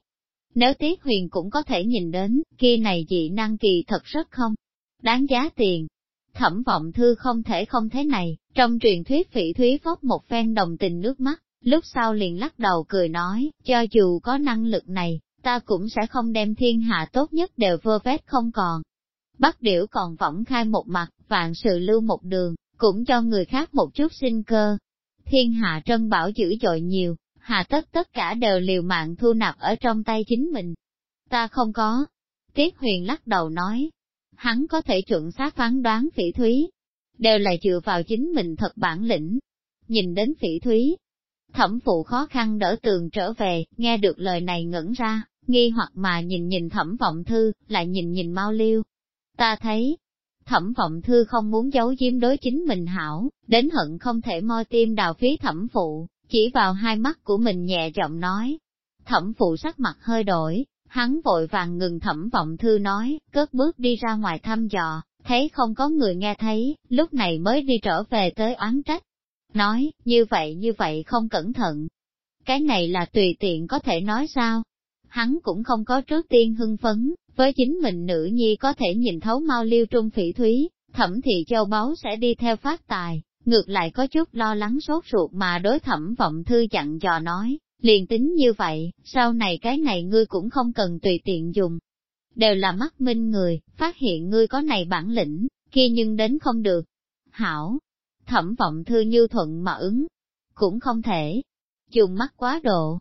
Nếu tiết huyền cũng có thể nhìn đến, kia này dị năng kỳ thật rất không, đáng giá tiền. Thẩm vọng thư không thể không thế này, trong truyền thuyết phỉ thúy phốc một phen đồng tình nước mắt, lúc sau liền lắc đầu cười nói, cho dù có năng lực này, ta cũng sẽ không đem thiên hạ tốt nhất đều vơ vét không còn. Bắt điểu còn võng khai một mặt, vạn sự lưu một đường, cũng cho người khác một chút sinh cơ. Thiên hạ trân bảo dữ dội nhiều, hà tất tất cả đều liều mạng thu nạp ở trong tay chính mình. Ta không có. Tiết huyền lắc đầu nói, hắn có thể chuẩn xác phán đoán phỉ thúy, đều là dựa vào chính mình thật bản lĩnh. Nhìn đến phỉ thúy, thẩm phụ khó khăn đỡ tường trở về, nghe được lời này ngẩn ra, nghi hoặc mà nhìn nhìn thẩm vọng thư, lại nhìn nhìn mau liêu. Ta thấy, thẩm vọng thư không muốn giấu giếm đối chính mình hảo, đến hận không thể moi tim đào phí thẩm phụ, chỉ vào hai mắt của mình nhẹ giọng nói. Thẩm phụ sắc mặt hơi đổi, hắn vội vàng ngừng thẩm vọng thư nói, cất bước đi ra ngoài thăm dò, thấy không có người nghe thấy, lúc này mới đi trở về tới oán trách. Nói, như vậy như vậy không cẩn thận. Cái này là tùy tiện có thể nói sao, hắn cũng không có trước tiên hưng phấn, với chính mình nữ nhi có thể nhìn thấu mau liêu trung phỉ thúy, thẩm thị châu báu sẽ đi theo phát tài, ngược lại có chút lo lắng sốt ruột mà đối thẩm vọng thư chặn dò nói, liền tính như vậy, sau này cái này ngươi cũng không cần tùy tiện dùng. Đều là mắt minh người, phát hiện ngươi có này bản lĩnh, kia nhưng đến không được. Hảo, thẩm vọng thư như thuận mà ứng, cũng không thể, dùng mắt quá độ,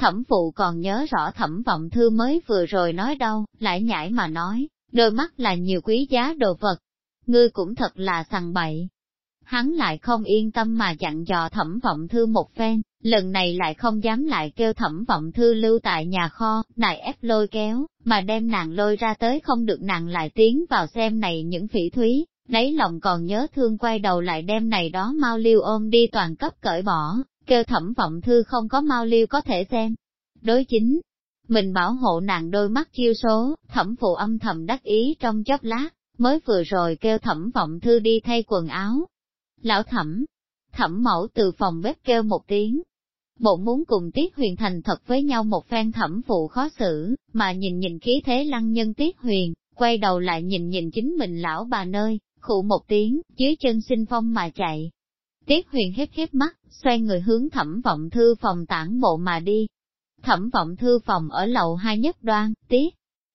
Thẩm phụ còn nhớ rõ thẩm vọng thư mới vừa rồi nói đâu, lại nhảy mà nói, đôi mắt là nhiều quý giá đồ vật. Ngươi cũng thật là sằng bậy. Hắn lại không yên tâm mà dặn dò thẩm vọng thư một phen, lần này lại không dám lại kêu thẩm vọng thư lưu tại nhà kho, lại ép lôi kéo, mà đem nàng lôi ra tới không được nàng lại tiến vào xem này những phỉ thúy, lấy lòng còn nhớ thương quay đầu lại đem này đó mau liêu ôm đi toàn cấp cởi bỏ, kêu thẩm vọng thư không có mau liêu có thể xem. Đối chính, mình bảo hộ nàng đôi mắt chiêu số, thẩm phụ âm thầm đắc ý trong chốc lát, mới vừa rồi kêu thẩm vọng thư đi thay quần áo. Lão thẩm, thẩm mẫu từ phòng bếp kêu một tiếng. Bộ muốn cùng Tiết Huyền thành thật với nhau một phen thẩm phụ khó xử, mà nhìn nhìn khí thế lăng nhân Tiết Huyền, quay đầu lại nhìn nhìn chính mình lão bà nơi, khụ một tiếng, dưới chân sinh phong mà chạy. Tiết huyền hiếp hiếp mắt, xoay người hướng thẩm vọng thư phòng tản bộ mà đi. Thẩm vọng thư phòng ở lầu hai nhất đoan, tiết.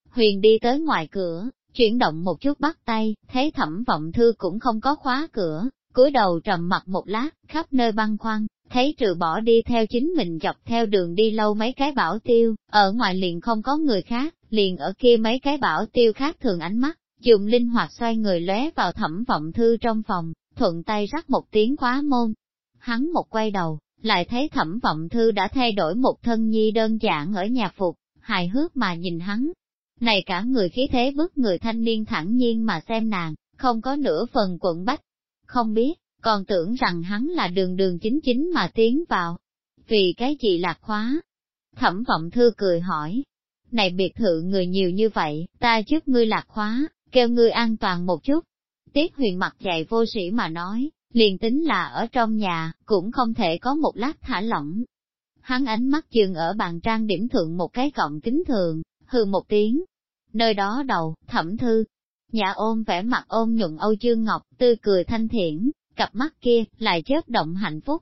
Huyền đi tới ngoài cửa, chuyển động một chút bắt tay, thấy thẩm vọng thư cũng không có khóa cửa, cúi đầu trầm mặt một lát, khắp nơi băng khoăn, thấy trừ bỏ đi theo chính mình dọc theo đường đi lâu mấy cái bảo tiêu, ở ngoài liền không có người khác, liền ở kia mấy cái bảo tiêu khác thường ánh mắt, dùng linh hoạt xoay người lóe vào thẩm vọng thư trong phòng, thuận tay rắc một tiếng khóa môn. Hắn một quay đầu, lại thấy thẩm vọng thư đã thay đổi một thân nhi đơn giản ở nhà phục, hài hước mà nhìn hắn. Này cả người khí thế bức người thanh niên thẳng nhiên mà xem nàng, không có nửa phần quận bách. Không biết, còn tưởng rằng hắn là đường đường chính chính mà tiến vào. Vì cái gì lạc khóa? Thẩm vọng thư cười hỏi. Này biệt thự người nhiều như vậy, ta trước ngươi lạc khóa, kêu ngươi an toàn một chút. Tiết huyền mặt dày vô sĩ mà nói, liền tính là ở trong nhà, cũng không thể có một lát thả lỏng. Hắn ánh mắt dừng ở bàn trang điểm thượng một cái cọng kính thường, hư một tiếng. Nơi đó đầu, thẩm thư, nhà ôm vẻ mặt ôm nhuận Âu Dương Ngọc, tươi cười thanh thiện, cặp mắt kia, lại chớp động hạnh phúc.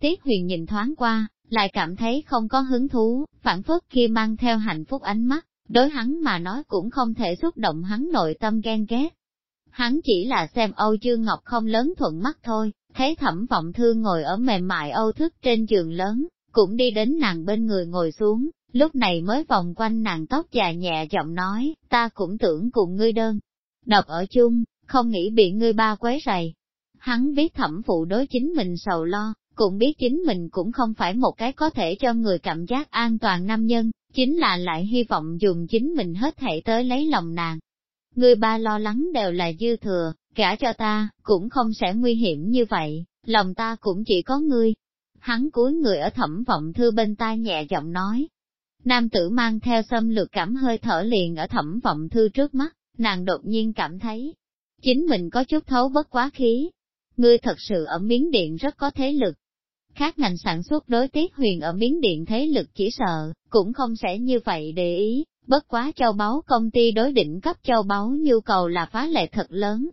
Tiết huyền nhìn thoáng qua, lại cảm thấy không có hứng thú, phản phất kia mang theo hạnh phúc ánh mắt, đối hắn mà nói cũng không thể xúc động hắn nội tâm ghen ghét. Hắn chỉ là xem Âu Dương Ngọc không lớn thuận mắt thôi, thấy thẩm vọng thư ngồi ở mềm mại âu thức trên giường lớn, cũng đi đến nàng bên người ngồi xuống, lúc này mới vòng quanh nàng tóc dài nhẹ giọng nói, ta cũng tưởng cùng ngươi đơn. Đọc ở chung, không nghĩ bị ngươi ba quấy rầy. Hắn biết thẩm phụ đối chính mình sầu lo, cũng biết chính mình cũng không phải một cái có thể cho người cảm giác an toàn nam nhân, chính là lại hy vọng dùng chính mình hết thảy tới lấy lòng nàng. Người ba lo lắng đều là dư thừa, cả cho ta, cũng không sẽ nguy hiểm như vậy, lòng ta cũng chỉ có ngươi. Hắn cúi người ở thẩm vọng thư bên tai nhẹ giọng nói. Nam tử mang theo xâm lược cảm hơi thở liền ở thẩm vọng thư trước mắt, nàng đột nhiên cảm thấy, chính mình có chút thấu bất quá khí. Ngươi thật sự ở miếng điện rất có thế lực, Khác ngành sản xuất đối tiết huyền ở miếng điện thế lực chỉ sợ, cũng không sẽ như vậy để ý, bất quá châu báu công ty đối định cấp châu báu nhu cầu là phá lệ thật lớn.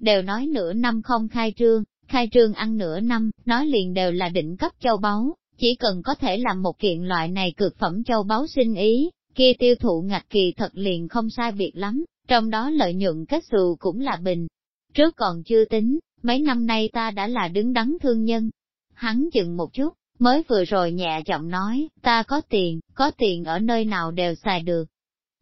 Đều nói nửa năm không khai trương, khai trương ăn nửa năm, nói liền đều là định cấp châu báu, chỉ cần có thể làm một kiện loại này cực phẩm châu báu sinh ý, kia tiêu thụ ngạch kỳ thật liền không sai biệt lắm, trong đó lợi nhuận kết xù cũng là bình. Trước còn chưa tính, mấy năm nay ta đã là đứng đắn thương nhân, Hắn dừng một chút, mới vừa rồi nhẹ giọng nói, ta có tiền, có tiền ở nơi nào đều xài được.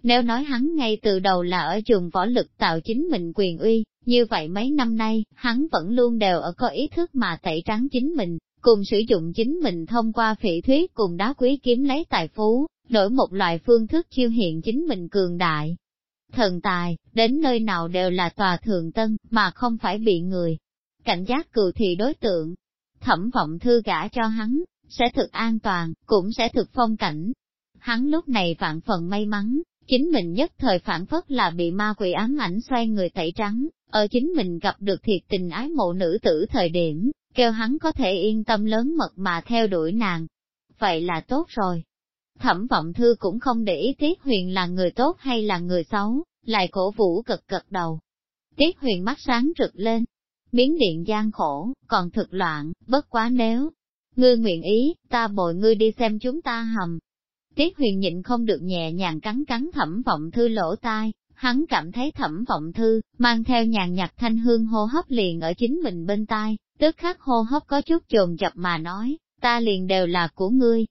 Nếu nói hắn ngay từ đầu là ở dùng võ lực tạo chính mình quyền uy, như vậy mấy năm nay, hắn vẫn luôn đều ở có ý thức mà tẩy trắng chính mình, cùng sử dụng chính mình thông qua phỉ thuyết cùng đá quý kiếm lấy tài phú, đổi một loại phương thức chiêu hiện chính mình cường đại. Thần tài, đến nơi nào đều là tòa thượng tân, mà không phải bị người. Cảnh giác cừu thị đối tượng, thẩm vọng thư gả cho hắn, sẽ thực an toàn, cũng sẽ thực phong cảnh. Hắn lúc này vạn phần may mắn, chính mình nhất thời phản phất là bị ma quỷ ám ảnh xoay người tẩy trắng, ở chính mình gặp được thiệt tình ái mộ nữ tử thời điểm, kêu hắn có thể yên tâm lớn mật mà theo đuổi nàng. Vậy là tốt rồi. Thẩm vọng thư cũng không để ý Tiết Huyền là người tốt hay là người xấu, lại cổ vũ cực cực đầu. Tiết Huyền mắt sáng rực lên, miếng điện gian khổ, còn thực loạn, bất quá nếu. Ngươi nguyện ý, ta bồi ngươi đi xem chúng ta hầm. Tiết huyền nhịn không được nhẹ nhàng cắn cắn thẩm vọng thư lỗ tai, hắn cảm thấy thẩm vọng thư, mang theo nhàn nhạt thanh hương hô hấp liền ở chính mình bên tai, tức khắc hô hấp có chút chồn chập mà nói, ta liền đều là của ngươi.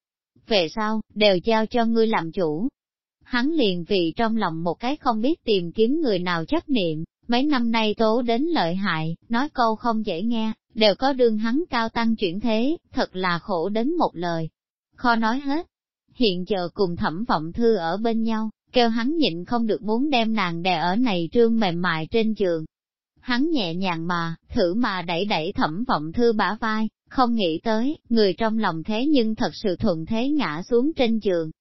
Về sau, đều giao cho ngươi làm chủ. Hắn liền vì trong lòng một cái không biết tìm kiếm người nào chấp niệm, Mấy năm nay tố đến lợi hại, nói câu không dễ nghe, đều có đương hắn cao tăng chuyển thế, thật là khổ đến một lời. khó nói hết. Hiện giờ cùng thẩm vọng thư ở bên nhau, kêu hắn nhịn không được muốn đem nàng đè ở này trương mềm mại trên giường. Hắn nhẹ nhàng mà, thử mà đẩy đẩy thẩm vọng thư bả vai, không nghĩ tới, người trong lòng thế nhưng thật sự thuận thế ngã xuống trên giường.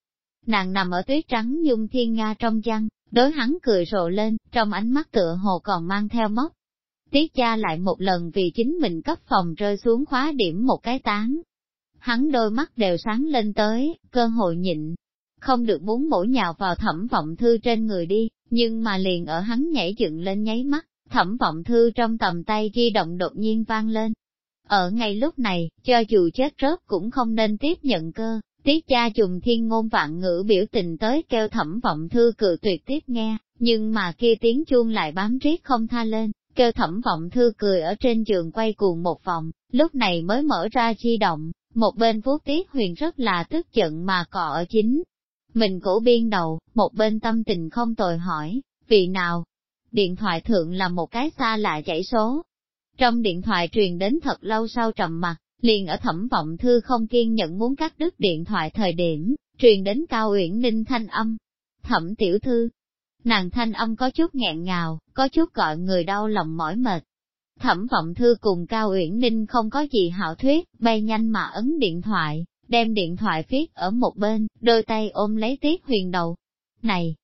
Nàng nằm ở tuyết trắng nhung thiên nga trong chăn, Đối hắn cười rộ lên, trong ánh mắt tựa hồ còn mang theo móc. Tiết cha lại một lần vì chính mình cấp phòng rơi xuống khóa điểm một cái tán. Hắn đôi mắt đều sáng lên tới, cơ hội nhịn. Không được muốn bổ nhào vào thẩm vọng thư trên người đi, nhưng mà liền ở hắn nhảy dựng lên nháy mắt, thẩm vọng thư trong tầm tay di động đột nhiên vang lên. Ở ngay lúc này, cho dù chết rớt cũng không nên tiếp nhận cơ, Tiết cha dùng thiên ngôn vạn ngữ biểu tình tới kêu thẩm vọng thư cự tuyệt tiếp nghe, nhưng mà kia tiếng chuông lại bám riết không tha lên, kêu thẩm vọng thư cười ở trên giường quay cuồng một vòng, lúc này mới mở ra di động, một bên phú tiết huyền rất là tức giận mà cọ ở chính. Mình cổ biên đầu, một bên tâm tình không tồi hỏi, vì nào? Điện thoại thượng là một cái xa lạ chảy số. Trong điện thoại truyền đến thật lâu sau trầm mặt, Liền ở thẩm vọng thư không kiên nhẫn muốn cắt đứt điện thoại thời điểm, truyền đến Cao Uyển Ninh thanh âm. Thẩm tiểu thư, nàng thanh âm có chút nghẹn ngào, có chút gọi người đau lòng mỏi mệt. Thẩm vọng thư cùng Cao Uyển Ninh không có gì hảo thuyết, bay nhanh mà ấn điện thoại, đem điện thoại viết ở một bên, đôi tay ôm lấy tiết huyền đầu. Này!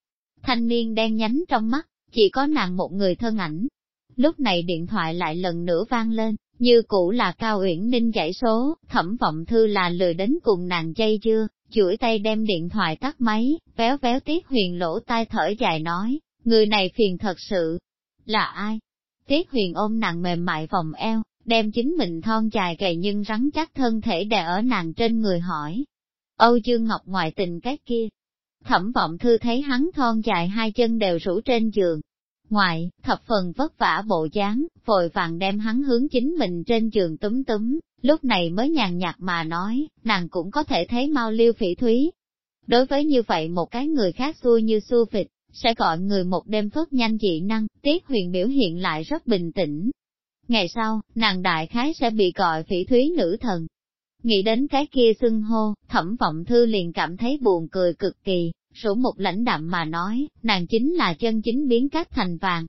Thanh niên đen nhánh trong mắt, chỉ có nàng một người thân ảnh. Lúc này điện thoại lại lần nữa vang lên, như cũ là Cao Uyển Ninh giải số, thẩm vọng thư là lười đến cùng nàng dây dưa, chuỗi tay đem điện thoại tắt máy, véo véo Tiết Huyền lỗ tai thở dài nói, người này phiền thật sự. Là ai? Tiết Huyền ôm nàng mềm mại vòng eo, đem chính mình thon dài gầy nhưng rắn chắc thân thể đè ở nàng trên người hỏi. Âu Dương Ngọc ngoại tình cái kia. Thẩm vọng thư thấy hắn thon dài hai chân đều rủ trên giường, Ngoại, thập phần vất vả bộ dáng, vội vàng đem hắn hướng chính mình trên giường túm túm, lúc này mới nhàn nhạt mà nói, nàng cũng có thể thấy mau liêu phỉ thúy. Đối với như vậy một cái người khác xui như xu vịt sẽ gọi người một đêm phớt nhanh dị năng, tiết huyền biểu hiện lại rất bình tĩnh. Ngày sau, nàng đại khái sẽ bị gọi phỉ thúy nữ thần. Nghĩ đến cái kia xưng hô, thẩm vọng thư liền cảm thấy buồn cười cực kỳ, sủ một lãnh đạm mà nói, nàng chính là chân chính biến cát thành vàng.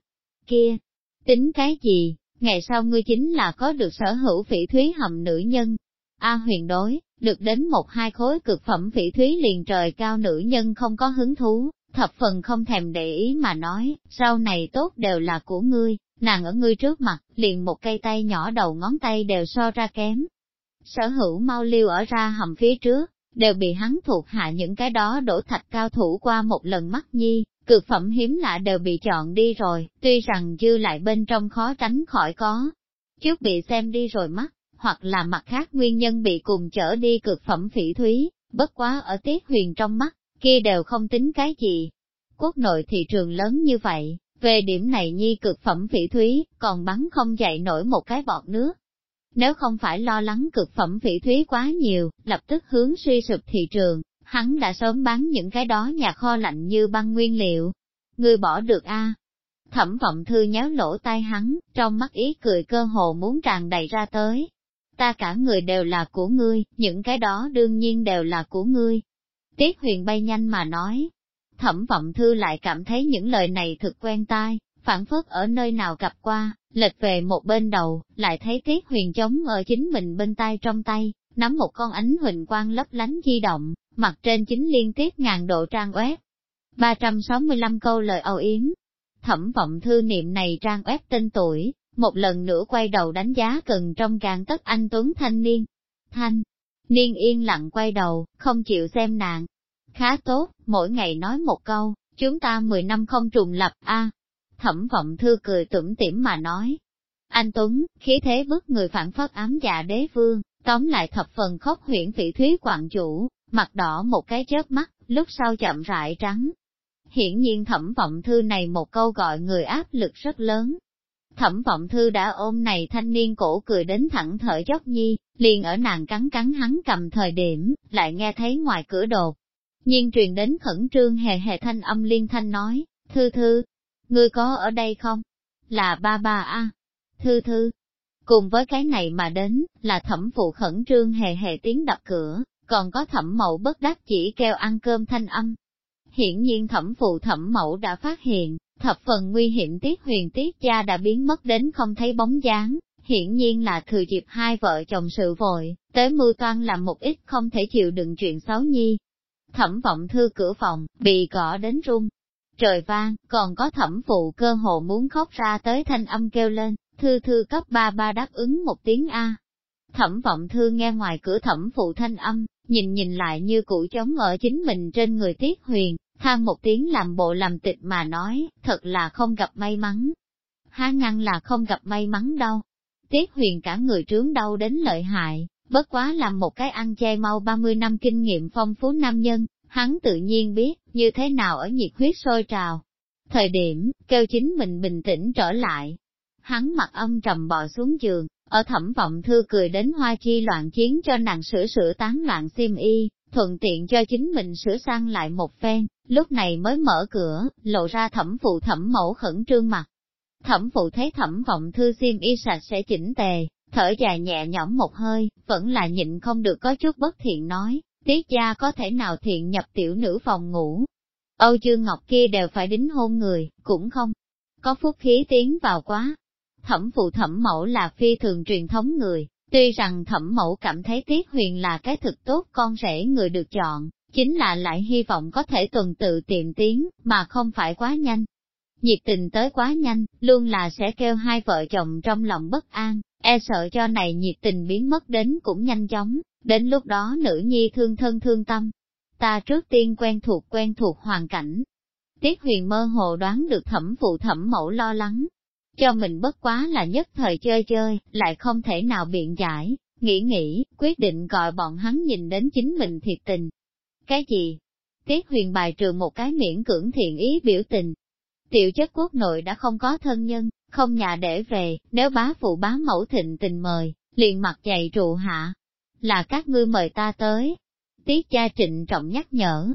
Kia, tính cái gì, ngày sau ngươi chính là có được sở hữu phỉ thúy hầm nữ nhân. A huyền đối, được đến một hai khối cực phẩm phỉ thúy liền trời cao nữ nhân không có hứng thú, thập phần không thèm để ý mà nói, sau này tốt đều là của ngươi, nàng ở ngươi trước mặt, liền một cây tay nhỏ đầu ngón tay đều so ra kém. Sở hữu mau liêu ở ra hầm phía trước, đều bị hắn thuộc hạ những cái đó đổ thạch cao thủ qua một lần mắt nhi, cực phẩm hiếm lạ đều bị chọn đi rồi, tuy rằng dư lại bên trong khó tránh khỏi có. Trước bị xem đi rồi mắt, hoặc là mặt khác nguyên nhân bị cùng chở đi cực phẩm phỉ thúy, bất quá ở tiết huyền trong mắt, kia đều không tính cái gì. Quốc nội thị trường lớn như vậy, về điểm này nhi cực phẩm phỉ thúy, còn bắn không dậy nổi một cái bọt nước. Nếu không phải lo lắng cực phẩm vị thúy quá nhiều, lập tức hướng suy sụp thị trường, hắn đã sớm bán những cái đó nhà kho lạnh như băng nguyên liệu. Ngươi bỏ được a? Thẩm vọng thư nhéo lỗ tai hắn, trong mắt ý cười cơ hồ muốn tràn đầy ra tới. Ta cả người đều là của ngươi, những cái đó đương nhiên đều là của ngươi. Tiết huyền bay nhanh mà nói. Thẩm vọng thư lại cảm thấy những lời này thực quen tai, phản phất ở nơi nào gặp qua, lệch về một bên đầu, lại thấy Tiết huyền chống ở chính mình bên tay trong tay, nắm một con ánh huỳnh quang lấp lánh di động, mặt trên chính liên tiếp ngàn độ trang web. 365 câu lời âu yếm. Thẩm vọng thư niệm này trang web tên tuổi, một lần nữa quay đầu đánh giá cần trong càng tất anh Tuấn thanh niên. Thanh, niên yên lặng quay đầu, không chịu xem nạn. Khá tốt, mỗi ngày nói một câu, chúng ta 10 năm không trùng lập a. Thẩm vọng thư cười tủm tỉm mà nói. Anh Tuấn, khí thế bức người phản phất ám dạ đế vương, tóm lại thập phần khóc huyễn vị thúy quảng chủ, mặt đỏ một cái chớp mắt, lúc sau chậm rãi trắng. Hiển nhiên thẩm vọng thư này một câu gọi người áp lực rất lớn. Thẩm vọng thư đã ôm này thanh niên cổ cười đến thẳng thở dốc nhi, liền ở nàng cắn cắn hắn cầm thời điểm, lại nghe thấy ngoài cửa đột. Nhiên truyền đến khẩn trương hề hề thanh âm liên thanh nói, thư thư, ngươi có ở đây không? Là ba ba a Thư thư. Cùng với cái này mà đến, là thẩm phụ khẩn trương hề hề tiếng đập cửa, còn có thẩm mẫu bất đắc chỉ kêu ăn cơm thanh âm. Hiển nhiên thẩm phụ thẩm mẫu đã phát hiện, thập phần nguy hiểm tiết huyền tiết cha đã biến mất đến không thấy bóng dáng, hiển nhiên là thừa dịp hai vợ chồng sự vội, tới mưu toan làm một ít không thể chịu đựng chuyện xấu nhi. Thẩm vọng thư cửa phòng, bị gõ đến rung. Trời vang, còn có thẩm phụ cơ hồ muốn khóc ra tới thanh âm kêu lên, thư thư cấp ba ba đáp ứng một tiếng A. Thẩm vọng thư nghe ngoài cửa thẩm phụ thanh âm, nhìn nhìn lại như cũ chống ở chính mình trên người Tiết Huyền, than một tiếng làm bộ làm tịch mà nói, thật là không gặp may mắn. Há ngăn là không gặp may mắn đâu. Tiết Huyền cả người trướng đau đến lợi hại, bất quá làm một cái ăn chay mau 30 năm kinh nghiệm phong phú nam nhân, hắn tự nhiên biết, như thế nào ở nhiệt huyết sôi trào. Thời điểm, kêu chính mình bình tĩnh trở lại. Hắn mặt âm trầm bò xuống giường, ở thẩm vọng thư cười đến hoa chi loạn chiến cho nàng sửa sửa tán loạn xiêm y, thuận tiện cho chính mình sửa sang lại một phen, lúc này mới mở cửa, lộ ra thẩm phụ thẩm mẫu khẩn trương mặt. Thẩm phụ thấy thẩm vọng thư xiêm y sạch sẽ chỉnh tề, thở dài nhẹ nhõm một hơi, vẫn là nhịn không được có chút bất thiện nói, tiết gia có thể nào thiện nhập tiểu nữ phòng ngủ. Âu Dương Ngọc kia đều phải đính hôn người, cũng không có phúc khí tiến vào quá, thẩm phụ thẩm mẫu là phi thường truyền thống người, tuy rằng thẩm mẫu cảm thấy Tiết Huyền là cái thực tốt con rể người được chọn, chính là lại hy vọng có thể tuần tự tiệm tiến, mà không phải quá nhanh. Nhiệt tình tới quá nhanh, luôn là sẽ kêu hai vợ chồng trong lòng bất an, e sợ cho này nhiệt tình biến mất đến cũng nhanh chóng, đến lúc đó nữ nhi thương thân thương tâm. Ta trước tiên quen thuộc quen thuộc hoàn cảnh. Tiết huyền mơ hồ đoán được thẩm phụ thẩm mẫu lo lắng, cho mình bất quá là nhất thời chơi chơi, lại không thể nào biện giải, nghĩ nghĩ, quyết định gọi bọn hắn nhìn đến chính mình thiệt tình. Cái gì? Tiết huyền bài trừ một cái miễn cưỡng thiện ý biểu tình. Tiểu chất quốc nội đã không có thân nhân, không nhà để về, nếu bá phụ bá mẫu thịnh tình mời, liền mặt dày trụ hạ. Là các ngươi mời ta tới. Tiết cha trịnh trọng nhắc nhở.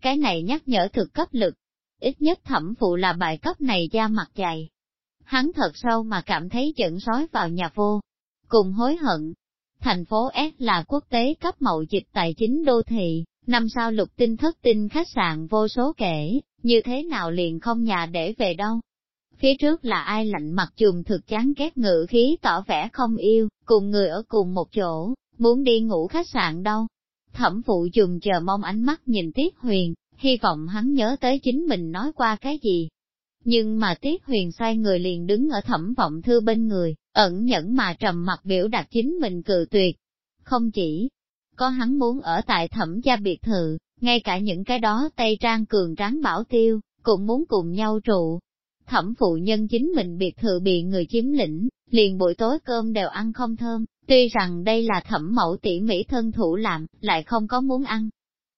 Cái này nhắc nhở thực cấp lực. Ít nhất thẩm phụ là bài cấp này da mặt dày. Hắn thật sâu mà cảm thấy giận sói vào nhà vô. Cùng hối hận. Thành phố S là quốc tế cấp mậu dịch tài chính đô thị, năm sau lục tinh thất tinh khách sạn vô số kể, như thế nào liền không nhà để về đâu. Phía trước là ai lạnh mặt chùm thực chán ghét ngự khí tỏ vẻ không yêu, cùng người ở cùng một chỗ, muốn đi ngủ khách sạn đâu. Thẩm phụ chùm chờ mong ánh mắt nhìn Tiết Huyền, hy vọng hắn nhớ tới chính mình nói qua cái gì. Nhưng mà Tiết Huyền xoay người liền đứng ở thẩm vọng thư bên người, ẩn nhẫn mà trầm mặt biểu đạt chính mình cự tuyệt. Không chỉ có hắn muốn ở tại thẩm gia biệt thự, ngay cả những cái đó Tây Trang cường tráng bảo tiêu, cũng muốn cùng nhau trụ. Thẩm phụ nhân chính mình biệt thự bị người chiếm lĩnh, liền buổi tối cơm đều ăn không thơm, tuy rằng đây là thẩm mẫu tỉ mỹ thân thủ làm, lại không có muốn ăn.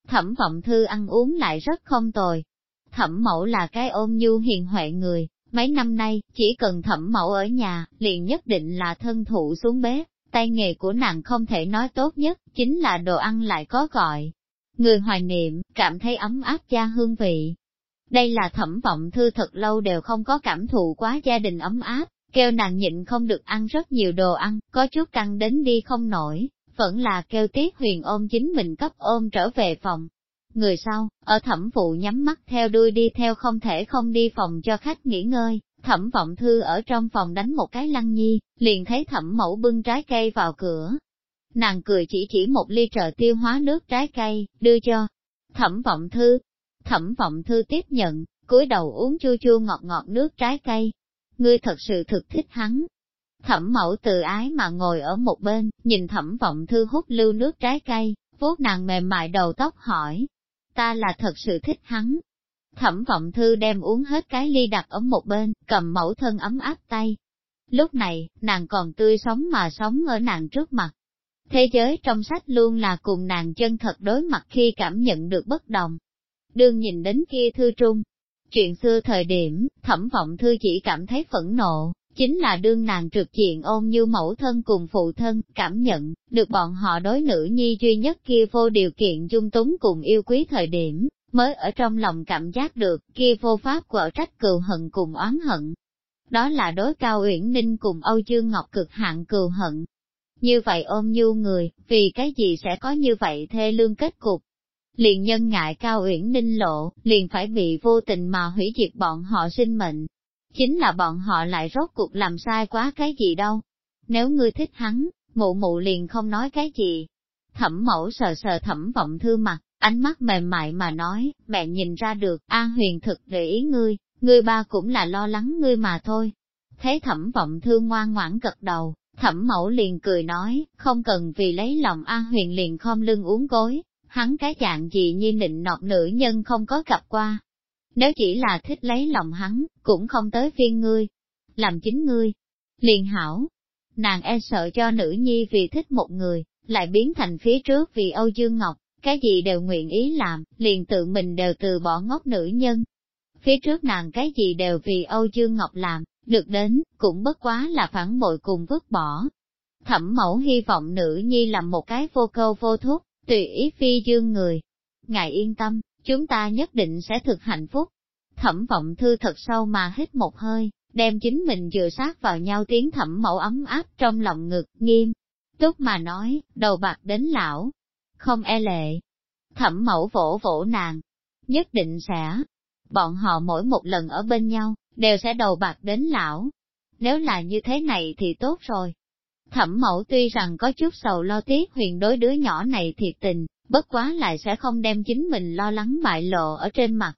Thẩm vọng thư ăn uống lại rất không tồi. Thẩm mẫu là cái ôm nhu hiền huệ người, mấy năm nay, chỉ cần thẩm mẫu ở nhà, liền nhất định là thân thụ xuống bếp, tay nghề của nàng không thể nói tốt nhất, chính là đồ ăn lại có gọi. Người hoài niệm, cảm thấy ấm áp gia hương vị. Đây là thẩm vọng thư thật lâu đều không có cảm thụ quá gia đình ấm áp, kêu nàng nhịn không được ăn rất nhiều đồ ăn, có chút căng đến đi không nổi, vẫn là kêu tiết huyền ôm chính mình cấp ôm trở về phòng. Người sau, ở thẩm phụ nhắm mắt theo đuôi đi theo không thể không đi phòng cho khách nghỉ ngơi, thẩm vọng thư ở trong phòng đánh một cái lăng nhi, liền thấy thẩm mẫu bưng trái cây vào cửa. Nàng cười chỉ chỉ một ly trợ tiêu hóa nước trái cây, đưa cho thẩm vọng thư. Thẩm vọng thư tiếp nhận, cúi đầu uống chua chua ngọt ngọt nước trái cây. Ngươi thật sự thực thích hắn. Thẩm mẫu từ ái mà ngồi ở một bên, nhìn thẩm vọng thư hút lưu nước trái cây, vuốt nàng mềm mại đầu tóc hỏi. Ta là thật sự thích hắn, Thẩm vọng thư đem uống hết cái ly đặt ở một bên, cầm mẫu thân ấm áp tay. Lúc này, nàng còn tươi sống mà sống ở nàng trước mặt. Thế giới trong sách luôn là cùng nàng chân thật đối mặt khi cảm nhận được bất đồng. Đương nhìn đến kia thư trung. Chuyện xưa thời điểm, thẩm vọng thư chỉ cảm thấy phẫn nộ, chính là đương nàng trực diện ôm như mẫu thân cùng phụ thân, cảm nhận, được bọn họ đối nữ nhi duy nhất kia vô điều kiện dung túng cùng yêu quý thời điểm, mới ở trong lòng cảm giác được kia vô pháp quở trách cừu hận cùng oán hận. Đó là đối cao Uyển Ninh cùng Âu Dương Ngọc cực hạn cừu hận. Như vậy ôm nhu người, vì cái gì sẽ có như vậy thê lương kết cục? Liền nhân ngại cao Uyển Ninh lộ, liền phải bị vô tình mà hủy diệt bọn họ sinh mệnh. Chính là bọn họ lại rốt cuộc làm sai quá cái gì đâu. Nếu ngươi thích hắn, mụ mụ liền không nói cái gì. Thẩm mẫu sờ sờ thẩm vọng thư mặt, Ánh mắt mềm mại mà nói, mẹ nhìn ra được, An Huyền thực để ý ngươi, ngươi ba cũng là lo lắng ngươi mà thôi. Thế thẩm vọng thư ngoan ngoãn gật đầu, thẩm mẫu liền cười nói, không cần vì lấy lòng An Huyền liền khom lưng uống gối, hắn cái dạng gì như nịnh nọt nữ nhân không có gặp qua. Nếu chỉ là thích lấy lòng hắn, cũng không tới phiên ngươi, làm chính ngươi, liền hảo. Nàng e sợ cho nữ nhi vì thích một người, lại biến thành phía trước vì Âu Dương Ngọc, cái gì đều nguyện ý làm, liền tự mình đều từ bỏ ngốc nữ nhân. Phía trước nàng cái gì đều vì Âu Dương Ngọc làm, được đến, cũng bất quá là phản bội cùng vứt bỏ. Thẩm mẫu hy vọng nữ nhi làm một cái vô câu vô thúc, tùy ý phi dương người. Ngài yên tâm, chúng ta nhất định sẽ thực hạnh phúc. Thẩm vọng thư thật sâu mà hít một hơi, đem chính mình dựa sát vào nhau tiếng thẩm mẫu ấm áp trong lòng ngực, nghiêm. Túc mà nói, đầu bạc đến lão, không e lệ. Thẩm mẫu vỗ vỗ nàng, nhất định sẽ. Bọn họ mỗi một lần ở bên nhau, đều sẽ đầu bạc đến lão. Nếu là như thế này thì tốt rồi. Thẩm mẫu tuy rằng có chút sầu lo tiếc huyền đối đứa nhỏ này thiệt tình, bất quá lại sẽ không đem chính mình lo lắng bại lộ ở trên mặt.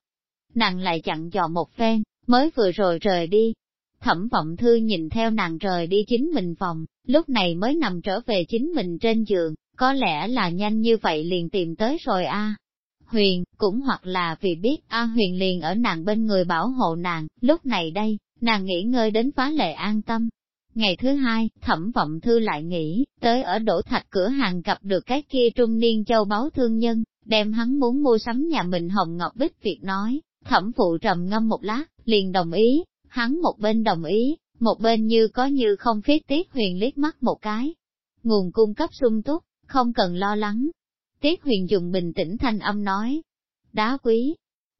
Nàng lại chặn dò một phen, mới vừa rồi rời đi. Thẩm vọng thư nhìn theo nàng rời đi chính mình phòng, lúc này mới nằm trở về chính mình trên giường, có lẽ là nhanh như vậy liền tìm tới rồi a. Huyền, cũng hoặc là vì biết A Huyền liền ở nàng bên người bảo hộ nàng, lúc này đây, nàng nghỉ ngơi đến phá lệ an tâm. Ngày thứ hai, thẩm vọng thư lại nghĩ tới ở đổ thạch cửa hàng gặp được cái kia trung niên châu báu thương nhân, đem hắn muốn mua sắm nhà mình Hồng Ngọc Bích Việt nói, thẩm phụ trầm ngâm một lát, liền đồng ý, hắn một bên đồng ý, một bên như có như không phía tiết huyền liếc mắt một cái, nguồn cung cấp sung túc, không cần lo lắng. Tiết huyền dùng bình tĩnh thanh âm nói, đá quý,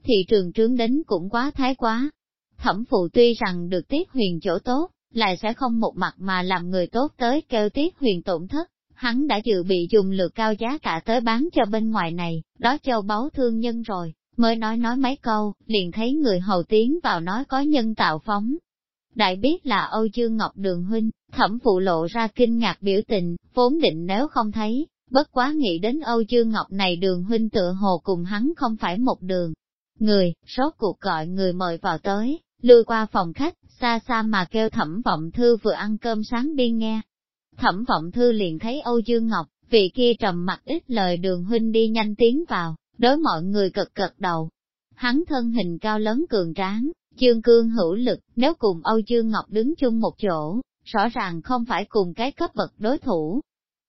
thị trường trướng đến cũng quá thái quá. Thẩm phụ tuy rằng được tiết huyền chỗ tốt, lại sẽ không một mặt mà làm người tốt tới kêu tiết huyền tổn thất. Hắn đã dự bị dùng lượt cao giá cả tới bán cho bên ngoài này, đó châu báu thương nhân rồi, mới nói nói mấy câu, liền thấy người hầu tiến vào nói có nhân tạo phóng. Đại biết là Âu Dương Ngọc Đường Huynh, thẩm phụ lộ ra kinh ngạc biểu tình, vốn định nếu không thấy, bất quá nghĩ đến Âu Dương Ngọc này đường huynh tựa hồ cùng hắn không phải một đường. Người, rốt cuộc gọi người mời vào tới, lưu qua phòng khách, xa xa mà kêu thẩm vọng thư vừa ăn cơm sáng đi nghe. Thẩm vọng thư liền thấy Âu Dương Ngọc, vị kia trầm mặt ít lời đường huynh đi nhanh tiến vào, đối mọi người cực cực đầu. Hắn thân hình cao lớn cường tráng, chương cương hữu lực, nếu cùng Âu Dương Ngọc đứng chung một chỗ, rõ ràng không phải cùng cái cấp bậc đối thủ.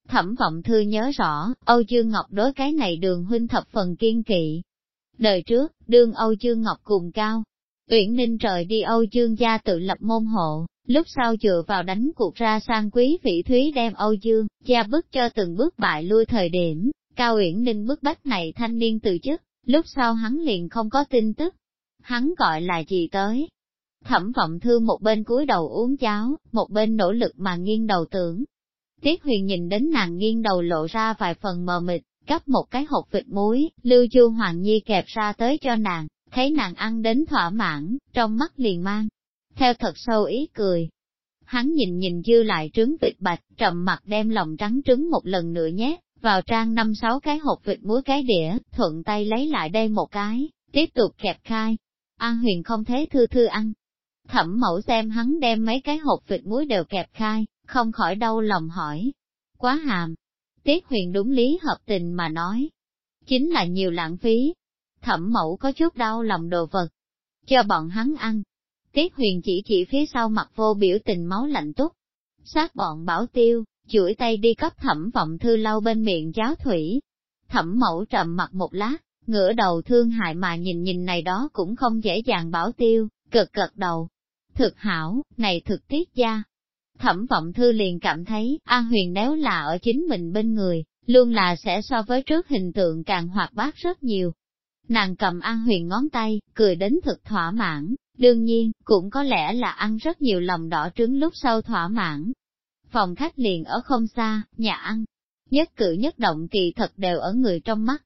Thẩm vọng thư nhớ rõ, Âu Dương Ngọc đối cái này đường huynh thập phần kiên kỵ. Đời trước, đương Âu Dương Ngọc cùng cao, Uyển Ninh trời đi Âu Dương gia tự lập môn hộ, lúc sau dựa vào đánh cuộc ra sang quý vị thúy đem Âu Dương, gia bức cho từng bước bại lui thời điểm, Cao Uyển Ninh bức bách này thanh niên từ chức, lúc sau hắn liền không có tin tức. Hắn gọi là gì tới? Thẩm vọng thư một bên cúi đầu uống cháo, một bên nỗ lực mà nghiêng đầu tưởng. Tiết huyền nhìn đến nàng nghiêng đầu lộ ra vài phần mờ mịt, cắp một cái hộp vịt muối, lưu chu hoàng nhi kẹp ra tới cho nàng, thấy nàng ăn đến thỏa mãn, trong mắt liền mang, theo thật sâu ý cười. Hắn nhìn nhìn dư lại trứng vịt bạch, trầm mặt đem lòng trắng trứng một lần nữa nhé, vào trang năm sáu cái hộp vịt muối cái đĩa, thuận tay lấy lại đây một cái, tiếp tục kẹp khai. An huyền không thế thư thư ăn. Thẩm mẫu xem hắn đem mấy cái hộp vịt muối đều kẹp khai, không khỏi đau lòng hỏi. Quá hàm. Tiết huyền đúng lý hợp tình mà nói. Chính là nhiều lãng phí, thẩm mẫu có chút đau lòng đồ vật. Cho bọn hắn ăn. Tiết huyền chỉ chỉ phía sau mặt vô biểu tình máu lạnh túc. Sát bọn bảo tiêu, chuỗi tay đi cấp thẩm vọng thư lau bên miệng cháo thủy. Thẩm mẫu trầm mặt một lát, ngửa đầu thương hại mà nhìn nhìn này đó cũng không dễ dàng bảo tiêu, cực cực đầu. Thực hảo, này thực tiết gia. Thẩm vọng thư liền cảm thấy, a Huyền nếu là ở chính mình bên người, luôn là sẽ so với trước hình tượng càng hoạt bát rất nhiều, Nàng cầm An Huyền ngón tay, cười đến thực thỏa mãn, đương nhiên, cũng có lẽ là ăn rất nhiều lòng đỏ trứng lúc sau thỏa mãn. Phòng khách liền ở không xa, nhà ăn, nhất cử nhất động kỳ thật đều ở người trong mắt.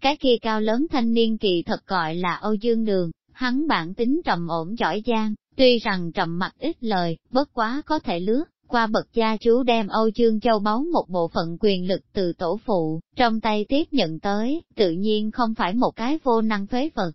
Cái kia cao lớn thanh niên kỳ thật gọi là Âu Dương Đường, hắn bản tính trầm ổn giỏi giang, tuy rằng trầm mặt ít lời, bất quá có thể lướt qua bậc cha chú đem Âu Dương Châu báu một bộ phận quyền lực từ tổ phụ, trong tay tiếp nhận tới, tự nhiên không phải một cái vô năng phế vật.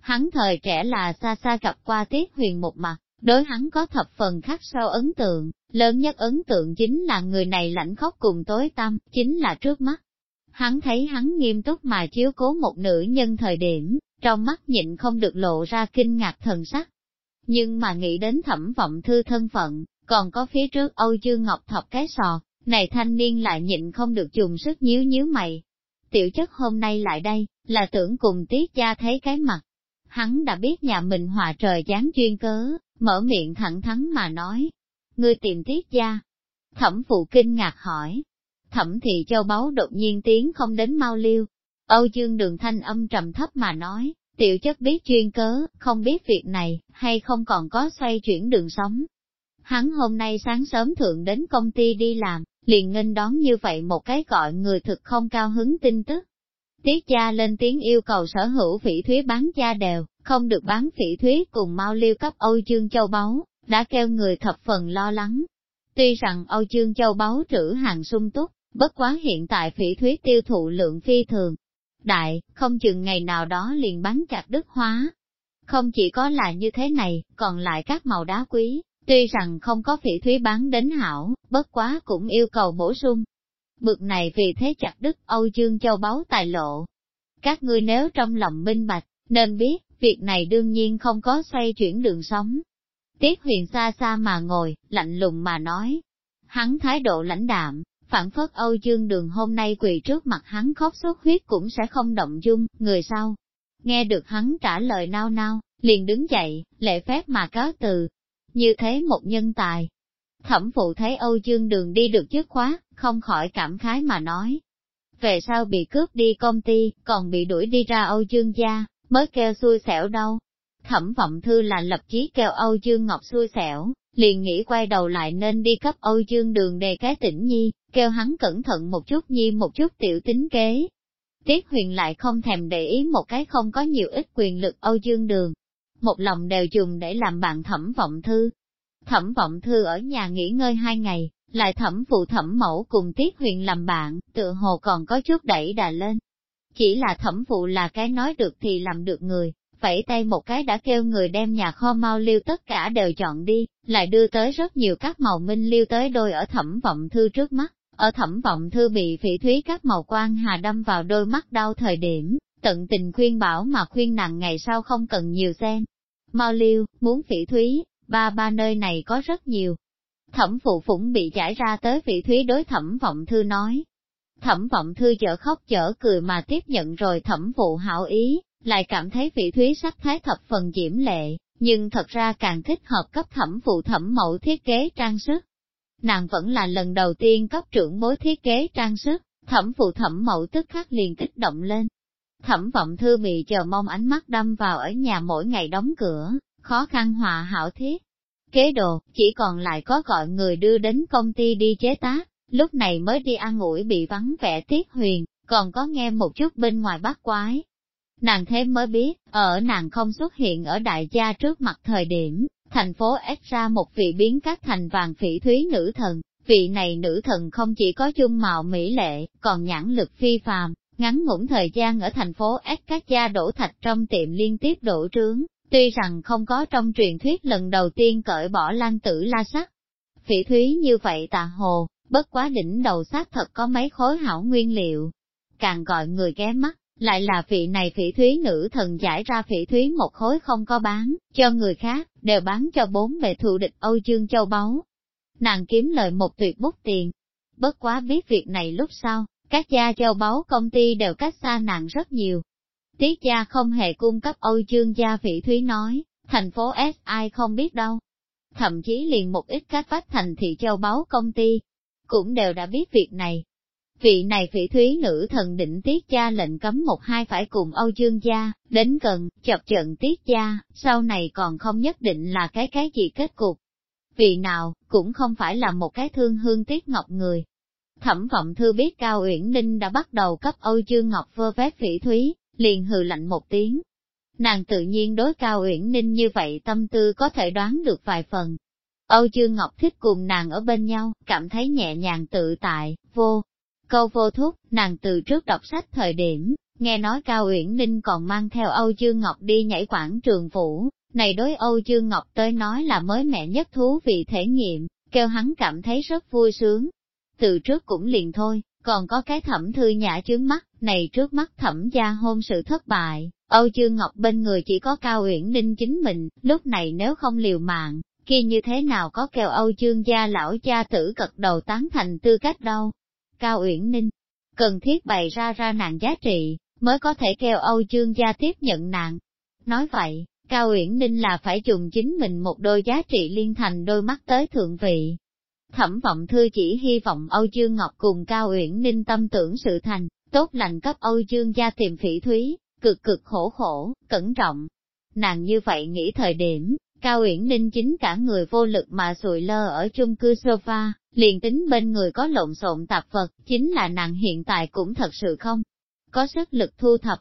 Hắn thời trẻ là xa xa gặp qua Tiết Huyền một mặt, đối hắn có thập phần khắc sâu ấn tượng, lớn nhất ấn tượng chính là người này lãnh khóc cùng tối tâm, chính là trước mắt. Hắn thấy hắn nghiêm túc mà chiếu cố một nữ nhân thời điểm, trong mắt nhịn không được lộ ra kinh ngạc thần sắc. Nhưng mà nghĩ đến thẩm vọng thư thân phận, còn có phía trước Âu Dương Ngọc thọc cái sò, này thanh niên lại nhịn không được dùng sức nhíu nhíu mày. Tiểu chất hôm nay lại đây, là tưởng cùng tiết gia thấy cái mặt. Hắn đã biết nhà mình hòa trời dáng chuyên cớ, mở miệng thẳng thắn mà nói. Ngươi tìm tiết gia. Thẩm phụ kinh ngạc hỏi. Thẩm thị châu báu đột nhiên tiếng không đến mau liêu. Âu Dương đường thanh âm trầm thấp mà nói, tiểu chất biết chuyên cớ, không biết việc này, hay không còn có xoay chuyển đường sống. Hắn hôm nay sáng sớm thượng đến công ty đi làm, liền nghênh đón như vậy một cái gọi người thực không cao hứng tin tức. Tiết gia lên tiếng yêu cầu sở hữu phỉ thúy bán gia đều, không được bán phỉ thúy cùng mau liêu cấp Âu Dương Châu Báu, đã kêu người thập phần lo lắng. Tuy rằng Âu Dương Châu Báu trữ hàng sung túc, bất quá hiện tại phỉ thúy tiêu thụ lượng phi thường. Đại, không chừng ngày nào đó liền bán chặt đức hóa. Không chỉ có là như thế này, còn lại các màu đá quý, Tuy rằng không có phỉ thúy bán đến hảo, bất quá cũng yêu cầu bổ sung. Bực này vì thế chặt đức Âu Dương Châu báu tài lộ. Các ngươi nếu trong lòng minh bạch, nên biết, việc này đương nhiên không có xoay chuyển đường sống. Tiết huyền xa xa mà ngồi, lạnh lùng mà nói. Hắn thái độ lãnh đạm, phản phất Âu Dương đường hôm nay quỳ trước mặt hắn khóc sốt huyết cũng sẽ không động dung, người sau. Nghe được hắn trả lời nao nao, liền đứng dậy, lệ phép mà cáo từ, như thế một nhân tài. Thẩm phụ thấy Âu Dương Đường đi được trước khóa, không khỏi cảm khái mà nói. Về sau bị cướp đi công ty, còn bị đuổi đi ra Âu Dương gia, mới kêu xui xẻo đâu. Thẩm vọng thư là lập chí kêu Âu Dương Ngọc xui xẻo, liền nghĩ quay đầu lại nên đi cấp Âu Dương Đường đề cái tỉnh nhi, kêu hắn cẩn thận một chút nhi một chút tiểu tính kế. Tiết huyền lại không thèm để ý một cái không có nhiều ít quyền lực Âu Dương Đường. Một lòng đều dùng để làm bạn thẩm vọng thư. Thẩm vọng thư ở nhà nghỉ ngơi hai ngày, lại thẩm phụ thẩm mẫu cùng Tiết huyền làm bạn, tựa hồ còn có chút đẩy đà lên. Chỉ là thẩm phụ là cái nói được thì làm được người, vẫy tay một cái đã kêu người đem nhà kho mau liêu tất cả đều chọn đi, lại đưa tới rất nhiều các màu minh liêu tới đôi ở thẩm vọng thư trước mắt. Ở thẩm vọng thư bị phỉ thúy các màu quan hà đâm vào đôi mắt đau thời điểm, tận tình khuyên bảo mà khuyên nàng ngày sau không cần nhiều xem. Mau liêu, muốn phỉ thúy, ba ba nơi này có rất nhiều. Thẩm phụ phủng bị giải ra tới phỉ thúy đối thẩm vọng thư nói. Thẩm vọng thư chở khóc chở cười mà tiếp nhận rồi thẩm phụ hảo ý, lại cảm thấy phỉ thúy sắc thái thập phần diễm lệ, nhưng thật ra càng thích hợp cấp thẩm phụ thẩm mẫu thiết kế trang sức. Nàng vẫn là lần đầu tiên cấp trưởng bối thiết kế trang sức, thẩm phụ thẩm mẫu tức khắc liền kích động lên. Thẩm vọng thư bị chờ mong ánh mắt đâm vào ở nhà mỗi ngày đóng cửa, khó khăn hòa hảo thiết. Kế đồ, chỉ còn lại có gọi người đưa đến công ty đi chế tác, lúc này mới đi ăn ủi bị vắng vẻ tiết huyền, còn có nghe một chút bên ngoài bắt quái, Nàng thế mới biết, ở nàng không xuất hiện ở đại gia trước mặt thời điểm, thành phố S ra một vị biến các thành vàng phỉ thúy nữ thần. Vị này nữ thần không chỉ có dung mạo mỹ lệ, còn nhãn lực phi phàm, ngắn ngủn thời gian ở thành phố ép các gia đổ thạch trong tiệm liên tiếp đổ trướng, tuy rằng không có trong truyền thuyết lần đầu tiên cởi bỏ lan tử la sắc. Phỉ thúy như vậy tà hồ, bất quá đỉnh đầu xác thật có mấy khối hảo nguyên liệu, càng gọi người ghé mắt, lại là vị này phỉ thúy nữ thần giải ra phỉ thúy một khối không có bán, cho người khác, đều bán cho bốn bề thù địch Âu Dương Châu Báu. Nàng kiếm lời một tuyệt bút tiền. Bất quá biết việc này lúc sau, các gia châu báu công ty đều cách xa nặng rất nhiều. Tiết gia không hề cung cấp Âu Dương gia phỉ thúy nói, thành phố S ai không biết đâu. Thậm chí liền một ít các vách thành thị châu báu công ty, cũng đều đã biết việc này, Vị này phỉ thúy nữ thần định tiết gia lệnh cấm một hai phải cùng Âu Dương gia, đến gần, chọc trận tiết gia, sau này còn không nhất định là cái cái gì kết cục. Vị nào, cũng không phải là một cái thương hương tiết ngọc người. Thẩm vọng thư biết Cao Uyển Ninh đã bắt đầu cấp Âu Dương Ngọc vơ vét phỉ thúy, liền hừ lạnh một tiếng. Nàng tự nhiên đối Cao Uyển Ninh như vậy tâm tư có thể đoán được vài phần. Âu Dương Ngọc thích cùng nàng ở bên nhau, cảm thấy nhẹ nhàng tự tại, vô, Câu vô thúc, nàng từ trước đọc sách thời điểm, nghe nói Cao Uyển Ninh còn mang theo Âu Dương Ngọc đi nhảy quảng trường phủ, này đối Âu Dương Ngọc tới nói là mới mẹ nhất thú vị thể nghiệm, kêu hắn cảm thấy rất vui sướng. Từ trước cũng liền thôi, còn có cái thẩm thư nhã chướng mắt, này trước mắt thẩm gia hôn sự thất bại, Âu Dương Ngọc bên người chỉ có Cao Uyển Ninh chính mình, lúc này nếu không liều mạng, kia như thế nào có kêu Âu Dương gia lão cha tử cật đầu tán thành tư cách đâu. Cao Uyển Ninh, cần thiết bày ra ra nạn giá trị, mới có thể kêu Âu Dương gia tiếp nhận nạn. Nói vậy, Cao Uyển Ninh là phải dùng chính mình một đôi giá trị liên thành đôi mắt tới thượng vị. Thẩm vọng thư chỉ hy vọng Âu Dương Ngọc cùng Cao Uyển Ninh tâm tưởng sự thành, tốt lành cấp Âu Dương gia tìm phỉ thúy, cực cực khổ khổ, cẩn trọng. Nàng như vậy nghĩ thời điểm, Cao Uyển Ninh chính cả người vô lực mà sùi lơ ở chung cư sofa, liền tính bên người có lộn xộn tạp vật, chính là nàng hiện tại cũng thật sự không có sức lực thu thập.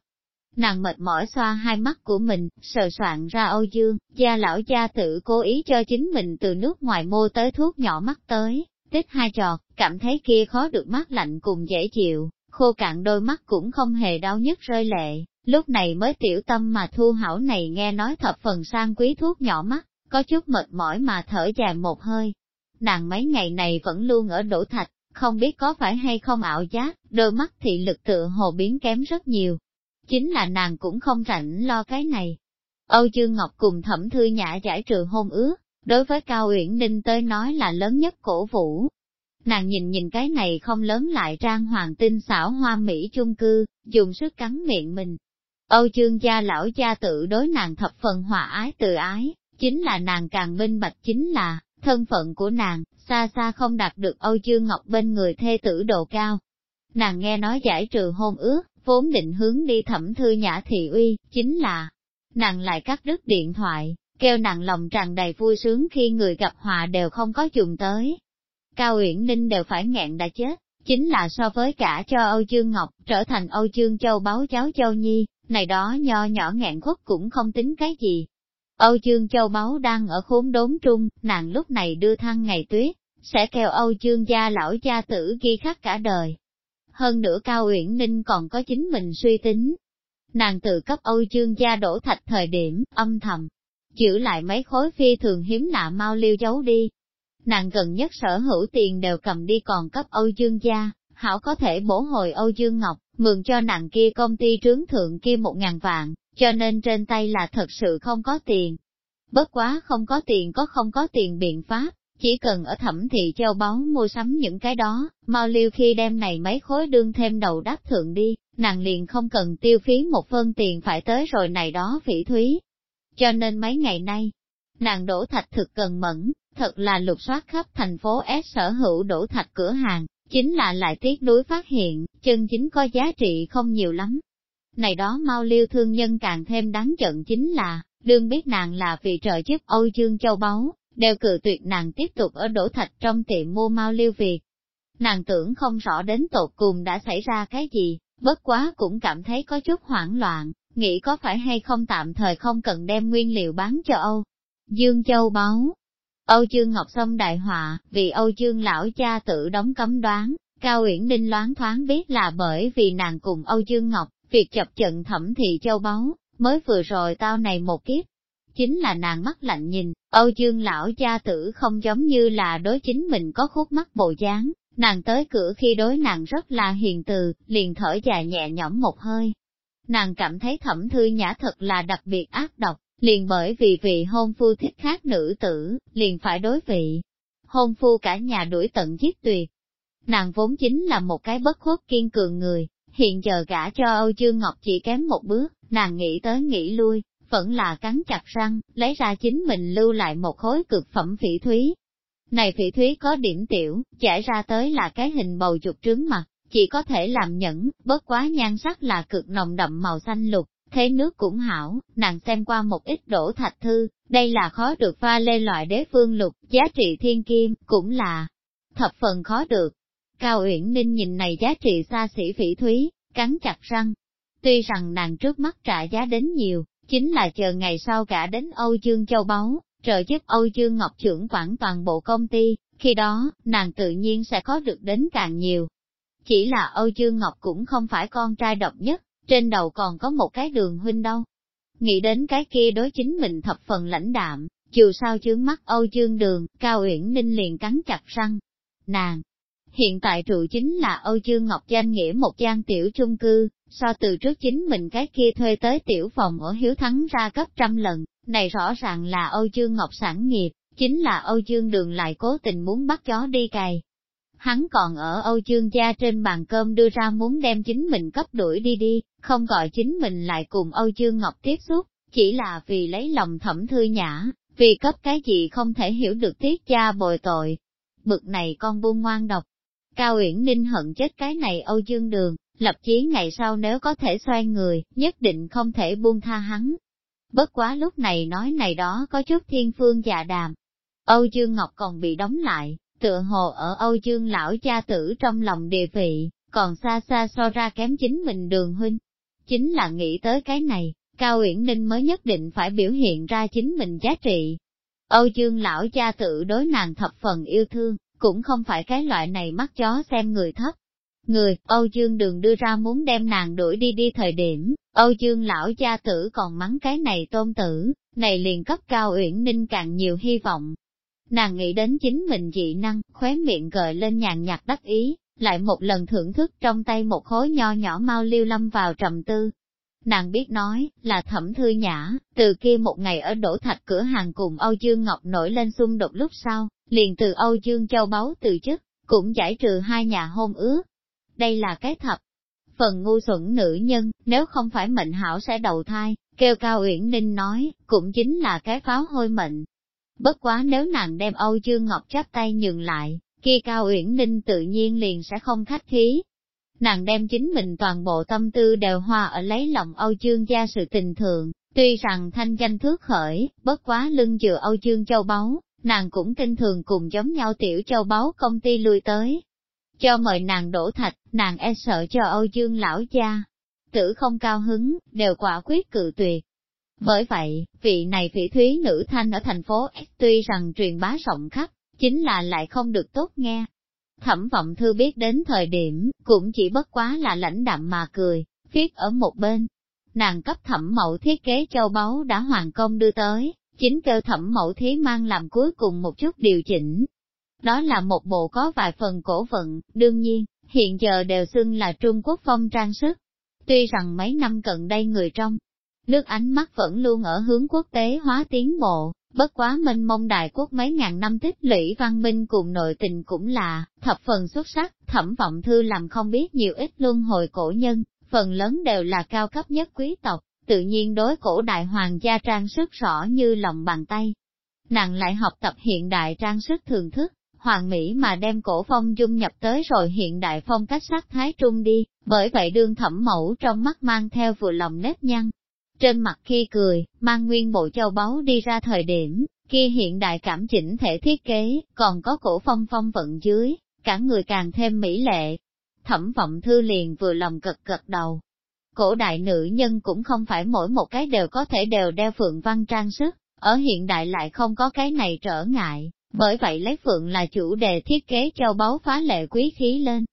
Nàng mệt mỏi xoa hai mắt của mình, sờ soạn ra Âu Dương, gia lão gia tự cố ý cho chính mình từ nước ngoài mua tới thuốc nhỏ mắt tới, tích hai trọt, cảm thấy kia khó được mắt lạnh cùng dễ chịu, khô cạn đôi mắt cũng không hề đau nhức rơi lệ, lúc này mới tiểu tâm mà thu hảo này nghe nói thập phần sang quý thuốc nhỏ mắt, có chút mệt mỏi mà thở dài một hơi, nàng mấy ngày này vẫn luôn ở đổ thạch, không biết có phải hay không ảo giác, đôi mắt thị lực tựa hồ biến kém rất nhiều. Chính là nàng cũng không rảnh lo cái này. Âu Dương Ngọc cùng thẩm thư nhã giải trừ hôn ước, đối với Cao Uyển Ninh tới nói là lớn nhất cổ vũ. Nàng nhìn nhìn cái này không lớn lại trang hoàng tinh xảo hoa mỹ chung cư, dùng sức cắn miệng mình. Âu Dương gia lão gia tự đối nàng thập phần hòa ái tự ái, chính là nàng càng minh bạch chính là, thân phận của nàng, xa xa không đạt được Âu Dương Ngọc bên người thê tử độ cao. Nàng nghe nói giải trừ hôn ước, vốn định hướng đi thẩm thư nhã thị uy, chính là, nàng lại cắt đứt điện thoại, kêu nàng lòng tràn đầy vui sướng khi người gặp họa đều không có dùng tới. Cao Uyển Ninh đều phải nghẹn đã chết, chính là so với cả cho Âu Dương Ngọc, trở thành Âu Dương Châu báo cháu Châu Nhi, này đó nho nhỏ nghẹn khuất cũng không tính cái gì. Âu Dương Châu Báu đang ở khốn đốn trung, nàng lúc này đưa thăng ngày tuyết, sẽ kêu Âu Dương gia lão gia tử ghi khắc cả đời. Hơn nữa Cao Uyển Ninh còn có chính mình suy tính. Nàng tự cấp Âu Dương gia đổ thạch thời điểm, âm thầm, giữ lại mấy khối phi thường hiếm lạ mau liêu giấu đi. Nàng gần nhất sở hữu tiền đều cầm đi còn cấp Âu Dương gia, hảo có thể bổ hồi Âu Dương Ngọc, mượn cho nàng kia công ty trướng thượng kia một ngàn vạn, cho nên trên tay là thật sự không có tiền. Bất quá không có tiền có không có tiền biện pháp, chỉ cần ở thẩm thị châu báu mua sắm những cái đó, mau liêu khi đem này mấy khối đương thêm đầu đắp thượng đi, nàng liền không cần tiêu phí một phân tiền phải tới rồi này đó phỉ thúy. Cho nên mấy ngày nay, nàng đổ thạch thực cần mẫn, thật là lục soát khắp thành phố S sở hữu đổ thạch cửa hàng, chính là lại tiếc đối phát hiện, chân chính có giá trị không nhiều lắm. Này đó mau liêu thương nhân càng thêm đáng giận chính là, đương biết nàng là vì trợ giúp Âu Dương Châu Báu, đều cự tuyệt nàng tiếp tục ở đổ thạch trong tiệm mua mau liêu việc. Nàng tưởng không rõ đến tột cùng đã xảy ra cái gì, bất quá cũng cảm thấy có chút hoảng loạn, nghĩ có phải hay không tạm thời không cần đem nguyên liệu bán cho Âu. Dương Châu báo Âu Dương Ngọc Sông đại họa, vì Âu Dương lão cha tự đóng cấm đoán, Cao Uyển Ninh loáng thoáng biết là bởi vì nàng cùng Âu Dương Ngọc, việc chập trận thẩm thị châu báu, mới vừa rồi tao này một kiếp. Chính là nàng mắt lạnh nhìn, Âu Dương lão cha tử không giống như là đối chính mình có khúc mắt bộ dáng, nàng tới cửa khi đối nàng rất là hiền từ, liền thở dài nhẹ nhõm một hơi. Nàng cảm thấy thẩm thư nhã thật là đặc biệt ác độc, liền bởi vì vị hôn phu thích khác nữ tử, liền phải đối vị. Hôn phu cả nhà đuổi tận giết tuyệt. Nàng vốn chính là một cái bất khuất kiên cường người, hiện giờ gả cho Âu Dương Ngọc chỉ kém một bước, nàng nghĩ tới nghĩ lui, vẫn là cắn chặt răng, lấy ra chính mình lưu lại một khối cực phẩm phỉ thúy. Này phỉ thúy có điểm tiểu, chảy ra tới là cái hình bầu dục trứng mặt, chỉ có thể làm nhẫn, bất quá nhan sắc là cực nồng đậm màu xanh lục, thế nước cũng hảo, nàng xem qua một ít đổ thạch thư, đây là khó được pha lê loại đế phương lục, giá trị thiên kim, cũng là thập phần khó được. Cao Uyển Ninh nhìn này giá trị xa xỉ phỉ thúy, cắn chặt răng. Tuy rằng nàng trước mắt trả giá đến nhiều, chính là chờ ngày sau cả đến Âu Dương Châu Báu, trợ giúp Âu Dương Ngọc trưởng quản toàn bộ công ty, khi đó, nàng tự nhiên sẽ có được đến càng nhiều. Chỉ là Âu Dương Ngọc cũng không phải con trai độc nhất, trên đầu còn có một cái đường huynh đâu. Nghĩ đến cái kia đối chính mình thập phần lãnh đạm, dù sao chướng mắt Âu Dương Đường, Cao Uyển Ninh liền cắn chặt răng. Nàng, hiện tại trụ chính là Âu Dương Ngọc danh nghĩa một gian tiểu chung cư, so từ trước chính mình cái kia thuê tới tiểu phòng ở Hiếu Thắng ra gấp trăm lần, này rõ ràng là Âu Dương Ngọc sản nghiệp, chính là Âu Dương Đường lại cố tình muốn bắt chó đi cày, hắn còn ở Âu Dương gia trên bàn cơm đưa ra muốn đem chính mình cấp đuổi đi đi, không gọi chính mình lại cùng Âu Dương Ngọc tiếp xúc, chỉ là vì lấy lòng thẩm thư nhã, vì cấp cái gì không thể hiểu được tiết cha bồi tội. Bực này con buông ngoan độc. Cao Uyển Ninh hận chết cái này Âu Dương Đường, lập chí ngày sau nếu có thể xoay người, nhất định không thể buông tha hắn. Bất quá lúc này nói này đó có chút thiên phương già đàm. Âu Dương Ngọc còn bị đóng lại, tựa hồ ở Âu Dương lão cha tử trong lòng địa vị, còn xa xa so ra kém chính mình đường huynh. Chính là nghĩ tới cái này, Cao Uyển Ninh mới nhất định phải biểu hiện ra chính mình giá trị. Âu Dương lão cha tử đối nàng thập phần yêu thương, cũng không phải cái loại này mắt chó xem người thấp. Người, Âu Dương đường đưa ra muốn đem nàng đuổi đi đi thời điểm, Âu Dương lão cha tử còn mắng cái này tôn tử, này liền cấp Cao Uyển Ninh càng nhiều hy vọng, Nàng nghĩ đến chính mình dị năng, khóe miệng gợi lên nhàn nhạt đắc ý, lại một lần thưởng thức trong tay một khối nho nhỏ mau liêu lâm vào trầm tư. Nàng biết nói, là thẩm thư nhã, từ kia một ngày ở đổ thạch cửa hàng cùng Âu Dương Ngọc nổi lên xung đột lúc sau, liền từ Âu Dương Châu Báu từ chức, cũng giải trừ hai nhà hôn ước. Đây là cái thập. Phần ngu xuẩn nữ nhân, nếu không phải mệnh hảo sẽ đầu thai, kêu Cao Uyển Ninh nói, cũng chính là cái pháo hôi mệnh. Bất quá nếu nàng đem Âu Dương Ngọc chắp tay nhường lại, kia Cao Uyển Ninh tự nhiên liền sẽ không khách khí. Nàng đem chính mình toàn bộ tâm tư đều hoa ở lấy lòng Âu Dương gia sự tình thường, tuy rằng thanh danh thước khởi, bất quá lưng dựa Âu Dương châu báu, nàng cũng kinh thường cùng giống nhau tiểu châu báu công ty lui tới. Cho mời nàng đổ thạch, nàng e sợ cho Âu Dương lão gia. Tử không cao hứng, đều quả quyết cự tuyệt. Bởi vậy, vị này phỉ thúy nữ thanh ở thành phố S tuy rằng truyền bá rộng khắp, chính là lại không được tốt nghe. Thẩm vọng thư biết đến thời điểm, cũng chỉ bất quá là lãnh đạm mà cười, viết ở một bên. Nàng cấp thẩm mẫu thiết kế châu báu đã hoàn công đưa tới, chính kêu thẩm mẫu thí mang làm cuối cùng một chút điều chỉnh. Đó là một bộ có vài phần cổ vận, đương nhiên, hiện giờ đều xưng là Trung Quốc phong trang sức. Tuy rằng mấy năm cận đây người trong nước ánh mắt vẫn luôn ở hướng quốc tế hóa tiến bộ, bất quá minh mông đại quốc mấy ngàn năm tích lũy văn minh cùng nội tình cũng là, thập phần xuất sắc, thẩm vọng thư làm không biết nhiều ít luân hồi cổ nhân, phần lớn đều là cao cấp nhất quý tộc, tự nhiên đối cổ đại hoàng gia trang sức rõ như lòng bàn tay. Nàng lại học tập hiện đại trang sức thường thức, hoàng mỹ mà đem cổ phong dung nhập tới rồi hiện đại phong cách sắc thái trung đi, bởi vậy đương thẩm mẫu trong mắt mang theo vừa lòng nếp nhăn, trên mặt khi cười, mang nguyên bộ châu báu đi ra thời điểm, kia hiện đại cảm chỉnh thể thiết kế, còn có cổ phong phong vận dưới, cả người càng thêm mỹ lệ. Thẩm vọng thư liền vừa lòng cực cực đầu. Cổ đại nữ nhân cũng không phải mỗi một cái đều có thể đều đeo phượng văn trang sức, ở hiện đại lại không có cái này trở ngại, bởi vậy lấy phượng là chủ đề thiết kế châu báu phá lệ quý khí lên.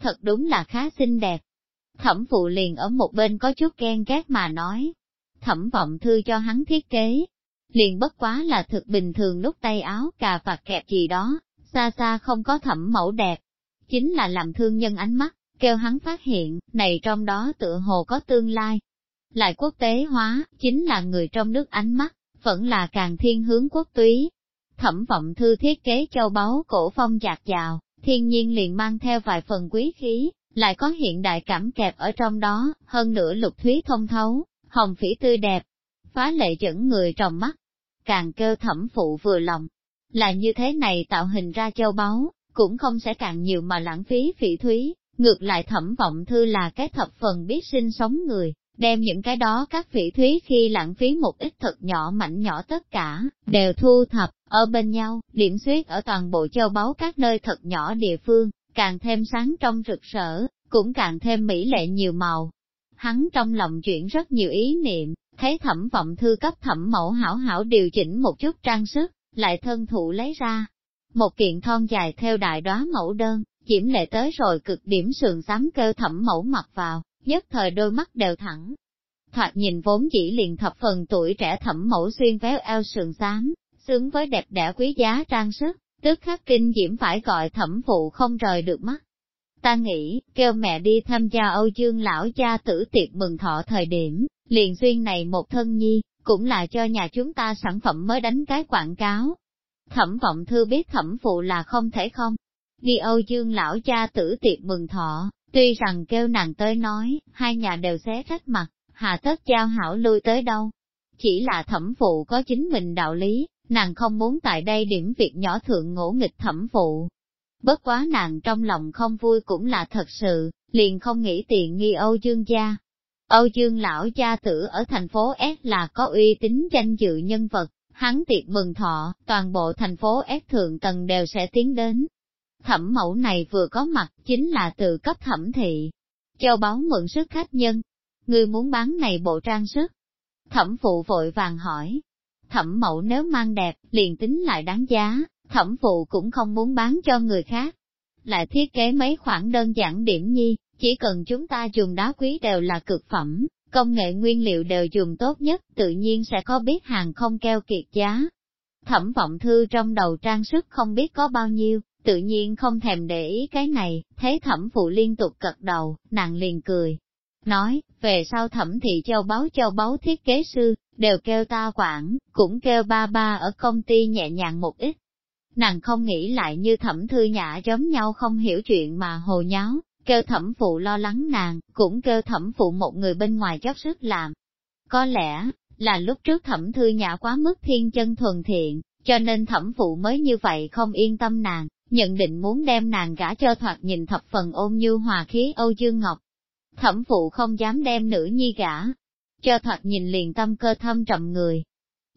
Thật đúng là khá xinh đẹp. Thẩm phụ liền ở một bên có chút ghen ghét mà nói, thẩm vọng thư cho hắn thiết kế. Liền bất quá là thực bình thường nút tay áo cà vạt kẹp gì đó, xa xa không có thẩm mẫu đẹp. Chính là làm thương nhân ánh mắt, kêu hắn phát hiện, này trong đó tựa hồ có tương lai. Lại quốc tế hóa, chính là người trong nước ánh mắt, vẫn là càng thiên hướng quốc túy. Thẩm vọng thư thiết kế châu báu cổ phong giạt dào, thiên nhiên liền mang theo vài phần quý khí, lại có hiện đại cảm kẹp ở trong đó, hơn nữa lục thúy thông thấu, hồng phỉ tươi đẹp, phá lệ dẫn người trong mắt, càng kêu thẩm phụ vừa lòng. Là như thế này tạo hình ra châu báu, cũng không sẽ càng nhiều mà lãng phí phỉ thúy, ngược lại thẩm vọng thư là cái thập phần biết sinh sống người, đem những cái đó các phỉ thúy khi lãng phí một ít thật nhỏ mảnh nhỏ tất cả, đều thu thập, ở bên nhau, điểm suyết ở toàn bộ châu báu các nơi thật nhỏ địa phương, càng thêm sáng trong rực rỡ, cũng càng thêm mỹ lệ nhiều màu, hắn trong lòng chuyển rất nhiều ý niệm, thấy thẩm vọng thư cấp thẩm mẫu hảo hảo điều chỉnh một chút trang sức, lại thân thụ lấy ra. Một kiện thon dài theo đại đóa mẫu đơn, diễm lệ tới rồi cực điểm sườn xám kêu thẩm mẫu mặc vào, nhất thời đôi mắt đều thẳng. Thoạt nhìn vốn chỉ liền thập phần tuổi trẻ thẩm mẫu xuyên véo eo sườn xám, xứng với đẹp đẽ quý giá trang sức, tức khắc kinh diễm phải gọi thẩm phụ không rời được mắt. Ta nghĩ, kêu mẹ đi tham gia Âu Dương lão cha tử tiệc mừng thọ thời điểm, liền xuyên này một thân nhi, cũng là cho nhà chúng ta sản phẩm mới đánh cái quảng cáo. Thẩm vọng thư biết thẩm phụ là không thể không. Đi Âu Dương lão cha tử tiệc mừng thọ, tuy rằng kêu nàng tới nói, hai nhà đều xé rách mặt, hà tất giao hảo lui tới đâu. Chỉ là thẩm phụ có chính mình đạo lý, nàng không muốn tại đây điểm việc nhỏ thượng ngỗ nghịch thẩm phụ, Bất quá nàng trong lòng không vui cũng là thật sự, liền không nghĩ tiện nghi Âu Dương gia. Âu Dương lão cha tử ở thành phố S là có uy tín danh dự nhân vật, hắn tiệc mừng thọ, toàn bộ thành phố S thượng tầng đều sẽ tiến đến. Thẩm mẫu này vừa có mặt, chính là từ cấp thẩm thị. Châu báo mượn sức khách nhân. Người muốn bán này bộ trang sức. Thẩm phụ vội vàng hỏi. Thẩm mẫu nếu mang đẹp, liền tính lại đáng giá, thẩm phụ cũng không muốn bán cho người khác. Lại thiết kế mấy khoản đơn giản điểm nhi, chỉ cần chúng ta dùng đá quý đều là cực phẩm, công nghệ nguyên liệu đều dùng tốt nhất, tự nhiên sẽ có biết hàng không keo kiệt giá. Thẩm vọng thư trong đầu trang sức không biết có bao nhiêu, tự nhiên không thèm để ý cái này, thế thẩm phụ liên tục cật đầu, nàng liền cười. Nói, về sau thẩm thị châu báu châu báu thiết kế sư, đều kêu ta quản, cũng kêu ba ba ở công ty nhẹ nhàng một ít, Nàng không nghĩ lại như thẩm thư nhã giống nhau không hiểu chuyện mà hồ nháo, kêu thẩm phụ lo lắng nàng, cũng kêu thẩm phụ một người bên ngoài dốc sức làm. Có lẽ, là lúc trước thẩm thư nhã quá mức thiên chân thuần thiện, cho nên thẩm phụ mới như vậy không yên tâm nàng, nhận định muốn đem nàng gả cho thoạt nhìn thập phần ôn như hòa khí Âu Dương Ngọc. Thẩm phụ không dám đem nữ nhi gả, cho thoạt nhìn liền tâm cơ thâm trầm người.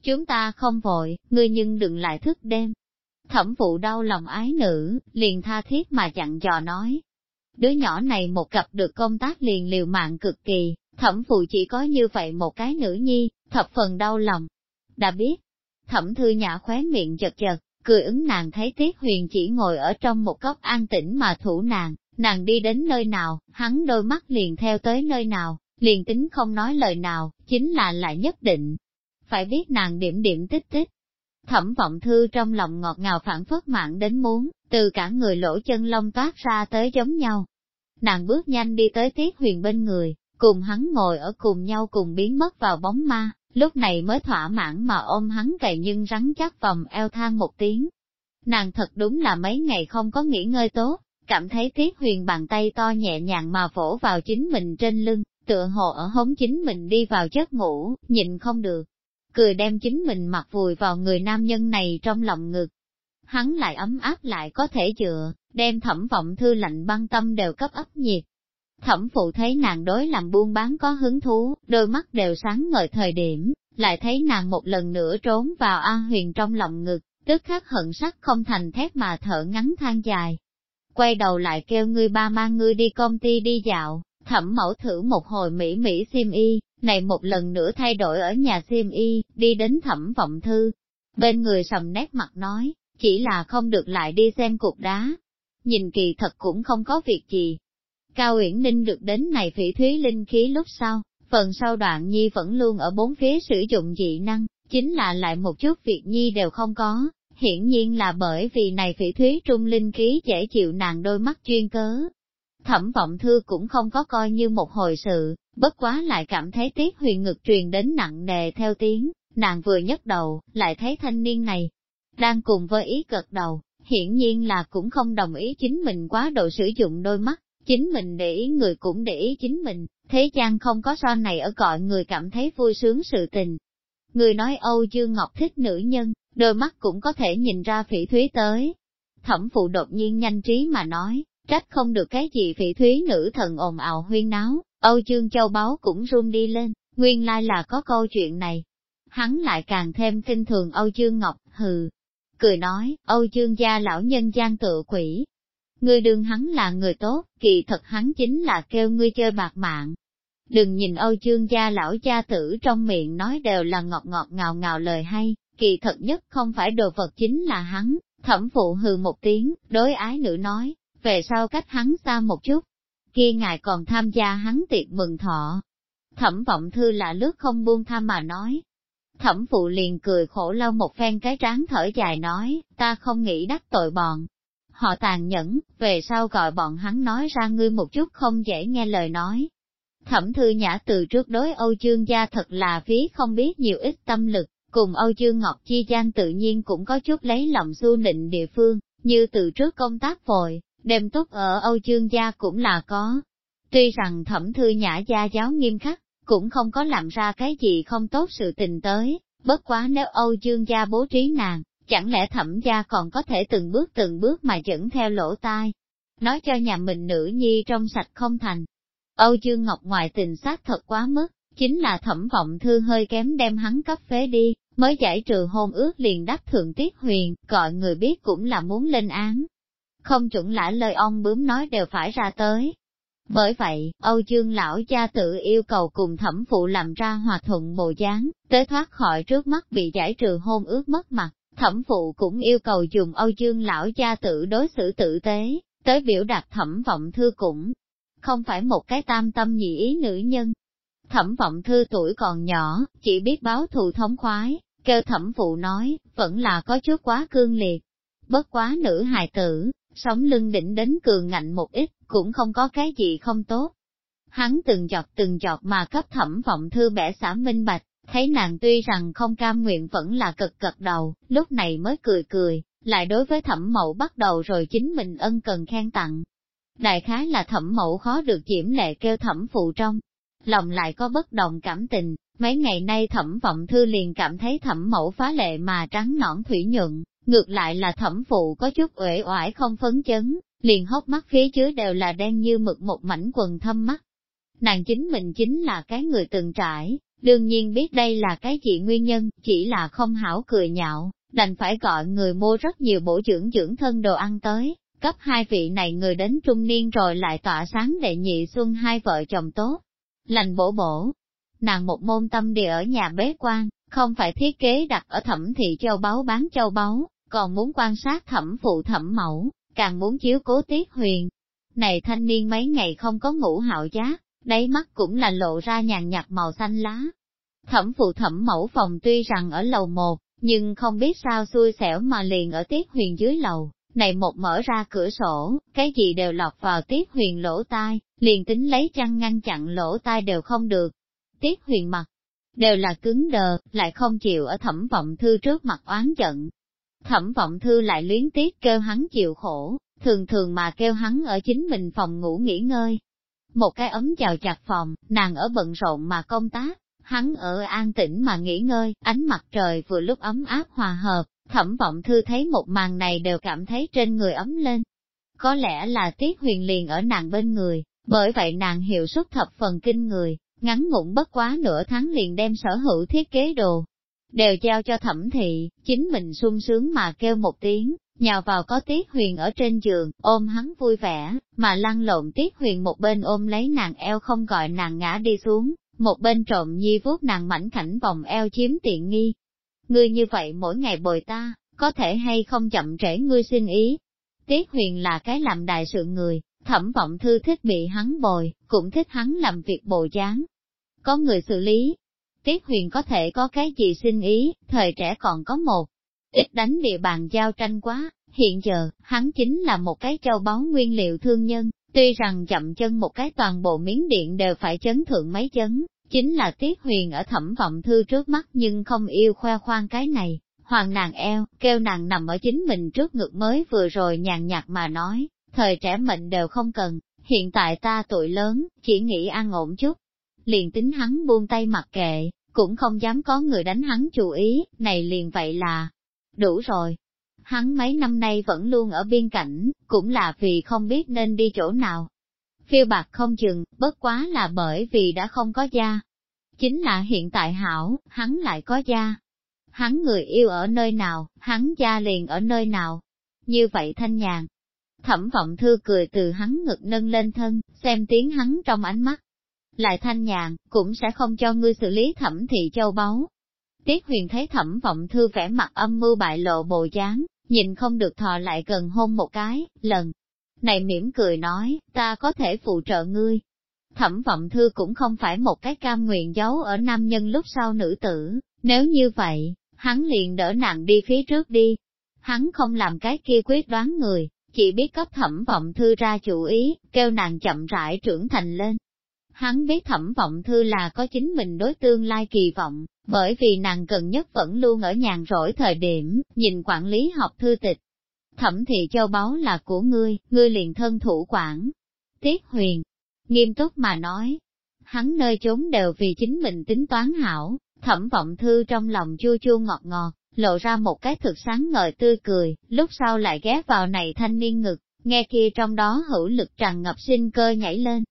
Chúng ta không vội, ngươi nhưng đừng lại thức đêm. Thẩm phụ đau lòng ái nữ, liền tha thiết mà chặn dò nói. Đứa nhỏ này một gặp được công tác liền liều mạng cực kỳ, thẩm phụ chỉ có như vậy một cái nữ nhi, thập phần đau lòng. Đã biết, thẩm thư nhã khóe miệng chật chật, cười ứng nàng thấy Tiết Huyền chỉ ngồi ở trong một góc an tĩnh mà thủ nàng, nàng đi đến nơi nào, hắn đôi mắt liền theo tới nơi nào, liền tính không nói lời nào, chính là lại nhất định. Phải biết nàng điểm điểm tích tích. Thẩm vọng thư trong lòng ngọt ngào phản phất mạng đến muốn, từ cả người lỗ chân lông toát ra tới giống nhau. Nàng bước nhanh đi tới Tiết Huyền bên người, cùng hắn ngồi ở cùng nhau cùng biến mất vào bóng ma, lúc này mới thỏa mãn mà ôm hắn cày nhưng rắn chắc vòng eo thang một tiếng. Nàng thật đúng là mấy ngày không có nghỉ ngơi tốt, cảm thấy Tiết Huyền bàn tay to nhẹ nhàng mà vỗ vào chính mình trên lưng, tựa hồ ở hống chính mình đi vào giấc ngủ, nhịn không được. Cười đem chính mình mặc vùi vào người nam nhân này trong lòng ngực. Hắn lại ấm áp lại có thể dựa, đem thẩm vọng thư lạnh băng tâm đều cấp ấp nhiệt. Thẩm phụ thấy nàng đối làm buôn bán có hứng thú, đôi mắt đều sáng ngời thời điểm, lại thấy nàng một lần nữa trốn vào A huyền trong lòng ngực, tức khắc hận sắc không thành thép mà thở ngắn than dài. Quay đầu lại kêu ngươi ba mang ngươi đi công ty đi dạo, thẩm mẫu thử một hồi mỹ mỹ xiêm y, này một lần nữa thay đổi ở nhà xiêm y, đi đến thẩm vọng thư. Bên người sầm nét mặt nói, chỉ là không được lại đi xem cục đá. Nhìn kỳ thật cũng không có việc gì, Cao Uyển Ninh được đến này phỉ thúy linh khí lúc sau, phần sau đoạn nhi vẫn luôn ở bốn phía sử dụng dị năng, chính là lại một chút việc nhi đều không có, hiển nhiên là bởi vì này phỉ thúy trung linh khí dễ chịu nàng đôi mắt chuyên cớ. Thẩm vọng thư cũng không có coi như một hồi sự, bất quá lại cảm thấy tiết huyền ngực truyền đến nặng nề theo tiếng, nàng vừa nhấc đầu, lại thấy thanh niên này, đang cùng với ý cật đầu, hiển nhiên là cũng không đồng ý chính mình quá độ sử dụng đôi mắt, Chính mình để ý người cũng để ý chính mình, thế gian không có so này ở gọi người cảm thấy vui sướng sự tình. Người nói Âu Dương Ngọc thích nữ nhân, đôi mắt cũng có thể nhìn ra phỉ thúy tới. Thẩm phụ đột nhiên nhanh trí mà nói, trách không được cái gì phỉ thúy nữ thần ồn ào huyên náo, Âu Dương Châu Báu cũng run đi lên, nguyên lai là có câu chuyện này. Hắn lại càng thêm kinh thường Âu Dương Ngọc, hừ, cười nói, Âu Dương gia lão nhân gian tự quỷ, ngươi đương hắn là người tốt, kỳ thật hắn chính là kêu ngươi chơi bạc mạng. Đừng nhìn Âu chương gia lão cha tử trong miệng nói đều là ngọt ngọt ngào ngào lời hay, kỳ thật nhất không phải đồ vật chính là hắn, thẩm phụ hừ một tiếng, đối ái nữ nói, về sau cách hắn xa một chút, kia ngài còn tham gia hắn tiệc mừng thọ. Thẩm vọng thư là lướt không buông tham mà nói. Thẩm phụ liền cười khổ lau một phen cái trán thở dài nói, ta không nghĩ đắc tội bọn, họ tàn nhẫn, về sau gọi bọn hắn nói ra ngươi một chút không dễ nghe lời nói. Thẩm thư nhã từ trước đối Âu Dương gia thật là phí không biết nhiều ít tâm lực, cùng Âu Dương Ngọc Chi Giang tự nhiên cũng có chút lấy lòng xu nịnh địa phương, như từ trước công tác vội, đêm tốt ở Âu Dương gia cũng là có. Tuy rằng thẩm thư nhã gia giáo nghiêm khắc, cũng không có làm ra cái gì không tốt sự tình tới, bất quá nếu Âu Dương gia bố trí nàng, Chẳng lẽ thẩm gia còn có thể từng bước từng bước mà dẫn theo lỗ tai, nói cho nhà mình nữ nhi trong sạch không thành. Âu Dương Ngọc ngoài tình sát thật quá mức, chính là thẩm vọng thư hơi kém đem hắn cấp phế đi, mới giải trừ hôn ước liền đắc thượng tiết huyền, gọi người biết cũng là muốn lên án. Không chuẩn lã lời ông bướm nói đều phải ra tới. Bởi vậy, Âu Dương lão cha tự yêu cầu cùng thẩm phụ làm ra hòa thuận bộ dáng, tới thoát khỏi trước mắt bị giải trừ hôn ước mất mặt. Thẩm phụ cũng yêu cầu dùng Âu Dương lão gia tự đối xử tử tế, tới biểu đạt thẩm vọng thư cũng không phải một cái tam tâm nhị ý nữ nhân. Thẩm vọng thư tuổi còn nhỏ, chỉ biết báo thù thống khoái, kêu thẩm phụ nói, vẫn là có chút quá cương liệt. Bất quá nữ hài tử, sống lưng đỉnh đến cường ngạnh một ít, cũng không có cái gì không tốt. Hắn từng giọt từng giọt mà cấp thẩm vọng thư bẻ xả minh bạch, Thấy nàng tuy rằng không cam nguyện vẫn là cực cật đầu, lúc này mới cười cười, lại đối với thẩm mẫu bắt đầu rồi chính mình ân cần khen tặng. Đại khái là thẩm mẫu khó được diễm lệ kêu thẩm phụ trong, lòng lại có bất đồng cảm tình, Mấy ngày nay thẩm vọng thư liền cảm thấy thẩm mẫu phá lệ mà trắng nõn thủy nhuận, ngược lại là thẩm phụ có chút uể oải không phấn chấn, liền hốc mắt phía dưới đều là đen như mực một mảnh quần thâm mắt. Nàng chính mình chính là cái người từng trải, đương nhiên biết đây là cái gì nguyên nhân, chỉ là không hảo cười nhạo, đành phải gọi người mua rất nhiều bổ dưỡng dưỡng thân đồ ăn tới, cấp hai vị này người đến trung niên rồi lại tỏa sáng đệ nhị xuân hai vợ chồng tốt. Lành bổ bổ, nàng một môn tâm địa ở nhà bế quan, không phải thiết kế đặt ở thẩm thị châu báu bán châu báu, còn muốn quan sát thẩm phụ thẩm mẫu, càng muốn chiếu cố tiết huyền. Này thanh niên mấy ngày không có ngủ hạo giác, đáy mắt cũng là lộ ra nhàn nhạt màu xanh lá. Thẩm phụ thẩm mẫu phòng tuy rằng ở lầu một, nhưng không biết sao xui xẻo mà liền ở tiết huyền dưới lầu, này một mở ra cửa sổ, cái gì đều lọt vào tiết huyền lỗ tai, liền tính lấy chăn ngăn chặn lỗ tai đều không được. Tiết huyền mặt, đều là cứng đờ, lại không chịu ở thẩm vọng thư trước mặt oán giận. Thẩm vọng thư lại luyến tiếc kêu hắn chịu khổ, thường thường mà kêu hắn ở chính mình phòng ngủ nghỉ ngơi. Một cái ấm chào chặt phòng, nàng ở bận rộn mà công tác, hắn ở an tĩnh mà nghỉ ngơi, ánh mặt trời vừa lúc ấm áp hòa hợp, thẩm vọng thư thấy một màn này đều cảm thấy trên người ấm lên. Có lẽ là tiết huyền liền ở nàng bên người, bởi vậy nàng hiệu suất thập phần kinh người, ngắn ngủn bất quá nửa tháng liền đem sở hữu thiết kế đồ. Đều giao cho thẩm thị, chính mình sung sướng mà kêu một tiếng, nhào vào có tiết huyền ở trên giường, ôm hắn vui vẻ, mà lăn lộn tiết huyền một bên ôm lấy nàng eo không gọi nàng ngã đi xuống, một bên trộm nhi vuốt nàng mảnh khảnh vòng eo chiếm tiện nghi. Ngươi như vậy mỗi ngày bồi ta, có thể hay không chậm trễ ngươi xin ý. Tiết huyền là cái làm đại sự người, thẩm vọng thư thích bị hắn bồi, cũng thích hắn làm việc bồ dáng. Có người xử lý, Tiết huyền có thể có cái gì xin ý, thời trẻ còn có một, ít đánh địa bàn giao tranh quá, hiện giờ, hắn chính là một cái châu báu nguyên liệu thương nhân, tuy rằng chậm chân một cái toàn bộ miếng điện đều phải chấn thượng mấy chấn, chính là Tiết huyền ở thẩm vọng thư trước mắt nhưng không yêu khoe khoang cái này, hoàng nàng eo, kêu nàng nằm ở chính mình trước ngực mới vừa rồi nhàn nhạt mà nói, thời trẻ mệnh đều không cần, hiện tại ta tuổi lớn, chỉ nghĩ an ổn chút. Liền tính hắn buông tay mặc kệ, cũng không dám có người đánh hắn chú ý, này liền vậy là đủ rồi. Hắn mấy năm nay vẫn luôn ở biên cảnh, cũng là vì không biết nên đi chỗ nào. Phiêu bạc không chừng, bất quá là bởi vì đã không có gia. Chính là hiện tại hảo, hắn lại có gia. Hắn người yêu ở nơi nào, hắn gia liền ở nơi nào. Như vậy thanh nhàn. Thẩm vọng thư cười từ hắn ngực nâng lên thân, xem tiếng hắn trong ánh mắt. Lại thanh nhàn, cũng sẽ không cho ngươi xử lý thẩm thị châu báu, Tiết huyền thấy thẩm vọng thư vẻ mặt âm mưu bại lộ bồ dáng, nhìn không được thò lại gần hôn một cái, lần. Này mỉm cười nói, ta có thể phụ trợ ngươi. Thẩm vọng thư cũng không phải một cái cam nguyện giấu ở nam nhân lúc sau nữ tử, nếu như vậy, hắn liền đỡ nàng đi phía trước đi. Hắn không làm cái kia quyết đoán người, chỉ biết cấp thẩm vọng thư ra chủ ý, kêu nàng chậm rãi trưởng thành lên. Hắn biết thẩm vọng thư là có chính mình đối tương lai kỳ vọng, bởi vì nàng cần nhất vẫn luôn ở nhàn rỗi thời điểm, nhìn quản lý học thư tịch. Thẩm thị châu báu là của ngươi, ngươi liền thân thủ quản. Tiết huyền, nghiêm túc mà nói, hắn nơi chốn đều vì chính mình tính toán hảo, thẩm vọng thư trong lòng chua chua ngọt ngọt, lộ ra một cái thực sáng ngời tươi cười, lúc sau lại ghé vào này thanh niên ngực, nghe kia trong đó hữu lực tràn ngập sinh cơ nhảy lên,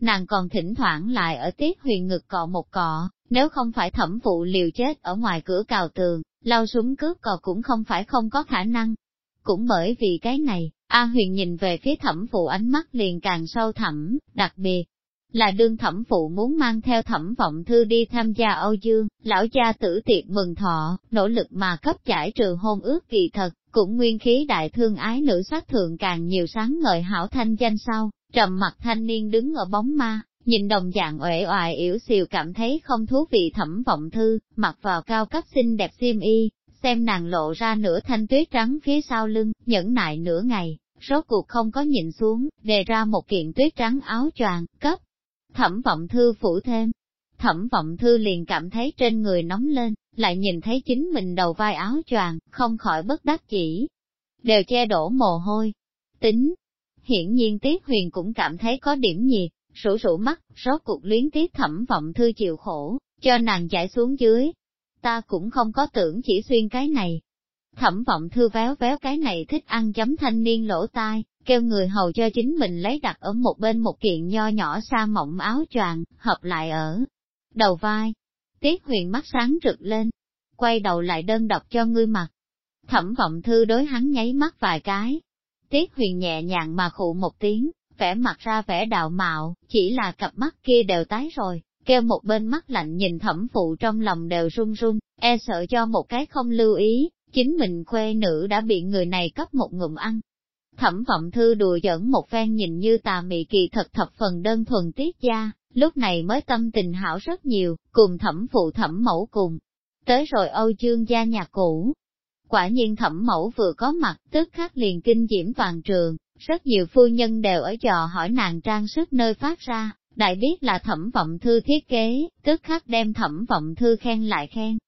nàng còn thỉnh thoảng lại ở tiết huyền ngực cọ một cọ, nếu không phải thẩm phụ liều chết ở ngoài cửa cào tường, lau súng cướp cò cũng không phải không có khả năng. Cũng bởi vì cái này, A huyền nhìn về phía thẩm phụ ánh mắt liền càng sâu thẳm, đặc biệt, là đương thẩm phụ muốn mang theo thẩm vọng thư đi tham gia Âu Dương, lão gia tử tiệc mừng thọ, nỗ lực mà cấp giải trừ hôn ước kỳ thật, cũng nguyên khí đại thương ái nữ sát thượng càng nhiều sáng ngợi hảo thanh danh sau, Trầm mặt thanh niên đứng ở bóng ma, nhìn đồng dạng uể oải yểu xìu cảm thấy không thú vị thẩm vọng thư, mặc vào cao cấp xinh đẹp xiêm y, xem nàng lộ ra nửa thanh tuyết trắng phía sau lưng, nhẫn nại nửa ngày, rốt cuộc không có nhìn xuống, đề ra một kiện tuyết trắng áo choàng, cấp. Thẩm vọng thư phủ thêm. Thẩm vọng thư liền cảm thấy trên người nóng lên, lại nhìn thấy chính mình đầu vai áo choàng, không khỏi bất đắc chỉ. Đều che đổ mồ hôi. Tính, Hiển nhiên Tiết Huyền cũng cảm thấy có điểm nhiệt, rủ rủ mắt, rốt cuộc luyến tiếc thẩm vọng thư chịu khổ, cho nàng giải xuống dưới. Ta cũng không có tưởng chỉ xuyên cái này. Thẩm vọng thư véo véo cái này thích ăn chấm thanh niên lỗ tai, kêu người hầu cho chính mình lấy đặt ở một bên một kiện nho nhỏ xa mỏng áo choàng, hợp lại ở đầu vai. Tiết huyền mắt sáng rực lên, quay đầu lại đơn độc cho ngươi mặc. Thẩm vọng thư đối hắn nháy mắt vài cái. Tiết huyền nhẹ nhàng mà khụ một tiếng, vẻ mặt ra vẻ đạo mạo, chỉ là cặp mắt kia đều tái rồi, kêu một bên mắt lạnh nhìn thẩm phụ trong lòng đều run run, e sợ cho một cái không lưu ý, chính mình khuê nữ đã bị người này cấp một ngụm ăn. Thẩm vọng thư đùa giỡn một phen nhìn như tà mị kỳ thật thập phần đơn thuần tiết gia, lúc này mới tâm tình hảo rất nhiều, cùng thẩm phụ thẩm mẫu cùng. Tới rồi Âu chương gia nhà cũ. Quả nhiên thẩm mẫu vừa có mặt, tức khắc liền kinh diễm toàn trường, rất nhiều phu nhân đều ở dò hỏi nàng trang sức nơi phát ra, đại biết là thẩm vọng thư thiết kế, tức khắc đem thẩm vọng thư khen lại khen.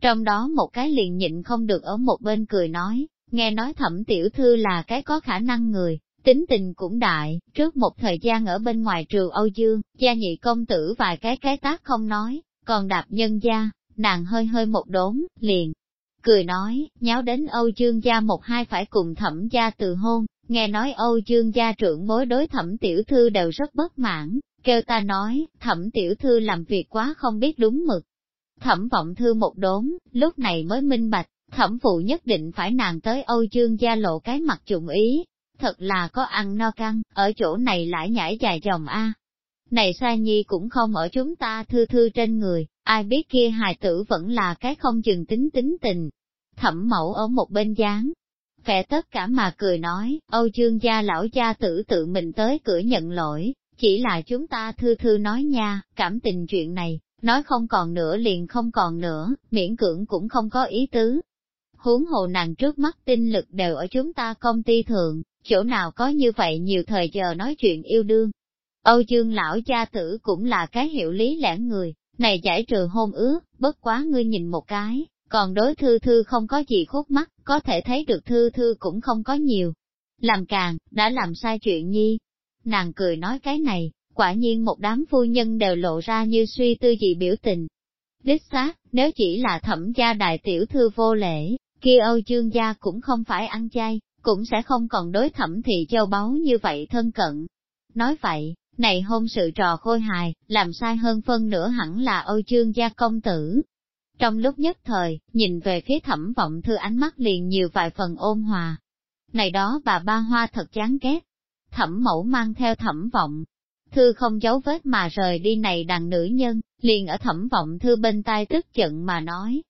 Trong đó một cái liền nhịn không được ở một bên cười nói, nghe nói thẩm tiểu thư là cái có khả năng người, tính tình cũng đại, trước một thời gian ở bên ngoài trường Âu Dương, gia nhị công tử vài cái cái tác không nói, còn đạp nhân gia, nàng hơi hơi một đốn, liền. Cười nói, nháo đến Âu Dương gia một hai phải cùng thẩm gia từ hôn, nghe nói Âu Dương gia trưởng bối đối thẩm tiểu thư đều rất bất mãn, kêu ta nói, thẩm tiểu thư làm việc quá không biết đúng mực. Thẩm vọng thư một đốn, lúc này mới minh bạch, thẩm phụ nhất định phải nàng tới Âu Dương gia lộ cái mặt trùng ý, thật là có ăn no căng, ở chỗ này lại nhảy dài dòng A. Này Sa Nhi cũng không ở chúng ta thư thư trên người, ai biết kia hài tử vẫn là cái không chừng tính tính tình. Thẩm mẫu ở một bên dáng, vẻ tất cả mà cười nói, Âu chương gia lão gia tử tự mình tới cửa nhận lỗi, chỉ là chúng ta thư thư nói nha, cảm tình chuyện này, nói không còn nữa liền không còn nữa, miễn cưỡng cũng không có ý tứ. Huống hồ nàng trước mắt tinh lực đều ở chúng ta công ty thượng, chỗ nào có như vậy nhiều thời giờ nói chuyện yêu đương. Âu chương lão cha tử cũng là cái hiệu lý lẽ người, này giải trừ hôn ước, bất quá ngươi nhìn một cái, còn đối thư thư không có gì khúc mắt, có thể thấy được thư thư cũng không có nhiều. Làm càng, đã làm sai chuyện nhi. Nàng cười nói cái này, quả nhiên một đám phu nhân đều lộ ra như suy tư gì biểu tình. Đích xác, nếu chỉ là thẩm gia đại tiểu thư vô lễ, kia Âu chương gia cũng không phải ăn chay, cũng sẽ không còn đối thẩm thị châu báu như vậy thân cận. Nói vậy, này hôn sự trò khôi hài, làm sai hơn phân nữa hẳn là Âu chương gia công tử. Trong lúc nhất thời, nhìn về phía thẩm vọng thư ánh mắt liền nhiều vài phần ôn hòa. Này đó bà ba hoa thật chán ghét. Thẩm mẫu mang theo thẩm vọng. Thư không giấu vết mà rời đi này đàn nữ nhân, liền ở thẩm vọng thư bên tai tức giận mà nói.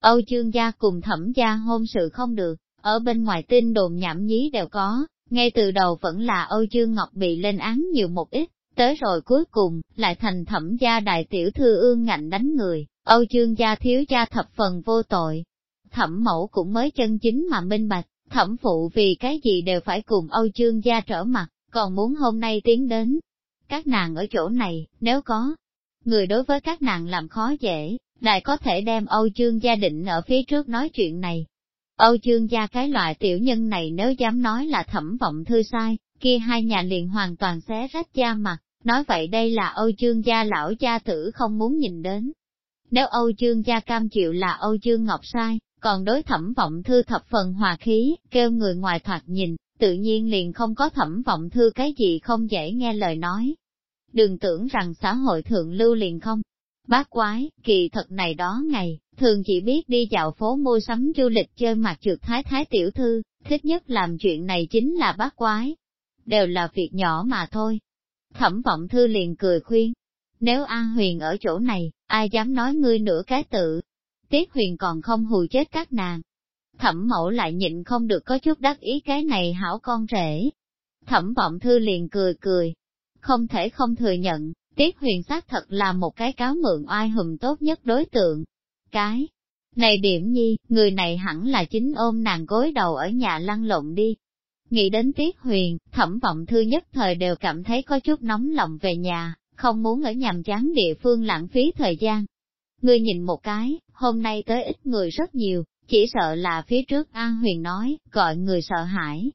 Âu chương gia cùng thẩm gia hôn sự không được, ở bên ngoài tin đồn nhảm nhí đều có, ngay từ đầu vẫn là Âu Dương Ngọc bị lên án nhiều một ít, tới rồi cuối cùng, lại thành thẩm gia đại tiểu thư ương ngạnh đánh người, Âu Dương gia thiếu gia thập phần vô tội. Thẩm mẫu cũng mới chân chính mà minh bạch, thẩm phụ vì cái gì đều phải cùng Âu Dương gia trở mặt, còn muốn hôm nay tiến đến. Các nàng ở chỗ này, nếu có người đối với các nàng làm khó dễ, đại có thể đem Âu Dương gia định ở phía trước nói chuyện này, Âu chương gia cái loại tiểu nhân này nếu dám nói là thẩm vọng thư sai, kia hai nhà liền hoàn toàn xé rách da mặt, nói vậy đây là Âu chương gia lão gia tử không muốn nhìn đến. Nếu Âu chương gia cam chịu là Âu chương ngọc sai, còn đối thẩm vọng thư thập phần hòa khí, kêu người ngoài thoạt nhìn, tự nhiên liền không có thẩm vọng thư cái gì không dễ nghe lời nói. Đừng tưởng rằng xã hội thượng lưu liền không. Bác quái, kỳ thật này đó ngày, thường chỉ biết đi dạo phố mua sắm du lịch chơi mặt trượt thái thái tiểu thư, thích nhất làm chuyện này chính là bác quái. Đều là việc nhỏ mà thôi. Thẩm vọng thư liền cười khuyên. Nếu An Huyền ở chỗ này, ai dám nói ngươi nửa cái tự. Tiết Huyền còn không hù chết các nàng. Thẩm mẫu lại nhịn không được có chút đắc ý cái này hảo con rể. Thẩm vọng thư liền cười cười. Không thể không thừa nhận, Tiết Huyền xác thật là một cái cáo mượn oai hùm tốt nhất đối tượng, cái. Này điểm nhi, người này hẳn là chính ôm nàng gối đầu ở nhà lăn lộn đi. Nghĩ đến Tiết Huyền, thẩm vọng thư nhất thời đều cảm thấy có chút nóng lòng về nhà, không muốn ở nhàm chán địa phương lãng phí thời gian. Ngươi nhìn một cái, hôm nay tới ít người rất nhiều, chỉ sợ là phía trước An Huyền nói, gọi người sợ hãi.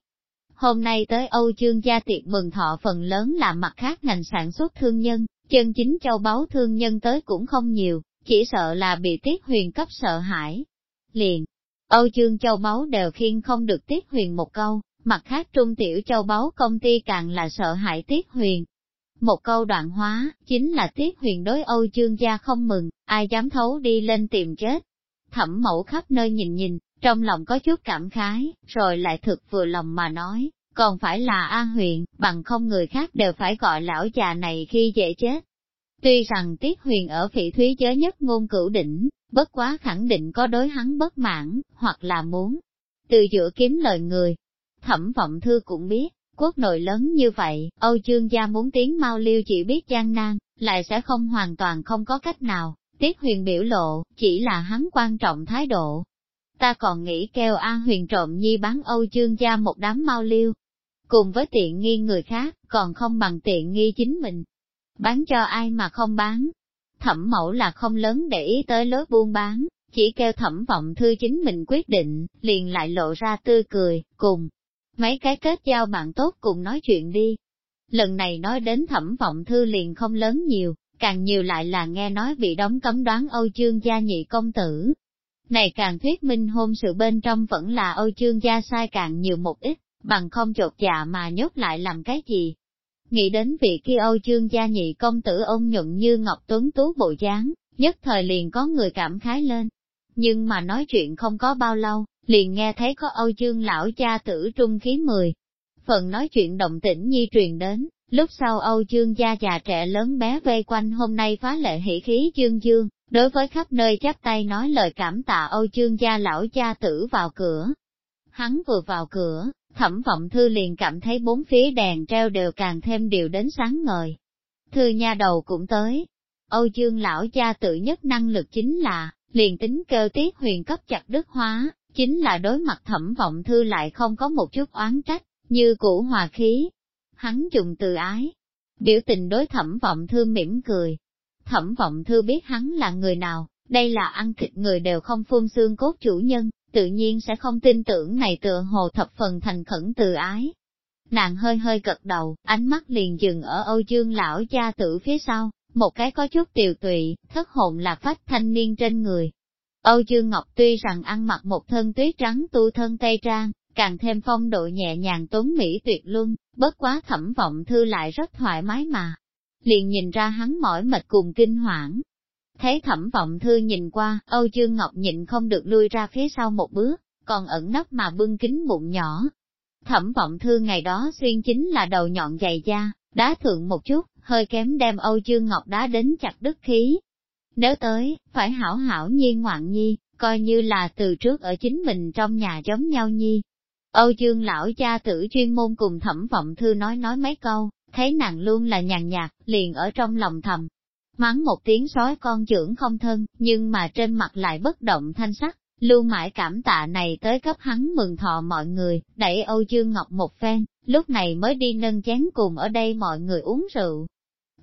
Hôm nay tới Âu chương gia tiệc mừng thọ phần lớn là mặt khác ngành sản xuất thương nhân, chân chính châu báu thương nhân tới cũng không nhiều, chỉ sợ là bị Tiết Huyền cấp sợ hãi. Liền, Âu chương châu báu đều khiên không được Tiết Huyền một câu, mặt khác trung tiểu châu báu công ty càng là sợ hãi Tiết Huyền. Một câu đoạn hóa, chính là Tiết Huyền đối Âu chương gia không mừng, ai dám thấu đi lên tìm chết. Thẩm mẫu khắp nơi nhìn nhìn, trong lòng có chút cảm khái, rồi lại thực vừa lòng mà nói, còn phải là A Huyền, bằng không người khác đều phải gọi lão già này khi dễ chết. Tuy rằng Tiết Huyền ở phỉ thúy giới nhất ngôn cửu đỉnh, bất quá khẳng định có đối hắn bất mãn, hoặc là muốn từ giữa kiếm lời người. Thẩm vọng thư cũng biết, quốc nội lớn như vậy, Âu chương gia muốn tiến mau liêu chỉ biết gian nan, lại sẽ không hoàn toàn không có cách nào. Tiết huyền biểu lộ, chỉ là hắn quan trọng thái độ. Ta còn nghĩ kêu a huyền trộm nhi bán Âu chương gia một đám mau liêu. Cùng với tiện nghi người khác, còn không bằng tiện nghi chính mình. Bán cho ai mà không bán, thẩm mẫu là không lớn để ý tới lối buôn bán, chỉ kêu thẩm vọng thư chính mình quyết định, liền lại lộ ra tươi cười, cùng. Mấy cái kết giao bạn tốt cùng nói chuyện đi. Lần này nói đến thẩm vọng thư liền không lớn nhiều, càng nhiều lại là nghe nói bị đóng cấm đoán Âu chương gia nhị công tử. Này càng thuyết minh hôn sự bên trong vẫn là Âu chương gia sai càng nhiều một ít, bằng không chột dạ mà nhốt lại làm cái gì, Nghĩ đến vị kia Âu chương gia nhị công tử ông nhuận như ngọc tuấn tú bộ dáng, nhất thời liền có người cảm khái lên. Nhưng mà nói chuyện không có bao lâu, liền nghe thấy có Âu chương lão cha tử trung khí mười. Phần nói chuyện động tĩnh nhi truyền đến, lúc sau Âu chương gia già trẻ lớn bé vây quanh hôm nay phá lệ hỷ khí chương dương, đối với khắp nơi chắp tay nói lời cảm tạ Âu chương gia lão cha tử vào cửa. Hắn vừa vào cửa, Thẩm vọng thư liền cảm thấy bốn phía đèn treo đều càng thêm điều đến sáng ngời. Thư nha đầu cũng tới. Âu Dương lão cha tự nhất năng lực chính là, liền tính kêu tiết huyền cấp chặt đức hóa, chính là đối mặt thẩm vọng thư lại không có một chút oán trách, như cũ hòa khí. Hắn dùng từ ái, biểu tình đối thẩm vọng thư mỉm cười. Thẩm vọng thư biết hắn là người nào, đây là ăn thịt người đều không phun xương cốt chủ nhân, tự nhiên sẽ không tin tưởng này tựa hồ thập phần thành khẩn từ ái. Nàng hơi hơi gật đầu, ánh mắt liền dừng ở Âu Dương lão cha tử phía sau, một cái có chút tiều tụy, thất hồn là phách thanh niên trên người. Âu Dương Ngọc tuy rằng ăn mặc một thân tuyết trắng tu thân tây trang, càng thêm phong độ nhẹ nhàng tốn mỹ tuyệt luân, bất quá thẩm vọng thư lại rất thoải mái mà. Liền nhìn ra hắn mỏi mệt cùng kinh hoảng, Thấy thẩm vọng thư nhìn qua, Âu Dương Ngọc nhịn không được lui ra phía sau một bước, còn ẩn nấp mà bưng kính bụng nhỏ. Thẩm vọng thư ngày đó xuyên chính là đầu nhọn dày da, đá thượng một chút, hơi kém đem Âu Dương Ngọc đá đến chặt đứt khí. Nếu tới, phải hảo hảo nhi ngoạn nhi, coi như là từ trước ở chính mình trong nhà giống nhau nhi. Âu Dương lão cha tử chuyên môn cùng thẩm vọng thư nói nói mấy câu, thấy nàng luôn là nhàn nhạt, liền ở trong lòng thầm, Mắng một tiếng sói con trưởng không thân, nhưng mà trên mặt lại bất động thanh sắc, luôn mãi cảm tạ này tới cấp hắn mừng thọ mọi người, đẩy Âu Dương Ngọc một phen, lúc này mới đi nâng chén cùng ở đây mọi người uống rượu.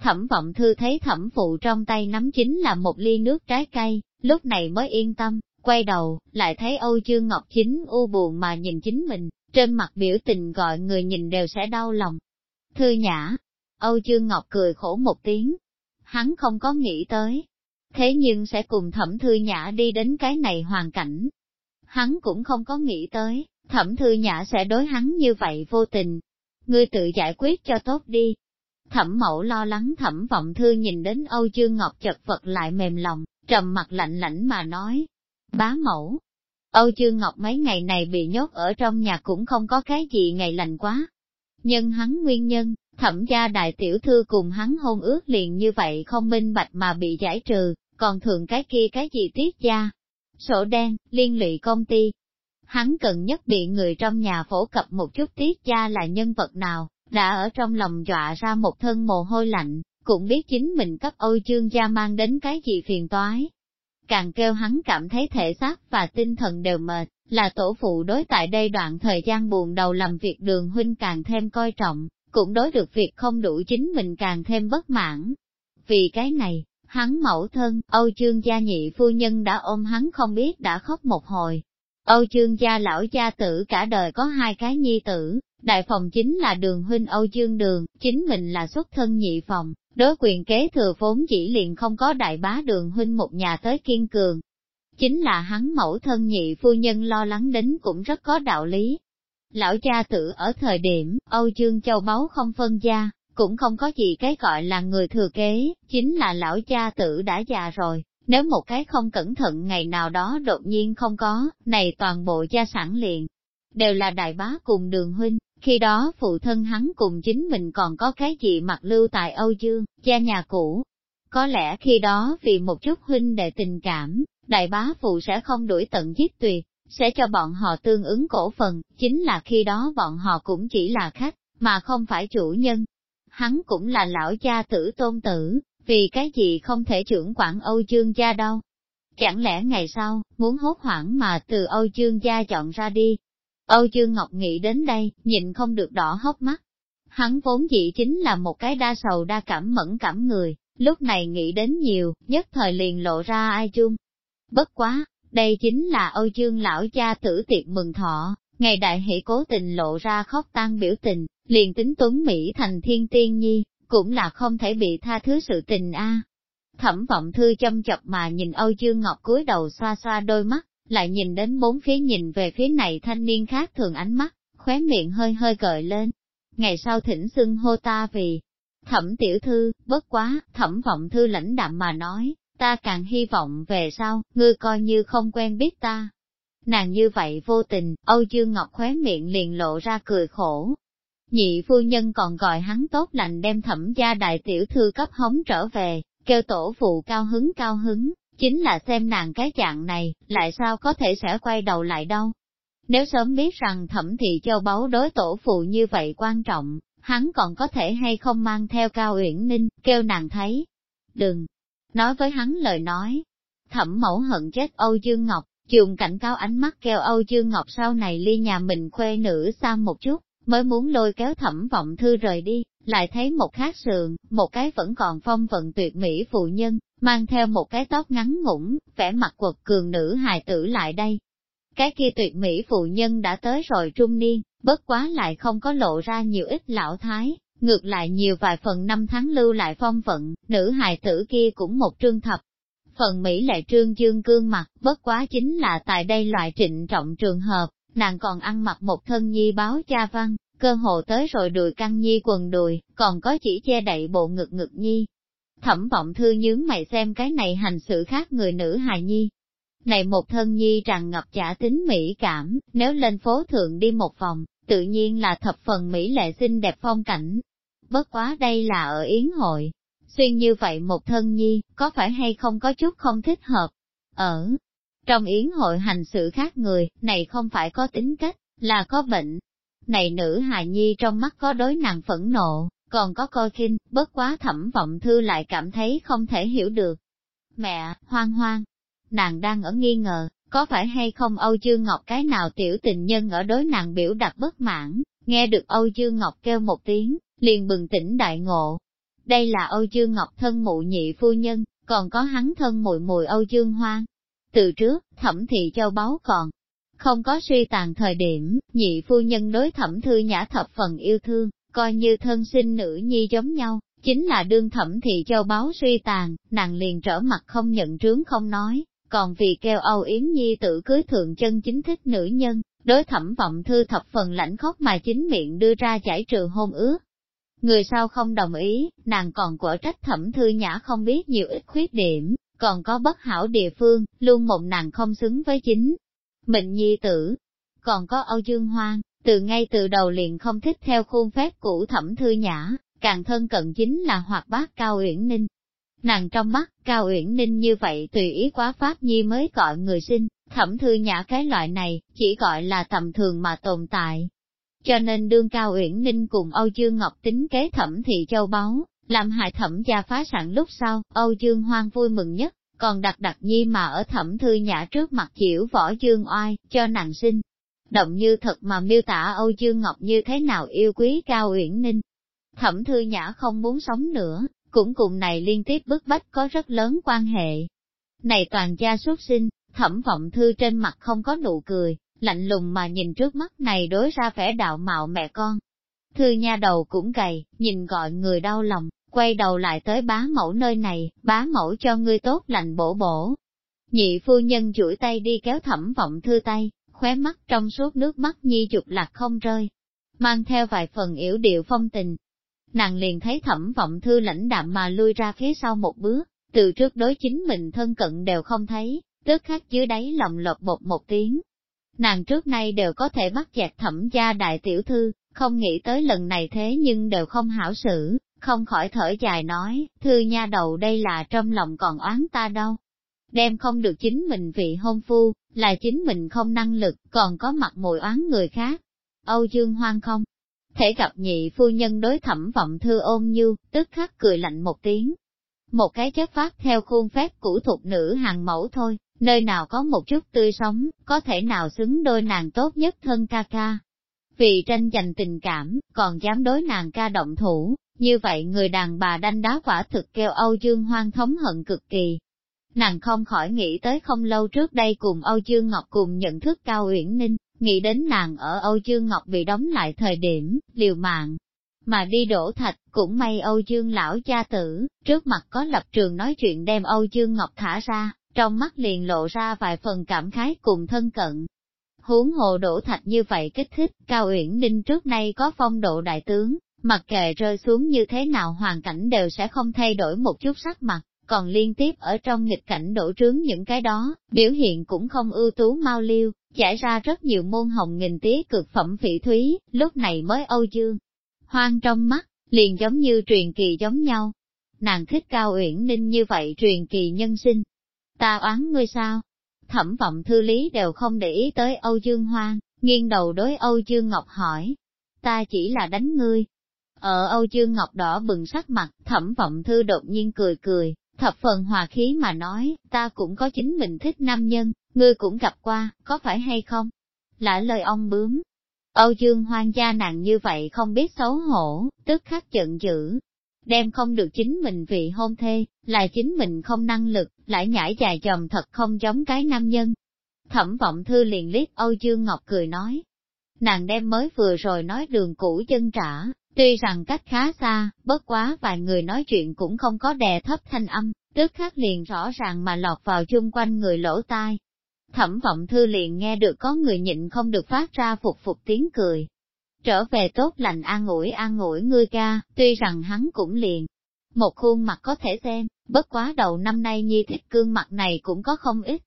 Thẩm vọng thư thấy thẩm phụ trong tay nắm chính là một ly nước trái cây, lúc này mới yên tâm, quay đầu, lại thấy Âu Dương Ngọc chính u buồn mà nhìn chính mình, trên mặt biểu tình gọi người nhìn đều sẽ đau lòng. Thư nhã, Âu Dương Ngọc cười khổ một tiếng, hắn không có nghĩ tới. Thế nhưng sẽ cùng thẩm thư nhã đi đến cái này hoàn cảnh. Hắn cũng không có nghĩ tới, thẩm thư nhã sẽ đối hắn như vậy vô tình. Ngươi tự giải quyết cho tốt đi. Thẩm mẫu lo lắng thẩm vọng thư nhìn đến Âu Dương Ngọc chật vật lại mềm lòng, trầm mặt lạnh lãnh mà nói. Bá mẫu, Âu Dương Ngọc mấy ngày này bị nhốt ở trong nhà cũng không có cái gì ngày lành quá. Nhưng hắn nguyên nhân, Thẩm gia đại tiểu thư cùng hắn hôn ước liền như vậy không minh bạch mà bị giải trừ, còn thường cái kia cái gì tiết gia. Sổ đen, liên lụy công ty. Hắn cần nhất bị người trong nhà phổ cập một chút tiết gia là nhân vật nào, đã ở trong lòng dọa ra một thân mồ hôi lạnh, cũng biết chính mình cấp Âu chương gia mang đến cái gì phiền toái. Càng kêu hắn cảm thấy thể xác và tinh thần đều mệt, là tổ phụ đối tại đây đoạn thời gian buồn đầu làm việc đường huynh càng thêm coi trọng, cũng đối được việc không đủ chính mình càng thêm bất mãn. Vì cái này, hắn mẫu thân, Âu chương gia nhị phu nhân đã ôm hắn không biết đã khóc một hồi. Âu chương gia lão gia tử cả đời có hai cái nhi tử, Đại phòng chính là đường huynh Âu Dương Đường, chính mình là xuất thân nhị phòng, đối quyền kế thừa vốn chỉ liền không có đại bá đường huynh một nhà tới kiên cường. Chính là hắn mẫu thân nhị phu nhân lo lắng đến cũng rất có đạo lý. Lão cha tử ở thời điểm, Âu Dương Châu Báu không phân gia, cũng không có gì cái gọi là người thừa kế, chính là lão cha tử đã già rồi, nếu một cái không cẩn thận ngày nào đó đột nhiên không có, này toàn bộ gia sản liền, đều là đại bá cùng đường huynh, khi đó phụ thân hắn cùng chính mình còn có cái gì mặc lưu tại Âu Dương, gia nhà cũ. Có lẽ khi đó vì một chút huynh đệ tình cảm, đại bá phụ sẽ không đuổi tận giết tuyệt, sẽ cho bọn họ tương ứng cổ phần, chính là khi đó bọn họ cũng chỉ là khách, mà không phải chủ nhân. Hắn cũng là lão cha tử tôn tử, vì cái gì không thể trưởng quản Âu Dương gia đâu. Chẳng lẽ ngày sau, muốn hốt hoảng mà từ Âu Dương gia chọn ra đi, Âu Dương Ngọc nghĩ đến đây, nhìn không được đỏ hốc mắt. Hắn vốn dĩ chính là một cái đa sầu đa cảm mẫn cảm người, lúc này nghĩ đến nhiều, nhất thời liền lộ ra ai chung. Bất quá, đây chính là Âu Dương lão cha tử tiệc mừng thọ, ngày đại hỷ cố tình lộ ra khóc tan biểu tình, liền tính tuấn Mỹ thành thiên tiên nhi, cũng là không thể bị tha thứ sự tình a. Thẩm vọng thư châm chọc mà nhìn Âu Dương Ngọc cúi đầu xoa xoa đôi mắt, lại nhìn đến bốn phía nhìn về phía này thanh niên khác thường ánh mắt, khóe miệng hơi hơi gợi lên. Ngày sau thỉnh xưng hô ta vì thẩm tiểu thư, bất quá, thẩm vọng thư lãnh đạm mà nói, ta càng hy vọng về sau, ngươi coi như không quen biết ta. Nàng như vậy vô tình, Âu Dương Ngọc khóe miệng liền lộ ra cười khổ. Nhị phu nhân còn gọi hắn tốt lành đem thẩm gia đại tiểu thư cấp hống trở về, kêu tổ phụ cao hứng cao hứng, chính là xem nàng cái dạng này, lại sao có thể sẽ quay đầu lại đâu. Nếu sớm biết rằng thẩm thị châu báu đối tổ phụ như vậy quan trọng, hắn còn có thể hay không mang theo cao uyển ninh, kêu nàng thấy. Đừng, nói với hắn lời nói. Thẩm mẫu hận chết Âu Dương Ngọc, dùng cảnh cáo ánh mắt kêu Âu Dương Ngọc sau này ly nhà mình khuê nữ xa một chút, mới muốn lôi kéo thẩm vọng thư rời đi, lại thấy một khác sườn, một cái vẫn còn phong vận tuyệt mỹ phụ nhân, mang theo một cái tóc ngắn ngủn, vẻ mặt quật cường nữ hài tử lại đây. Cái kia tuyệt mỹ phụ nhân đã tới rồi trung niên, bất quá lại không có lộ ra nhiều ít lão thái, ngược lại nhiều vài phần năm tháng lưu lại phong vận, nữ hài tử kia cũng một trương thập. Phần Mỹ lệ trương dương cương mặt, bất quá chính là tại đây loại trịnh trọng trường hợp, nàng còn ăn mặc một thân nhi báo cha văn, cơ hồ tới rồi đùi căng nhi quần đùi, còn có chỉ che đậy bộ ngực ngực nhi, Thẩm vọng thư nhướng mày xem cái này hành sự khác người nữ hài nhi. Này một thân nhi tràn ngập trả tính mỹ cảm, nếu lên phố thượng đi một vòng, tự nhiên là thập phần mỹ lệ xinh đẹp phong cảnh. Bất quá đây là ở Yến hội. Xuyên như vậy một thân nhi, có phải hay không có chút không thích hợp? Ở trong Yến hội hành sự khác người, này không phải có tính cách, là có bệnh. Này nữ hài nhi trong mắt có đối nàng phẫn nộ, còn có coi kinh, bất quá thẩm vọng thư lại cảm thấy không thể hiểu được. Mẹ, hoang hoang, nàng đang ở nghi ngờ, có phải hay không Âu Dương Ngọc cái nào tiểu tình nhân ở đối nàng biểu đạt bất mãn, nghe được Âu Dương Ngọc kêu một tiếng, liền bừng tỉnh đại ngộ. Đây là Âu Dương Ngọc thân mụ nhị phu nhân, còn có hắn thân mùi mùi Âu Dương Hoang. Từ trước, thẩm thị châu báu còn không có suy tàn thời điểm, nhị phu nhân đối thẩm thư nhã thập phần yêu thương, coi như thân sinh nữ nhi giống nhau, chính là đương thẩm thị châu báu suy tàn, nàng liền trở mặt không nhận trướng không nói, còn vì kêu Âu Yến Nhi tự cưới thượng chân chính thích nữ nhân, đối thẩm vọng thư thập phần lãnh khóc mà chính miệng đưa ra giải trừ hôn ước. Người sau không đồng ý, nàng còn quở trách thẩm thư nhã không biết nhiều ít khuyết điểm, còn có bất hảo địa phương, luôn mộng nàng không xứng với chính. Mệnh nhi tử, còn có Âu Dương Hoang, từ ngay từ đầu liền không thích theo khuôn phép cũ thẩm thư nhã, càng thân cận chính là hoạt bát Cao Uyển Ninh. Nàng trong mắt, Cao Uyển Ninh như vậy tùy ý quá pháp nhi mới gọi người sinh, thẩm thư nhã cái loại này, chỉ gọi là tầm thường mà tồn tại. Cho nên đương Cao Uyển Ninh cùng Âu Dương Ngọc tính kế thẩm thị châu báu, làm hại thẩm gia phá sản lúc sau, Âu Dương Hoang vui mừng nhất, còn đặt đặt nhi mà ở thẩm thư nhã trước mặt chịu võ Dương oai, cho nàng sinh, động như thật mà miêu tả Âu Dương Ngọc như thế nào yêu quý Cao Uyển Ninh. Thẩm Thư Nhã không muốn sống nữa, cũng cùng này liên tiếp bức bách có rất lớn quan hệ. Này toàn gia xuất sinh, thẩm vọng thư trên mặt không có nụ cười, lạnh lùng mà nhìn trước mắt này đối ra vẻ đạo mạo mẹ con. Thư nha đầu cũng gầy, nhìn gọi người đau lòng, quay đầu lại tới bá mẫu nơi này, bá mẫu cho ngươi tốt lành bổ bổ. Nhị phu nhân chuỗi tay đi kéo thẩm vọng thư tay, khóe mắt trong suốt nước mắt nhi dục lạc không rơi, mang theo vài phần yểu điệu phong tình. Nàng liền thấy thẩm vọng thư lãnh đạm mà lui ra phía sau một bước, từ trước đối chính mình thân cận đều không thấy, tức khắc dưới đáy lòng lột bột một tiếng. Nàng trước nay đều có thể bắt chẹt thẩm gia đại tiểu thư, không nghĩ tới lần này thế nhưng đều không hảo xử, không khỏi thở dài nói, thư nha đầu đây là trong lòng còn oán ta đâu. Đem không được chính mình vị hôn phu, là chính mình không năng lực, còn có mặt mùi oán người khác. Âu Dương Hoang không? Thể gặp nhị phu nhân đối thẩm vọng thư ôn như, tức khắc cười lạnh một tiếng. Một cái chất phát theo khuôn phép cũ thuộc nữ hàng mẫu thôi, nơi nào có một chút tươi sống, có thể nào xứng đôi nàng tốt nhất thân ca ca. Vì tranh giành tình cảm, còn dám đối nàng ca động thủ, như vậy người đàn bà đanh đá quả thực kêu Âu Dương Hoang thống hận cực kỳ. Nàng không khỏi nghĩ tới không lâu trước đây cùng Âu Dương Ngọc cùng nhận thức Cao Uyển Ninh, nghĩ đến nàng ở Âu Dương Ngọc bị đóng lại thời điểm, liều mạng. Mà đi đổ thạch, cũng may Âu Dương lão cha tử, trước mặt có lập trường nói chuyện đem Âu Dương Ngọc thả ra, trong mắt liền lộ ra vài phần cảm khái cùng thân cận. Huống hồ đổ thạch như vậy kích thích, Cao Uyển Ninh trước nay có phong độ đại tướng, Mặc kệ rơi xuống như thế nào hoàn cảnh đều sẽ không thay đổi một chút sắc mặt, còn liên tiếp ở trong nghịch cảnh đổ trướng những cái đó, biểu hiện cũng không ưu tú mau liêu, giải ra rất nhiều môn hồng nghìn tía cực phẩm phỉ thúy, lúc này mới âu dương. Hoang trong mắt, liền giống như truyền kỳ giống nhau. Nàng thích cao uyển ninh như vậy truyền kỳ nhân sinh. Ta oán ngươi sao? Thẩm vọng thư lý đều không để ý tới Âu Dương Hoang, nghiêng đầu đối Âu Dương Ngọc hỏi. Ta chỉ là đánh ngươi, ở Âu Dương Ngọc đỏ bừng sắc mặt, thẩm vọng thư đột nhiên cười cười, thập phần hòa khí mà nói, ta cũng có chính mình thích nam nhân, ngươi cũng gặp qua, có phải hay không? Lã lời ông bướm. Âu Dương hoang gia nàng như vậy không biết xấu hổ, tức khắc giận dữ. Đem không được chính mình vị hôn thê, là chính mình không năng lực, lại nhảy dài chồng thật không giống cái nam nhân. Thẩm vọng thư liền liếc Âu Dương Ngọc cười nói. Nàng đem mới vừa rồi nói đường cũ chân trả, Tuy rằng cách khá xa, bất quá vài người nói chuyện cũng không có đè thấp thanh âm, tức khắc liền rõ ràng mà lọt vào chung quanh người lỗ tai. Thẩm vọng thư liền nghe được có người nhịn không được phát ra phục phục tiếng cười. Trở về tốt lành an ủi an ủi ngươi ca, tuy rằng hắn cũng liền. Một khuôn mặt có thể xem, bất quá đầu năm nay nhi thích cương mặt này cũng có không ít.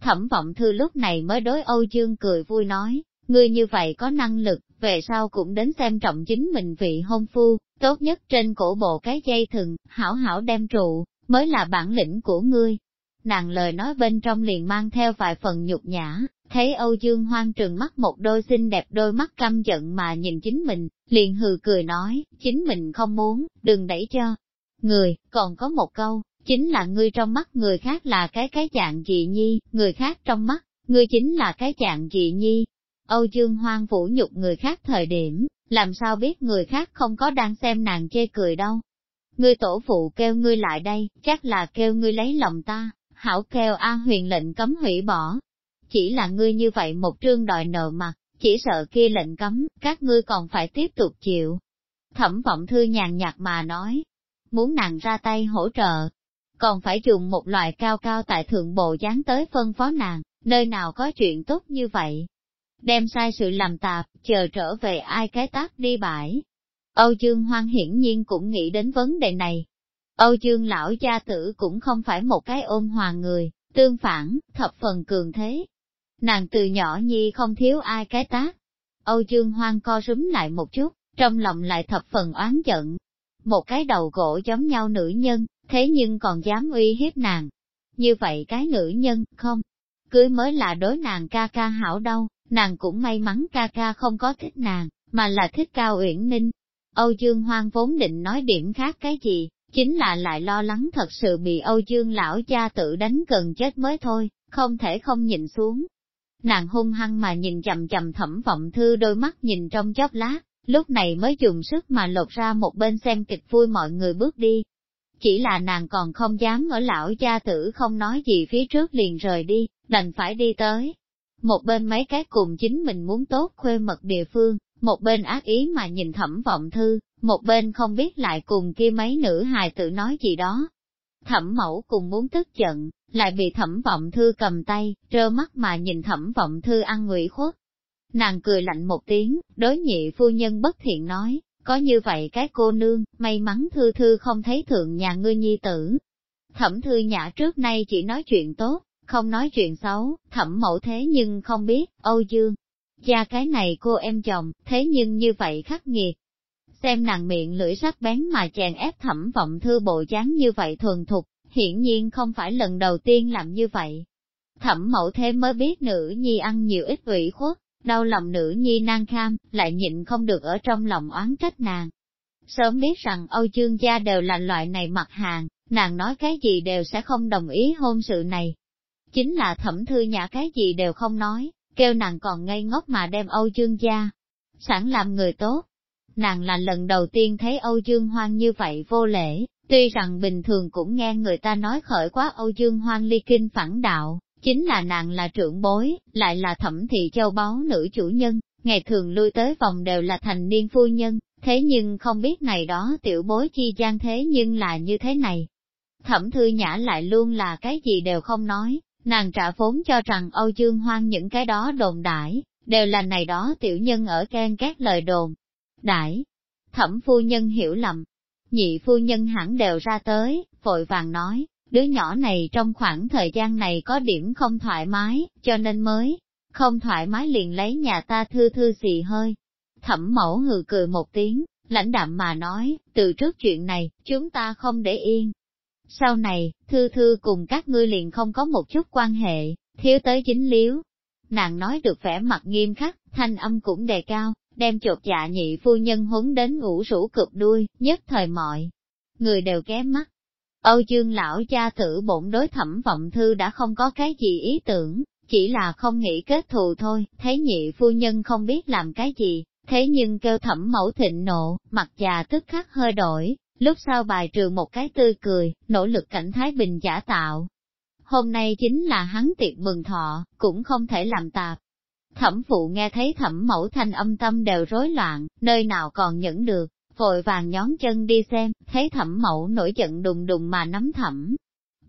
Thẩm vọng thư lúc này mới đối Âu Dương cười vui nói, ngươi như vậy có năng lực, về sau cũng đến xem trọng chính mình vị hôn phu, tốt nhất trên cổ bộ cái dây thừng, hảo hảo đem trụ, mới là bản lĩnh của ngươi. Nàng lời nói bên trong liền mang theo vài phần nhục nhã, thấy Âu Dương Hoang trừng mắt một đôi xinh đẹp đôi mắt căm giận mà nhìn chính mình, liền hừ cười nói, chính mình không muốn, đừng đẩy cho. Người, còn có một câu, chính là ngươi trong mắt người khác là cái cái dạng gì nhi, người khác trong mắt, ngươi chính là cái dạng gì nhi, Âu Dương Hoang vũ nhục người khác thời điểm, làm sao biết người khác không có đang xem nàng chê cười đâu. Ngươi tổ phụ kêu ngươi lại đây, chắc là kêu ngươi lấy lòng ta, hảo kêu A huyền lệnh cấm hủy bỏ. Chỉ là ngươi như vậy một trương đòi nợ mặt, chỉ sợ kia lệnh cấm, các ngươi còn phải tiếp tục chịu. Thẩm vọng thư nhàn nhạt mà nói, muốn nàng ra tay hỗ trợ, còn phải dùng một loại cao cao tại thượng bộ dáng tới phân phó nàng, nơi nào có chuyện tốt như vậy đem sai sự làm tạp, chờ trở về ai cái tác đi bãi. Âu Dương Hoang hiển nhiên cũng nghĩ đến vấn đề này. Âu Dương lão gia tử cũng không phải một cái ôn hòa người, tương phản, thập phần cường thế. Nàng từ nhỏ nhi không thiếu ai cái tác. Âu Dương Hoang co rúm lại một chút, trong lòng lại thập phần oán giận. Một cái đầu gỗ giống nhau nữ nhân, thế nhưng còn dám uy hiếp nàng. Như vậy cái nữ nhân, không, cưới mới là đối nàng ca ca hảo đâu, nàng cũng may mắn ca ca không có thích nàng, mà là thích Cao Uyển Ninh. Âu Dương Hoang vốn định nói điểm khác cái gì, chính là lại lo lắng thật sự bị Âu Dương lão cha tự đánh gần chết mới thôi, không thể không nhìn xuống. Nàng hung hăng mà nhìn chầm chầm thẩm vọng thư đôi mắt nhìn trong chóp lát, lúc này mới dùng sức mà lột ra một bên xem kịch vui mọi người bước đi. Chỉ là nàng còn không dám ở lão cha tử không nói gì phía trước liền rời đi, đành phải đi tới, một bên mấy cái cùng chính mình muốn tốt khuê mật địa phương, một bên ác ý mà nhìn thẩm vọng thư, một bên không biết lại cùng kia mấy nữ hài tự nói gì đó. Thẩm mẫu cùng muốn tức giận, lại bị thẩm vọng thư cầm tay, trơ mắt mà nhìn thẩm vọng thư ăn ngụy khuất. Nàng cười lạnh một tiếng, đối nhị phu nhân bất thiện nói, có như vậy cái cô nương, may mắn thư thư không thấy thượng nhà ngươi nhi tử. Thẩm thư nhã trước nay chỉ nói chuyện tốt, không nói chuyện xấu, thẩm mẫu thế nhưng không biết, Âu Dương. Cha cái này cô em chồng, thế nhưng như vậy khắc nghiệt. Xem nàng miệng lưỡi sắc bén mà chèn ép thẩm vọng thư bộ dáng như vậy thuần thục, hiển nhiên không phải lần đầu tiên làm như vậy. Thẩm mẫu thế mới biết nữ nhi ăn nhiều ít ủy khuất, đau lòng nữ nhi nan kham, lại nhịn không được ở trong lòng oán trách nàng. Sớm biết rằng Âu Dương gia đều là loại này mặt hàng, nàng nói cái gì đều sẽ không đồng ý hôn sự này. Chính là thẩm thư nhã cái gì đều không nói, kêu nàng còn ngây ngốc mà đem Âu Dương gia, sẵn làm người tốt. Nàng là lần đầu tiên thấy Âu Dương Hoang như vậy vô lễ, tuy rằng bình thường cũng nghe người ta nói khởi quá Âu Dương Hoang ly kinh phản đạo, chính là nàng là trưởng bối, lại là thẩm thị châu báu nữ chủ nhân, ngày thường lui tới vòng đều là thành niên phu nhân, thế nhưng không biết này đó tiểu bối chi gian thế nhưng là như thế này. Thẩm thư nhã lại luôn là cái gì đều không nói, nàng trả vốn cho rằng Âu Dương Hoang những cái đó đồn đãi đều là này đó tiểu nhân ở can các lời đồn. Đãi, thẩm phu nhân hiểu lầm, nhị phu nhân hẳn đều ra tới, vội vàng nói, đứa nhỏ này trong khoảng thời gian này có điểm không thoải mái, cho nên mới không thoải mái liền lấy nhà ta thư thư xì hơi. Thẩm mẫu hừ cười một tiếng, lãnh đạm mà nói, từ trước chuyện này, chúng ta không để yên. Sau này, thư thư cùng các ngươi liền không có một chút quan hệ, thiếu tới chính liếu. Nàng nói được vẻ mặt nghiêm khắc, thanh âm cũng đề cao, đem chột dạ nhị phu nhân huấn đến ngủ rũ cực đuôi, nhất thời mọi. Người đều kém mắt, Âu Dương lão cha tử bổn đối thẩm vọng thư đã không có cái gì ý tưởng, chỉ là không nghĩ kết thù thôi, thấy nhị phu nhân không biết làm cái gì, thế nhưng kêu thẩm mẫu thịnh nộ, mặt già tức khắc hơi đổi, lúc sau bài trừ một cái tươi cười, nỗ lực cảnh Thái Bình giả tạo. Hôm nay chính là hắn tiệc mừng thọ, cũng không thể làm tạp. Thẩm phụ nghe thấy thẩm mẫu thanh âm tâm đều rối loạn, nơi nào còn nhẫn được, vội vàng nhón chân đi xem, thấy thẩm mẫu nổi giận đùng đùng mà nắm thẩm.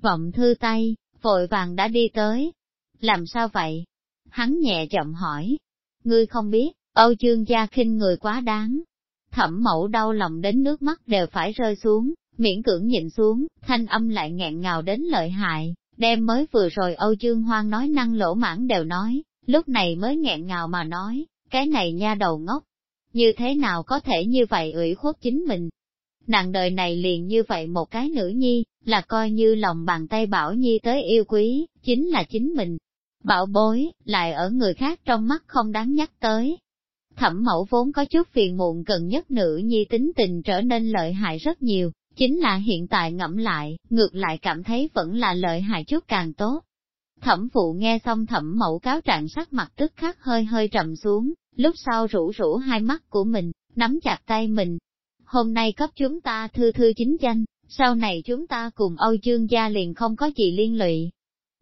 Vọng thư tay, vội vàng đã đi tới. Làm sao vậy? Hắn nhẹ chậm hỏi. Ngươi không biết, Âu Dương gia khinh người quá đáng. Thẩm mẫu đau lòng đến nước mắt đều phải rơi xuống, miễn cưỡng nhịn xuống, thanh âm lại nghẹn ngào đến lợi hại, đem mới vừa rồi Âu Dương Hoang nói năng lỗ mãn đều nói, lúc này mới nghẹn ngào mà nói, cái này nha đầu ngốc, như thế nào có thể như vậy ủy khuất chính mình. Nàng đời này liền như vậy một cái nữ nhi, là coi như lòng bàn tay bảo nhi tới yêu quý, chính là chính mình. Bảo bối, lại ở người khác trong mắt không đáng nhắc tới. Thẩm mẫu vốn có chút phiền muộn cần nhất nữ nhi tính tình trở nên lợi hại rất nhiều, chính là hiện tại ngẫm lại, ngược lại cảm thấy vẫn là lợi hại chút càng tốt. Thẩm phụ nghe xong thẩm mẫu cáo trạng sắc mặt tức khắc hơi hơi trầm xuống, lúc sau rủ rủ hai mắt của mình, nắm chặt tay mình. Hôm nay cấp chúng ta thư thư chính danh, sau này chúng ta cùng Âu Dương gia liền không có gì liên lụy.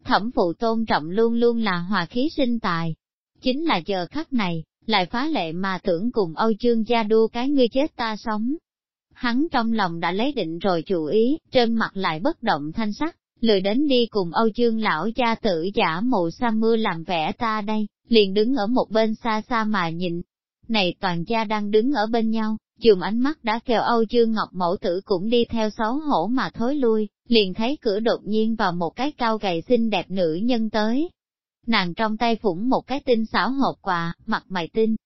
Thẩm phụ tôn trọng luôn luôn là hòa khí sinh tài. Chính là giờ khắc này, lại phá lệ mà tưởng cùng Âu Dương gia đua cái ngươi chết ta sống. Hắn trong lòng đã lấy định rồi chủ ý, trên mặt lại bất động thanh sắc, lười đến đi cùng Âu Dương lão cha tử giả mộ sa mưa làm vẻ ta đây, liền đứng ở một bên xa xa mà nhìn. Này toàn gia đang đứng ở bên nhau, dùng ánh mắt đã kêu Âu Dương Ngọc mẫu tử cũng đi theo xấu hổ mà thối lui, liền thấy cửa đột nhiên vào một cái cao gầy xinh đẹp nữ nhân tới. Nàng trong tay phủng một cái tinh xảo hộp quà, mặt mày tinh,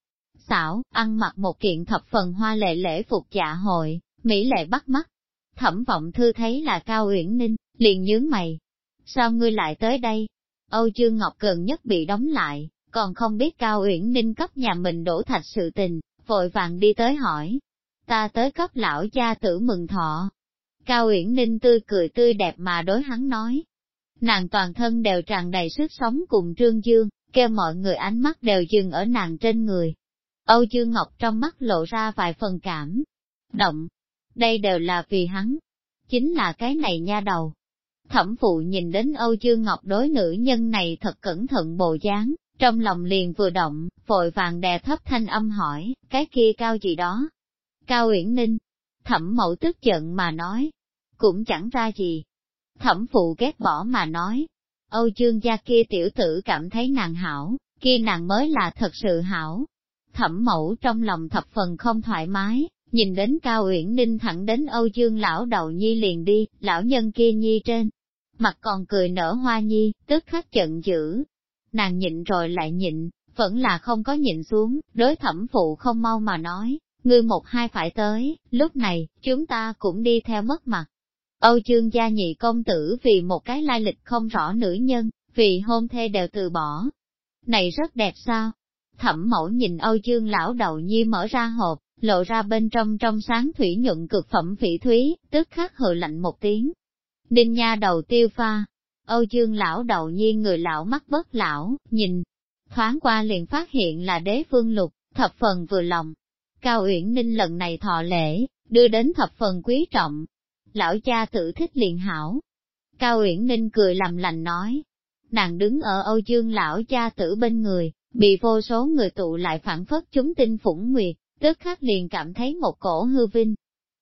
xảo, ăn mặc một kiện thập phần hoa lệ lễ phục dạ hội, mỹ lệ bắt mắt. Thẩm vọng thư thấy là Cao Uyển Ninh, liền nhướng mày. Sao ngươi lại tới đây? Âu Dương Ngọc gần nhất bị đóng lại, còn không biết Cao Uyển Ninh cấp nhà mình đổ thạch sự tình, vội vàng đi tới hỏi. Ta tới cấp lão gia tử mừng thọ. Cao Uyển Ninh tươi cười tươi đẹp mà đối hắn nói. Nàng toàn thân đều tràn đầy sức sống cùng Trương Dương, kêu mọi người ánh mắt đều dừng ở nàng trên người. Âu Dương Ngọc trong mắt lộ ra vài phần cảm. Động, đây đều là vì hắn. Chính là cái này nha đầu, Thẩm phụ nhìn đến Âu Dương Ngọc đối nữ nhân này thật cẩn thận bộ dáng, trong lòng liền vừa động, vội vàng đè thấp thanh âm hỏi, cái kia cao gì đó. Cao Uyển Ninh, thẩm mẫu tức giận mà nói, cũng chẳng ra gì. Thẩm phụ ghét bỏ mà nói, Âu chương gia kia tiểu tử cảm thấy nàng hảo, kia nàng mới là thật sự hảo. Thẩm mẫu trong lòng thập phần không thoải mái, nhìn đến Cao Uyển Ninh thẳng đến Âu Dương lão đầu nhi liền đi, lão nhân kia nhi trên. Mặt còn cười nở hoa nhi, tức khắc giận dữ. Nàng nhịn rồi lại nhịn, vẫn là không có nhịn xuống, đối thẩm phụ không mau mà nói, ngươi một hai phải tới, lúc này, chúng ta cũng đi theo mất mặt. Âu Dương gia nhị công tử vì một cái lai lịch không rõ nữ nhân, vì hôn thê đều từ bỏ. Này rất đẹp sao? Thẩm mẫu nhìn Âu Dương lão đầu nhi mở ra hộp, lộ ra bên trong trong sáng thủy nhuận cực phẩm phỉ thúy, tức khắc hừ lạnh một tiếng. Đinh nha đầu tiêu pha, Âu Dương lão đầu nhiên người lão mắt bất lão, nhìn, thoáng qua liền phát hiện là đế phương lục, thập phần vừa lòng. Cao Uyển Ninh lần này thọ lễ, đưa đến thập phần quý trọng. Lão cha tự thích liền hảo. Cao Uyển Ninh cười làm lành nói. Nàng đứng ở Âu Dương lão cha tử bên người, bị vô số người tụ lại phản phất chúng tinh phủng nguyệt, tức khắc liền cảm thấy một cổ hư vinh.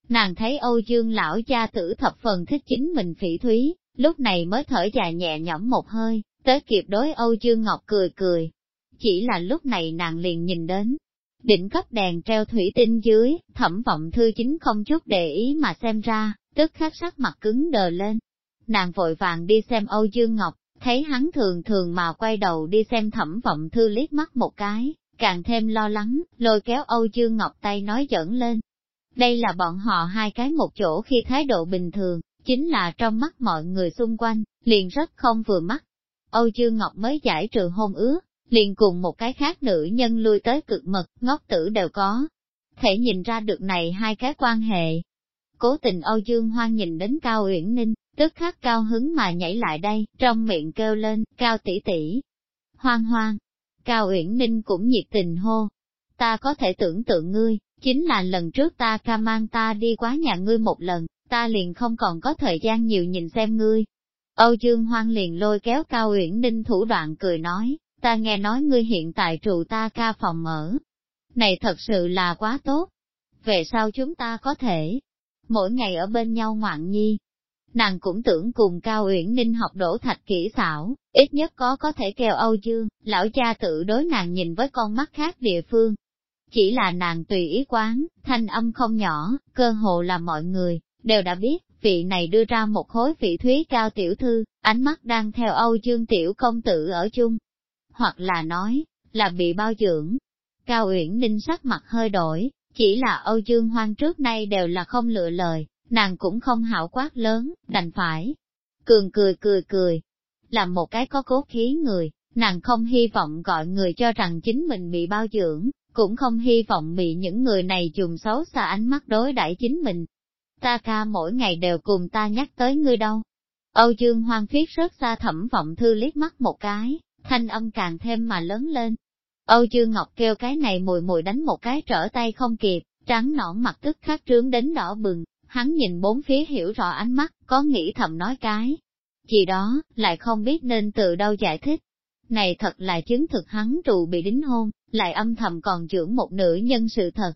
Nàng thấy Âu Dương lão cha tử thập phần thích chính mình phỉ thúy, lúc này mới thở dài nhẹ nhõm một hơi, tới kịp đối Âu Dương Ngọc cười cười. Chỉ là lúc này nàng liền nhìn đến, đỉnh cấp đèn treo thủy tinh dưới, thẩm vọng thư chính không chút để ý mà xem ra, tức khắc sắc mặt cứng đờ lên. Nàng vội vàng đi xem Âu Dương Ngọc, thấy hắn thường thường mà quay đầu đi xem thẩm vọng thư liếc mắt một cái, càng thêm lo lắng, lôi kéo Âu Dương Ngọc tay nói dẫn lên. Đây là bọn họ hai cái một chỗ khi thái độ bình thường, chính là trong mắt mọi người xung quanh, liền rất không vừa mắt. Âu Dương Ngọc mới giải trừ hôn ước, liền cùng một cái khác nữ nhân lui tới cực mật, ngốc tử đều có. Thể nhìn ra được này hai cái quan hệ. Cố tình Âu Dương Hoan nhìn đến Cao Uyển Ninh, tức khắc cao hứng mà nhảy lại đây, trong miệng kêu lên, Cao tỷ tỷ. Hoan hoan, Cao Uyển Ninh cũng nhiệt tình hô. Ta có thể tưởng tượng ngươi, chính là lần trước ta ca mang ta đi quá nhà ngươi một lần, ta liền không còn có thời gian nhiều nhìn xem ngươi. Âu Dương Hoang liền lôi kéo Cao Uyển Ninh thủ đoạn cười nói, ta nghe nói ngươi hiện tại trụ ta ca phòng ở. Này thật sự là quá tốt. Về sau chúng ta có thể, mỗi ngày ở bên nhau ngoạn nhi. Nàng cũng tưởng cùng Cao Uyển Ninh học đổ thạch kỹ xảo, ít nhất có có thể kêu Âu Dương, lão cha tự đối nàng nhìn với con mắt khác địa phương. Chỉ là nàng tùy ý quán, thanh âm không nhỏ, cơ hồ là mọi người, đều đã biết, vị này đưa ra một khối vị thúy cao tiểu thư, ánh mắt đang theo Âu Dương tiểu công tử ở chung. Hoặc là nói, là bị bao dưỡng. Cao Uyển Ninh sắc mặt hơi đổi, chỉ là Âu Dương Hoang trước nay đều là không lựa lời, nàng cũng không hảo quát lớn, đành phải. Cường cười cười cười, làm một cái có cố khí người, nàng không hy vọng gọi người cho rằng chính mình bị bao dưỡng, cũng không hy vọng bị những người này dùng xấu xa ánh mắt đối đãi chính mình. Ta ca mỗi ngày đều cùng ta nhắc tới ngươi đâu. Âu Dương Hoang phiết rất xa thẩm vọng thư liếc mắt một cái, thanh âm càng thêm mà lớn lên. Âu Dương Ngọc kêu cái này mùi mùi đánh một cái trở tay không kịp, trắng nõn mặt tức khắc trướng đến đỏ bừng, hắn nhìn bốn phía hiểu rõ ánh mắt, có nghĩ thầm nói cái. Gì đó, lại không biết nên từ đâu giải thích. Này thật là chứng thực hắn trụ bị đính hôn, lại âm thầm còn dưỡng một nữ nhân sự thật.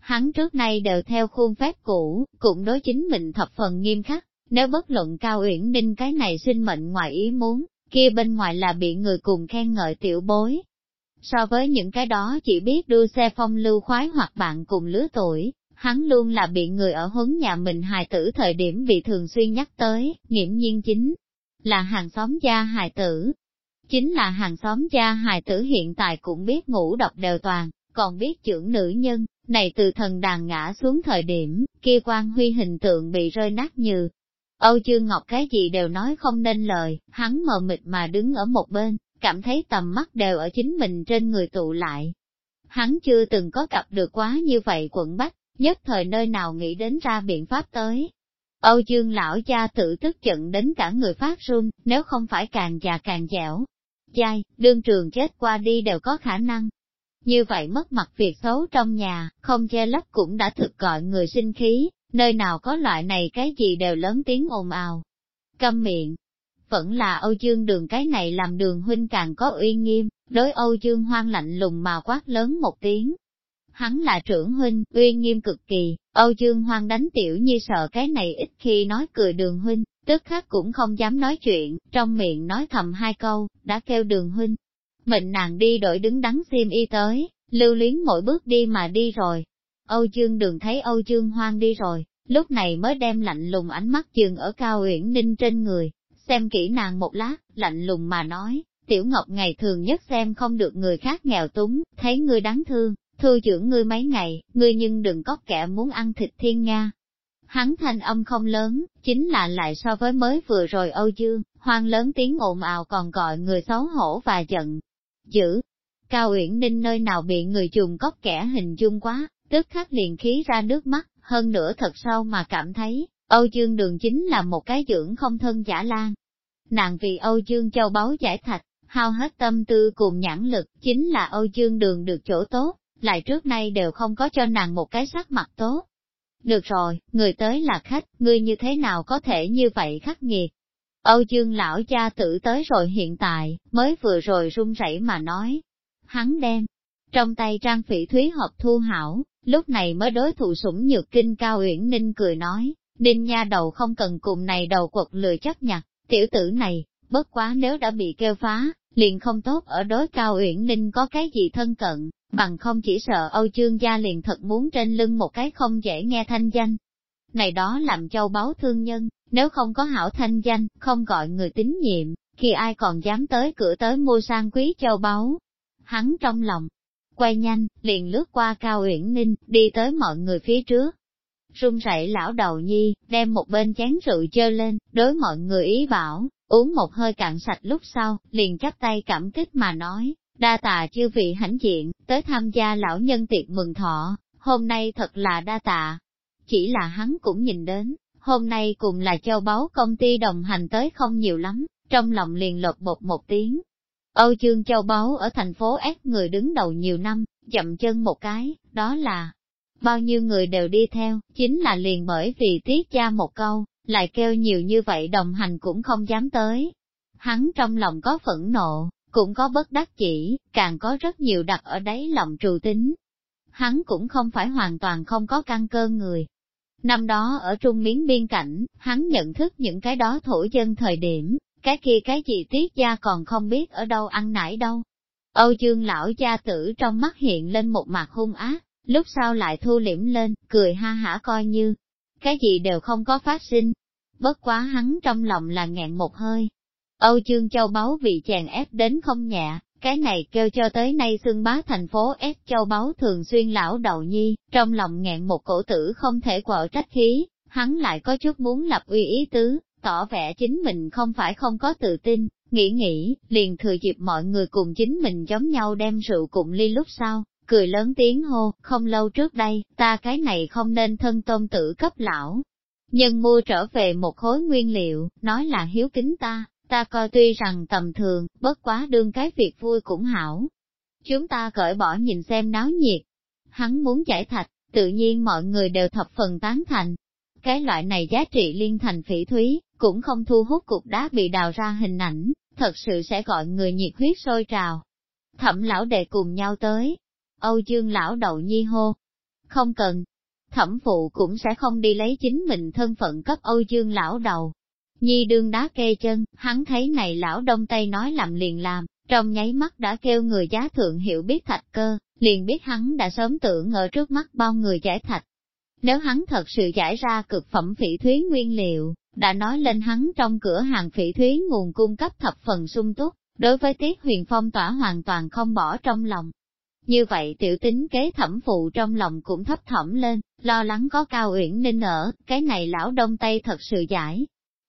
Hắn trước nay đều theo khuôn phép cũ, cũng đối chính mình thập phần nghiêm khắc, nếu bất luận Cao Uyển Ninh cái này sinh mệnh ngoài ý muốn, kia bên ngoài là bị người cùng khen ngợi tiểu bối. So với những cái đó chỉ biết đua xe phong lưu khoái hoặc bạn cùng lứa tuổi, hắn luôn là bị người ở huấn nhà mình hài tử thời điểm bị thường xuyên nhắc tới, nghiễm nhiên chính là hàng xóm gia hài tử. Chính là hàng xóm gia hài tử hiện tại cũng biết ngủ độc đều toàn, còn biết trưởng nữ nhân, này từ thần đàn ngã xuống thời điểm, kia quan huy hình tượng bị rơi nát như. Âu Dương Ngọc cái gì đều nói không nên lời, hắn mờ mịt mà đứng ở một bên, cảm thấy tầm mắt đều ở chính mình trên người tụ lại. Hắn chưa từng có gặp được quá như vậy quận Bách, nhất thời nơi nào nghĩ đến ra biện pháp tới. Âu Dương lão cha tự tức giận đến cả người phát run, nếu không phải càng già càng dẻo. Chai, đương trường chết qua đi đều có khả năng. Như vậy mất mặt việc xấu trong nhà, không che lấp cũng đã thực gọi người sinh khí, nơi nào có loại này cái gì đều lớn tiếng ồn ào. Câm miệng, vẫn là Âu Dương đường cái này làm đường huynh càng có uy nghiêm, đối Âu Dương Hoang lạnh lùng mà quát lớn một tiếng. Hắn là trưởng huynh, uy nghiêm cực kỳ, Âu Dương Hoang đánh tiểu nhi sợ cái này ít khi nói cười đường huynh, tức khắc cũng không dám nói chuyện, trong miệng nói thầm hai câu, đã kêu đường huynh. Mệnh nàng đi đổi đứng đắn xiêm y tới, lưu luyến mỗi bước đi mà đi rồi. Âu Dương đường thấy Âu Dương Hoang đi rồi, lúc này mới đem lạnh lùng ánh mắt dừng ở Cao Uyển Ninh trên người, xem kỹ nàng một lát, lạnh lùng mà nói, Tiểu Ngọc ngày thường nhất xem không được người khác nghèo túng, thấy ngươi đáng thương, thư dưỡng ngươi mấy ngày, ngươi nhưng đừng có kẻ muốn ăn thịt thiên nga. Hắn thanh âm không lớn, chính là lại so với mới vừa rồi Âu Dương, hoang lớn tiếng ồn ào còn gọi người xấu hổ và giận. Dữ! Cao Uyển Ninh nơi nào bị người trùng cóc kẻ hình dung quá, tức khắc liền khí ra nước mắt, hơn nữa thật sâu mà cảm thấy, Âu Dương Đường chính là một cái dưỡng không thân giả lan. Nàng vì Âu Dương châu báu giải thạch, hao hết tâm tư cùng nhãn lực, chính là Âu Dương Đường được chỗ tốt, lại trước nay đều không có cho nàng một cái sắc mặt tốt. Được rồi, người tới là khách, ngươi như thế nào có thể như vậy khắc nghiệt? Âu Dương lão cha tử tới rồi hiện tại, mới vừa rồi run rẩy mà nói. Hắn đem, trong tay trang phỉ thúy hộp thu hảo, lúc này mới đối thủ sủng nhược kinh cao uyển ninh cười nói, ninh nha đầu không cần cùng này đầu quật lười chấp nhặt, tiểu tử này, bất quá nếu đã bị kêu phá, liền không tốt ở đối cao uyển ninh có cái gì thân cận, bằng không chỉ sợ Âu chương gia liền thật muốn trên lưng một cái không dễ nghe thanh danh. Này đó làm châu báu thương nhân, nếu không có hảo thanh danh, không gọi người tín nhiệm, khi ai còn dám tới cửa tới mua sang quý châu báu. Hắn trong lòng, quay nhanh, liền lướt qua Cao Uyển Ninh, đi tới mọi người phía trước. Run rẩy lão đầu nhi, đem một bên chén rượu chơi lên, đối mọi người ý bảo, uống một hơi cạn sạch lúc sau, liền chắp tay cảm kích mà nói, đa tạ chư vị hãnh diện, tới tham gia lão nhân tiệc mừng thọ, hôm nay thật là đa tạ. Chỉ là hắn cũng nhìn đến, hôm nay cùng là châu báu công ty đồng hành tới không nhiều lắm, trong lòng liền lột bột một tiếng, Âu Dương Châu Báu ở thành phố ép người đứng đầu nhiều năm, chậm chân một cái, đó là bao nhiêu người đều đi theo, chính là liền bởi vì tiết cha một câu, lại kêu nhiều như vậy đồng hành cũng không dám tới. Hắn trong lòng có phẫn nộ, cũng có bất đắc chỉ, càng có rất nhiều đặt ở đấy lòng trù tính. Hắn cũng không phải hoàn toàn không có căn cơ người. Năm đó ở Trung Miến biên cảnh, hắn nhận thức những cái đó thổ dân thời điểm, cái kia cái gì tiết gia còn không biết ở đâu ăn nải đâu. Âu Dương lão gia tử trong mắt hiện lên một mặt hung ác, lúc sau lại thu liễm lên, cười ha hả coi như, cái gì đều không có phát sinh. Bất quá hắn trong lòng là nghẹn một hơi. Âu chương Châu Báu bị chèn ép đến không nhẹ, cái này kêu cho tới nay xương bá thành phố ép Châu Báu thường xuyên lão đầu nhi, trong lòng nghẹn một cổ tử không thể quở trách khí, hắn lại có chút muốn lập uy ý tứ, tỏ vẻ chính mình không phải không có tự tin, nghĩ nghĩ, liền thừa dịp mọi người cùng chính mình giống nhau đem rượu cùng ly lúc sau, cười lớn tiếng hô, không lâu trước đây, ta cái này không nên thân tôn tử cấp lão. Nhưng mua trở về một khối nguyên liệu, nói là hiếu kính ta, ta coi tuy rằng tầm thường, bất quá đương cái việc vui cũng hảo. Chúng ta cởi bỏ nhìn xem náo nhiệt. Hắn muốn giải thạch, tự nhiên mọi người đều thập phần tán thành. Cái loại này giá trị liên thành phỉ thúy, cũng không thu hút cục đá bị đào ra hình ảnh, thật sự sẽ gọi người nhiệt huyết sôi trào. Thẩm lão đệ cùng nhau tới, Âu Dương lão đầu nhi hô, không cần, thẩm phụ cũng sẽ không đi lấy chính mình thân phận cấp Âu Dương lão đầu. Nhi đương đá kê chân, hắn thấy này lão đông tây nói làm liền làm, trong nháy mắt đã kêu người giá thượng hiểu biết thạch cơ, liền biết hắn đã sớm tưởng ở trước mắt bao người giải thạch. Nếu hắn thật sự giải ra cực phẩm phỉ thúy nguyên liệu, đã nói lên hắn trong cửa hàng phỉ thúy nguồn cung cấp thập phần sung túc, đối với Tiết Huyền Phong tỏa hoàn toàn không bỏ trong lòng. Như vậy tiểu tính kế thẩm phụ trong lòng cũng thấp thỏm lên, lo lắng có cao uyển ninh ở, cái này lão đông tây thật sự giải.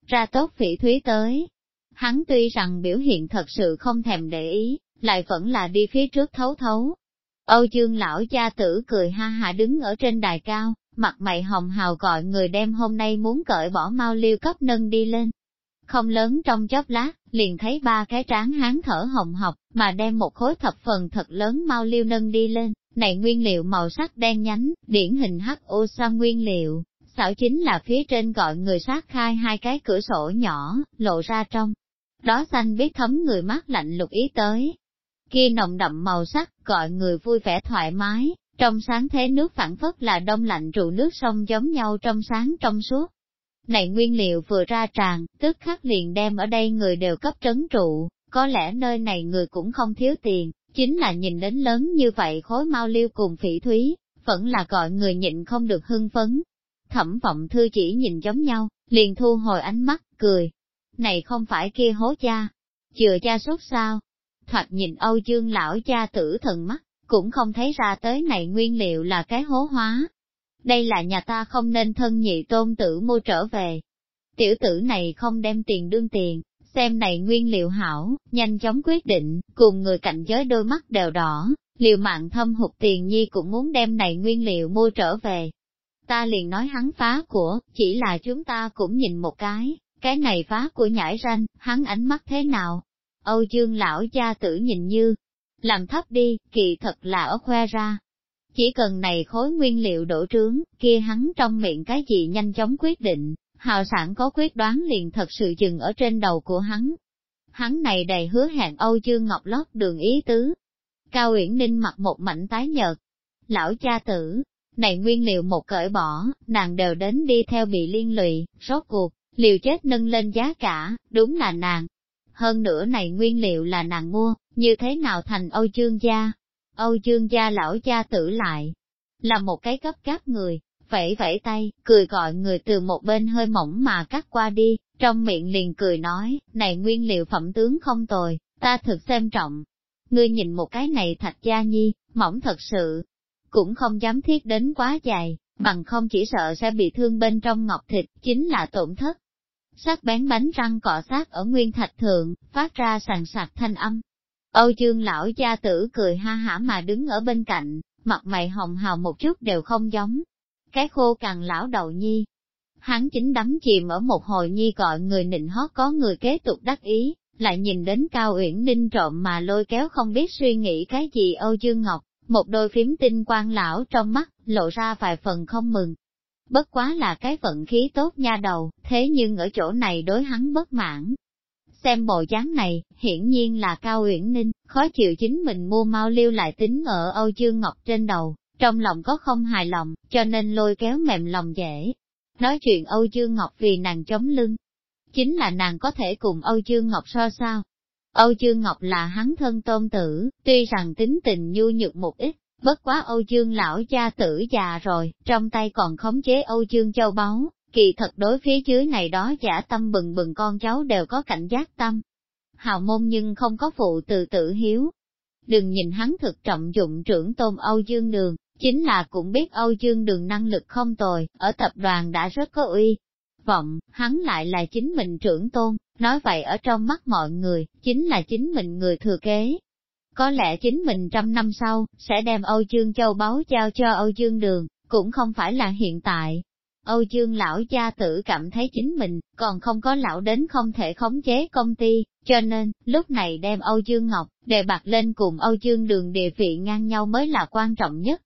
Ra tốt phỉ thúy tới. Hắn tuy rằng biểu hiện thật sự không thèm để ý, lại vẫn là đi phía trước thấu thấu. Âu Dương lão cha tử cười ha hạ đứng ở trên đài cao, mặt mày hồng hào gọi người đem hôm nay muốn cởi bỏ mau liêu cấp nâng đi lên. Không lớn trong chớp lát, liền thấy ba cái tráng hán thở hồng học, mà đem một khối thập phần thật lớn mau liêu nâng đi lên, này nguyên liệu màu sắc đen nhánh, điển hình hắc ô sa nguyên liệu, xảo chính là phía trên gọi người sát khai hai cái cửa sổ nhỏ, lộ ra trong. Đó xanh biết thấm người mắt lạnh lục ý tới. kia nồng đậm màu sắc, gọi người vui vẻ thoải mái, trong sáng thế nước phản phất là đông lạnh trụ nước sông giống nhau trong sáng trong suốt. Này nguyên liệu vừa ra tràn, tức khắc liền đem ở đây người đều cấp trấn trụ, có lẽ nơi này người cũng không thiếu tiền, chính là nhìn đến lớn như vậy khối mau liêu cùng phỉ thúy, vẫn là gọi người nhịn không được hưng phấn. Thẩm vọng thư chỉ nhìn giống nhau, liền thu hồi ánh mắt, cười. Này không phải kia hố cha, chừa cha sốt sao? Thoạt nhìn Âu Dương lão cha tử thần mắt, cũng không thấy ra tới này nguyên liệu là cái hố hóa. Đây là nhà ta không nên thân nhị tôn tử mua trở về. Tiểu tử này không đem tiền đương tiền, xem này nguyên liệu hảo, nhanh chóng quyết định, cùng người cạnh giới đôi mắt đều đỏ, liều mạng thâm hụt tiền nhi cũng muốn đem này nguyên liệu mua trở về. Ta liền nói hắn phá của, chỉ là chúng ta cũng nhìn một cái, cái này phá của nhảy ranh, hắn ánh mắt thế nào? Âu Dương lão gia tử nhìn như, làm thấp đi, kỳ thật là ở khoe ra. Chỉ cần này khối nguyên liệu đổ trướng, kia hắn trong miệng cái gì nhanh chóng quyết định, hào sản có quyết đoán liền thật sự dừng ở trên đầu của hắn. Hắn này đầy hứa hẹn Âu Dương Ngọc lót đường ý tứ. Cao Uyển Ninh mặc một mảnh tái nhợt. Lão cha tử, này nguyên liệu một cởi bỏ, nàng đều đến đi theo bị liên lụy, rốt cuộc, liều chết nâng lên giá cả, đúng là nàng. Hơn nữa này nguyên liệu là nàng mua, như thế nào thành Âu Dương gia? Âu Dương gia lão gia tử lại, là một cái cấp cáp người, vẫy vẫy tay, cười gọi người từ một bên hơi mỏng mà cắt qua đi, trong miệng liền cười nói, này nguyên liệu phẩm tướng không tồi, ta thực xem trọng. Ngươi nhìn một cái này thạch gia nhi, mỏng thật sự, cũng không dám thiết đến quá dài, bằng không chỉ sợ sẽ bị thương bên trong ngọc thịt, chính là tổn thất. Sắc bén bánh răng cọ sát ở nguyên thạch thượng, phát ra sàn sạc thanh âm. Âu Dương lão gia tử cười ha hả mà đứng ở bên cạnh, mặt mày hồng hào một chút đều không giống, cái khô càng lão đầu nhi. Hắn chính đắm chìm ở một hồi nhi gọi người nịnh hót có người kế tục đắc ý, lại nhìn đến Cao Uyển Ninh trộm mà lôi kéo không biết suy nghĩ cái gì Âu Dương Ngọc, một đôi phím tinh quang lão trong mắt, lộ ra vài phần không mừng. Bất quá là cái vận khí tốt nha đầu, thế nhưng ở chỗ này đối hắn bất mãn. Xem bộ dáng này, hiển nhiên là Cao Uyển Ninh, khó chịu chính mình mua mau liêu lại tính ở Âu Dương Ngọc trên đầu, trong lòng có không hài lòng, cho nên lôi kéo mềm lòng dễ. Nói chuyện Âu Dương Ngọc vì nàng chống lưng. Chính là nàng có thể cùng Âu Dương Ngọc so sao. Âu Dương Ngọc là hắn thân tôn tử, tuy rằng tính tình nhu nhược một ít, bất quá Âu Dương lão cha tử già rồi, trong tay còn khống chế Âu Dương châu báu, kỳ thật đối phía dưới này đó giả tâm bừng bừng con cháu đều có cảnh giác tâm. Hào môn nhưng không có phụ từ tử hiếu. Đừng nhìn hắn thực trọng dụng trưởng tôn Âu Dương Đường, Chính là cũng biết Âu Dương Đường năng lực không tồi, ở tập đoàn đã rất có uy. Vọng, hắn lại là chính mình trưởng tôn, nói vậy ở trong mắt mọi người, chính là chính mình người thừa kế. Có lẽ chính mình trăm năm sau, sẽ đem Âu Dương Châu báu giao cho Âu Dương Đường, cũng không phải là hiện tại. Âu Dương lão gia tử cảm thấy chính mình, còn không có lão đến không thể khống chế công ty, cho nên, lúc này đem Âu Dương Ngọc, đề bạc lên cùng Âu Dương Đường địa vị ngang nhau mới là quan trọng nhất.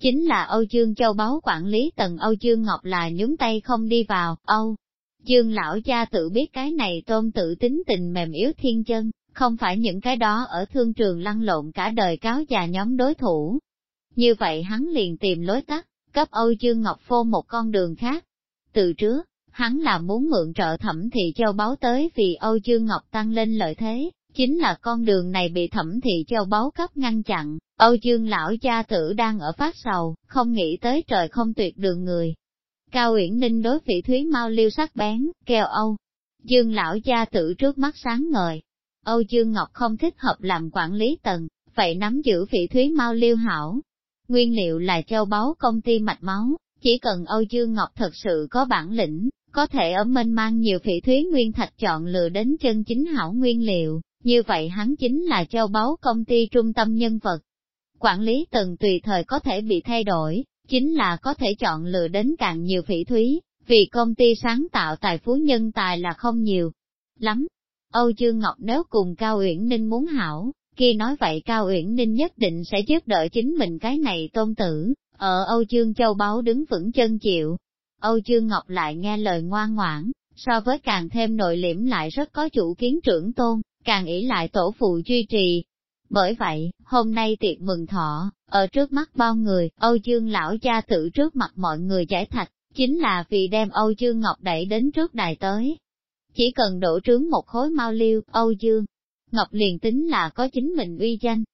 Chính là Âu Dương Châu Báu quản lý tầng Âu Dương Ngọc là nhúng tay không đi vào, Âu. Dương lão cha tự biết cái này tôn tự tính tình mềm yếu thiên chân, không phải những cái đó ở thương trường lăn lộn cả đời cáo già nhóm đối thủ. Như vậy hắn liền tìm lối tắt, cấp Âu Dương Ngọc phô một con đường khác. Từ trước, hắn là muốn mượn trợ thẩm thị châu báu tới vì Âu Dương Ngọc tăng lên lợi thế, Chính là con đường này bị thẩm thị châu báu cấp ngăn chặn, Âu Dương lão cha tử đang ở phát sầu, không nghĩ tới trời không tuyệt đường người. Cao Uyển Ninh đối vị thúy mau liêu sắc bén, kêu Âu. Dương lão cha tử trước mắt sáng ngời. Âu Dương Ngọc không thích hợp làm quản lý tầng, vậy nắm giữ vị thúy mau liêu hảo. Nguyên liệu là châu báu công ty mạch máu, chỉ cần Âu Dương Ngọc thật sự có bản lĩnh, có thể ở mênh mang nhiều phỉ thúy nguyên thạch chọn lựa đến chân chính hảo nguyên liệu, như vậy hắn chính là châu báu công ty trung tâm nhân vật. Quản lý tầng tùy thời có thể bị thay đổi, chính là có thể chọn lựa đến càng nhiều phỉ thúy, vì công ty sáng tạo tài phú nhân tài là không nhiều. Lắm, Âu Dương Ngọc nếu cùng Cao Uyển Ninh muốn hảo, khi nói vậy Cao Uyển Ninh nhất định sẽ giúp đỡ chính mình cái này tôn tử, ở Âu Dương Châu Báu đứng vững chân chịu. Âu Dương Ngọc lại nghe lời ngoan ngoãn, so với càng thêm nội liễm lại rất có chủ kiến trưởng tôn, càng ỷ lại tổ phụ duy trì. Bởi vậy, hôm nay tiệc mừng thọ, ở trước mắt bao người, Âu Dương lão cha tự trước mặt mọi người giải thạch, chính là vì đem Âu Dương Ngọc đẩy đến trước đài tới. Chỉ cần đổ trướng một khối mau liêu, Âu Dương Ngọc liền tính là có chính mình uy danh.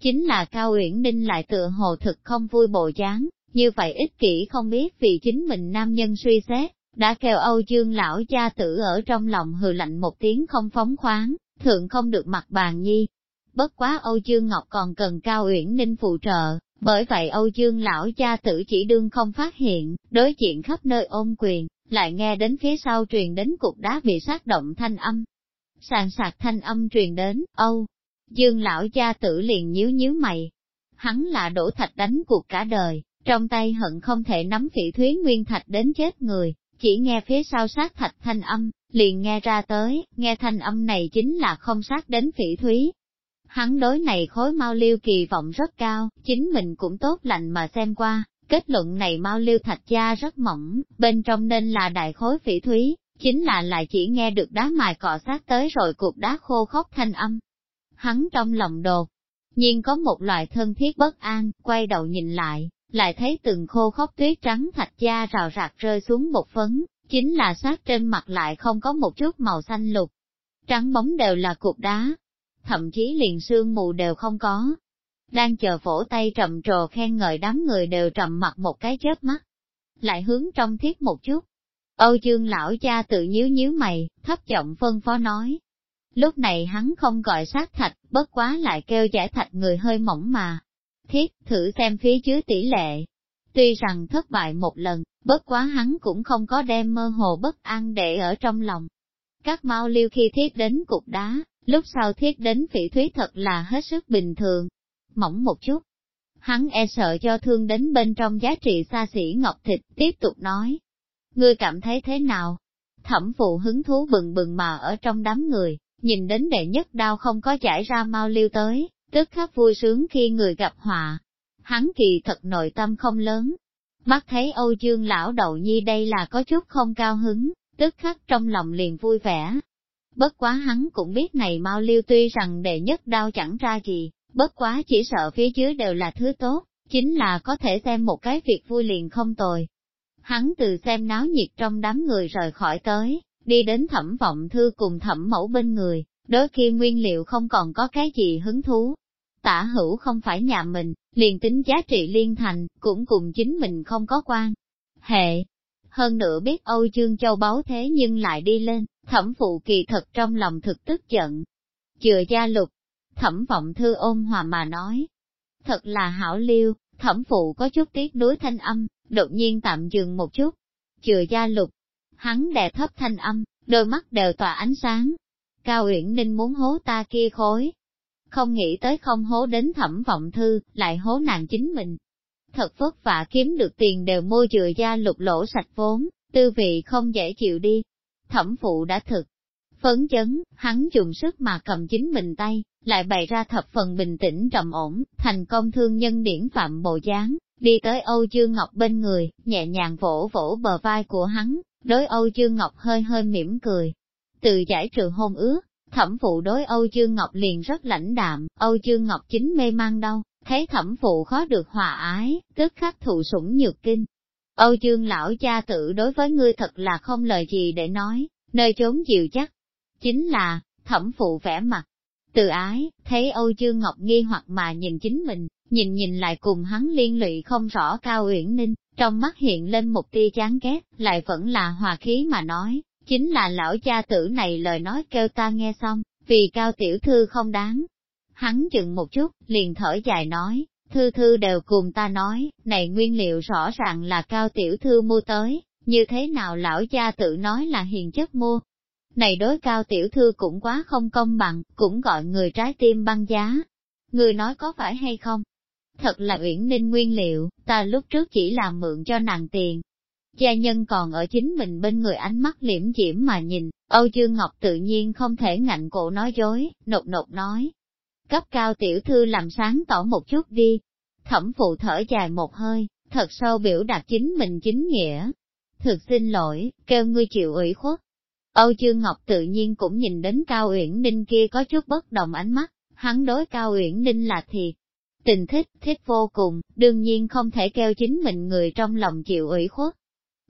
Chính là Cao Uyển Ninh lại tựa hồ thực không vui bộ dáng, như vậy ích kỷ không biết vì chính mình nam nhân suy xét, đã kêu Âu Dương lão cha tử ở trong lòng hừ lạnh một tiếng không phóng khoáng, thượng không được mặt bàn nhi. Bất quá Âu Dương Ngọc còn cần Cao Uyển Ninh phụ trợ, bởi vậy Âu Dương lão cha tử chỉ đương không phát hiện, đối diện khắp nơi ôm quyền, lại nghe đến phía sau truyền đến cục đá bị sát động thanh âm. Sàn sạc thanh âm truyền đến, Âu, Dương lão cha tử liền nhíu nhíu mày. Hắn là đổ thạch đánh cuộc cả đời, trong tay hận không thể nắm phỉ thúy nguyên thạch đến chết người, chỉ nghe phía sau sát thạch thanh âm, liền nghe ra tới, nghe thanh âm này chính là không sát đến phỉ thúy. Hắn đối này khối mau liêu kỳ vọng rất cao, chính mình cũng tốt lành mà xem qua, kết luận này mau liêu thạch gia rất mỏng, bên trong nên là đại khối phỉ thúy, chính là lại chỉ nghe được đá mài cọ sát tới rồi cục đá khô khóc thanh âm. Hắn trong lòng đột, nhiên có một loại thân thiết bất an, quay đầu nhìn lại, lại thấy từng khô khóc tuyết trắng thạch da rào rạc rơi xuống một phấn, chính là sát trên mặt lại không có một chút màu xanh lục. Trắng bóng đều là cục đá, thậm chí liền sương mù đều không có. Đang chờ vỗ tay trầm trồ khen ngợi đám người đều trầm mặt một cái chớp mắt. Lại hướng trong thiết một chút. Âu Dương lão cha tự nhíu nhíu mày, thấp giọng phân phó nói. Lúc này hắn không gọi sát thạch, bất quá lại kêu giải thạch người hơi mỏng mà, thiết, thử xem phía dưới tỷ lệ. Tuy rằng thất bại một lần, bất quá hắn cũng không có đem mơ hồ bất an để ở trong lòng. Các mau liêu khi thiết đến cục đá, lúc sau thiết đến phỉ thúy thật là hết sức bình thường. Mỏng một chút, hắn e sợ cho thương đến bên trong giá trị xa xỉ ngọc thịt, tiếp tục nói. Ngươi cảm thấy thế nào? Thẩm phụ hứng thú bừng bừng mà ở trong đám người, nhìn đến đệ nhất đau không có giải ra mau liêu tới, tức khắc vui sướng khi người gặp họa. Hắn kỳ thật nội tâm không lớn. Mắt thấy Âu Dương lão đầu nhi đây là có chút không cao hứng, tức khắc trong lòng liền vui vẻ. Bất quá hắn cũng biết này mau liêu tuy rằng đệ nhất đau chẳng ra gì, bất quá chỉ sợ phía dưới đều là thứ tốt, chính là có thể xem một cái việc vui liền không tồi. Hắn từ xem náo nhiệt trong đám người rời khỏi tới, đi đến thẩm vọng thư cùng thẩm mẫu bên người, đôi khi nguyên liệu không còn có cái gì hứng thú, tả hữu không phải nhà mình, liền tính giá trị liên thành, cũng cùng chính mình không có quan. Hệ, hơn nữa biết Âu Dương Châu báu thế nhưng lại đi lên, thẩm phụ kỳ thật trong lòng thực tức giận. Chừa gia lục, thẩm vọng thư ôn hòa mà nói. Thật là hảo liêu, thẩm phụ có chút tiếc đối thanh âm, đột nhiên tạm dừng một chút. Chừa gia lục, hắn đè thấp thanh âm, đôi mắt đều tỏa ánh sáng. Cao Uyển Ninh muốn hố ta kia khối, không nghĩ tới không hố đến thẩm vọng thư, lại hố nàng chính mình. Thật vất vả kiếm được tiền đều mua chừa gia lục lỗ sạch vốn, tư vị không dễ chịu đi. Thẩm phụ đã thực. Phấn chấn, hắn dùng sức mà cầm chính mình tay, lại bày ra thập phần bình tĩnh trầm ổn, thành công thương nhân điển phạm bộ dáng, đi tới Âu Dương Ngọc bên người, nhẹ nhàng vỗ vỗ bờ vai của hắn, đối Âu Dương Ngọc hơi hơi mỉm cười. Từ giải trừ hôn ước, Thẩm phụ đối Âu Dương Ngọc liền rất lãnh đạm, Âu Dương Ngọc chính mê mang đâu, thấy thẩm phụ khó được hòa ái, tức khắc thụ sủng nhược kinh. Âu Dương lão cha tự đối với ngươi thật là không lời gì để nói, nơi chốn dịu chắc. Chính là, thẩm phụ vẻ mặt, từ ái, thấy Âu Dương Ngọc nghi hoặc mà nhìn chính mình, nhìn nhìn lại cùng hắn liên lụy không rõ Cao Uyển Ninh, trong mắt hiện lên một tia chán ghét, lại vẫn là hòa khí mà nói, Chính là lão cha tử này lời nói kêu ta nghe xong, vì cao tiểu thư không đáng. Hắn chừng một chút, liền thở dài nói, thư thư đều cùng ta nói, này nguyên liệu rõ ràng là cao tiểu thư mua tới, như thế nào lão cha tự nói là hiền chất mua. Này đối cao tiểu thư cũng quá không công bằng, cũng gọi người trái tim băng giá. Người nói có phải hay không? Thật là uyển ninh nguyên liệu, ta lúc trước chỉ làm mượn cho nàng tiền, Gia nhân còn ở chính mình bên người ánh mắt liễm diễm mà nhìn, Âu Dương Ngọc tự nhiên không thể ngạnh cổ nói dối, nột nột nói. Cấp cao tiểu thư làm sáng tỏ một chút đi. Thẩm phụ thở dài một hơi, thật sâu biểu đạt chính mình chính nghĩa. Thực xin lỗi, kêu ngươi chịu ủy khuất. Âu Dương Ngọc tự nhiên cũng nhìn đến Cao Uyển Ninh kia có chút bất đồng ánh mắt, Hắn đối Cao Uyển Ninh là thiệt. Tình thích, thích vô cùng, đương nhiên không thể kêu chính mình người trong lòng chịu ủy khuất.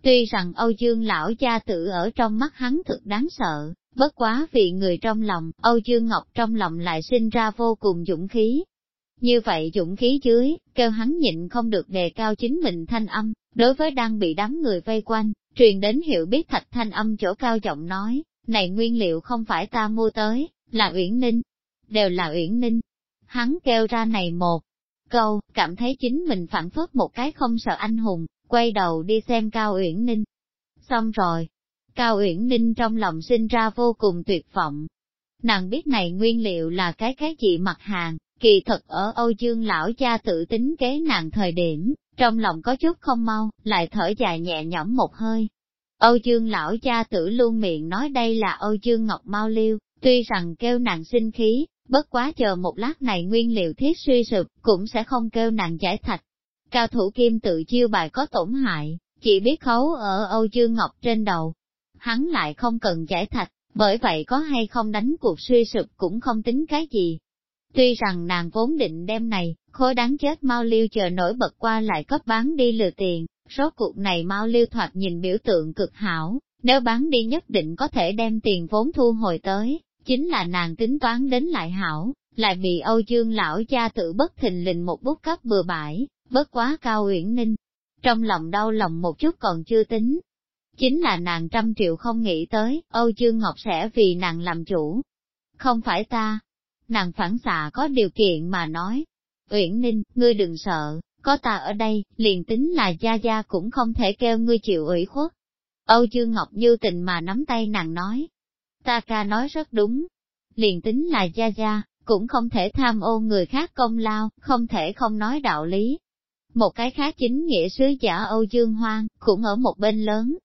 Tuy rằng Âu Dương lão cha tử ở trong mắt hắn thực đáng sợ, bất quá vì người trong lòng, Âu Dương Ngọc trong lòng lại sinh ra vô cùng dũng khí. Như vậy dũng khí dưới, kêu hắn nhịn không được đề cao chính mình thanh âm, đối với đang bị đám người vây quanh, truyền đến hiểu biết thạch thanh âm chỗ cao giọng nói, này nguyên liệu không phải ta mua tới, là Uyển Ninh, đều là Uyển Ninh. Hắn kêu ra này một câu, cảm thấy chính mình phản phất một cái không sợ anh hùng, quay đầu đi xem Cao Uyển Ninh. Xong rồi, Cao Uyển Ninh trong lòng sinh ra vô cùng tuyệt vọng. Nàng biết này nguyên liệu là cái cái gì mặt hàng, kỳ thật ở Âu Dương lão cha tự tính kế nàng thời điểm, trong lòng có chút không mau, lại thở dài nhẹ nhõm một hơi. Âu Dương lão cha tử luôn miệng nói đây là Âu Dương Ngọc Mau Liêu, tuy rằng kêu nàng sinh khí, bất quá chờ một lát này nguyên liệu thiết suy sụp, cũng sẽ không kêu nàng giải thạch. Cao thủ kim tự chiêu bài có tổn hại, chỉ biết khấu ở Âu Dương Ngọc trên đầu. Hắn lại không cần giải thạch, bởi vậy có hay không đánh cuộc suy sụp cũng không tính cái gì. Tuy rằng nàng vốn định đem này, khối đáng chết mau liêu chờ nổi bật qua lại cấp bán đi lừa tiền, số cuộc này mau liêu thoạt nhìn biểu tượng cực hảo, nếu bán đi nhất định có thể đem tiền vốn thu hồi tới, chính là nàng tính toán đến lại hảo, lại bị Âu Dương lão cha tự bất thình lình một bút cấp bừa bãi, bất quá cao uyển ninh. Trong lòng đau lòng một chút còn chưa tính. Chính là nàng trăm triệu không nghĩ tới, Âu Dương Ngọc sẽ vì nàng làm chủ. Không phải ta. Nàng phản xạ có điều kiện mà nói. Uyển Ninh, ngươi đừng sợ, có ta ở đây, liền tính là Gia Gia cũng không thể kêu ngươi chịu ủy khuất. Âu Dương Ngọc như tình mà nắm tay nàng nói. Ta ca nói rất đúng. Liền tính là Gia Gia, cũng không thể tham ô người khác công lao, không thể không nói đạo lý. Một cái khác chính nghĩa sứ giả Âu Dương Hoang, cũng ở một bên lớn.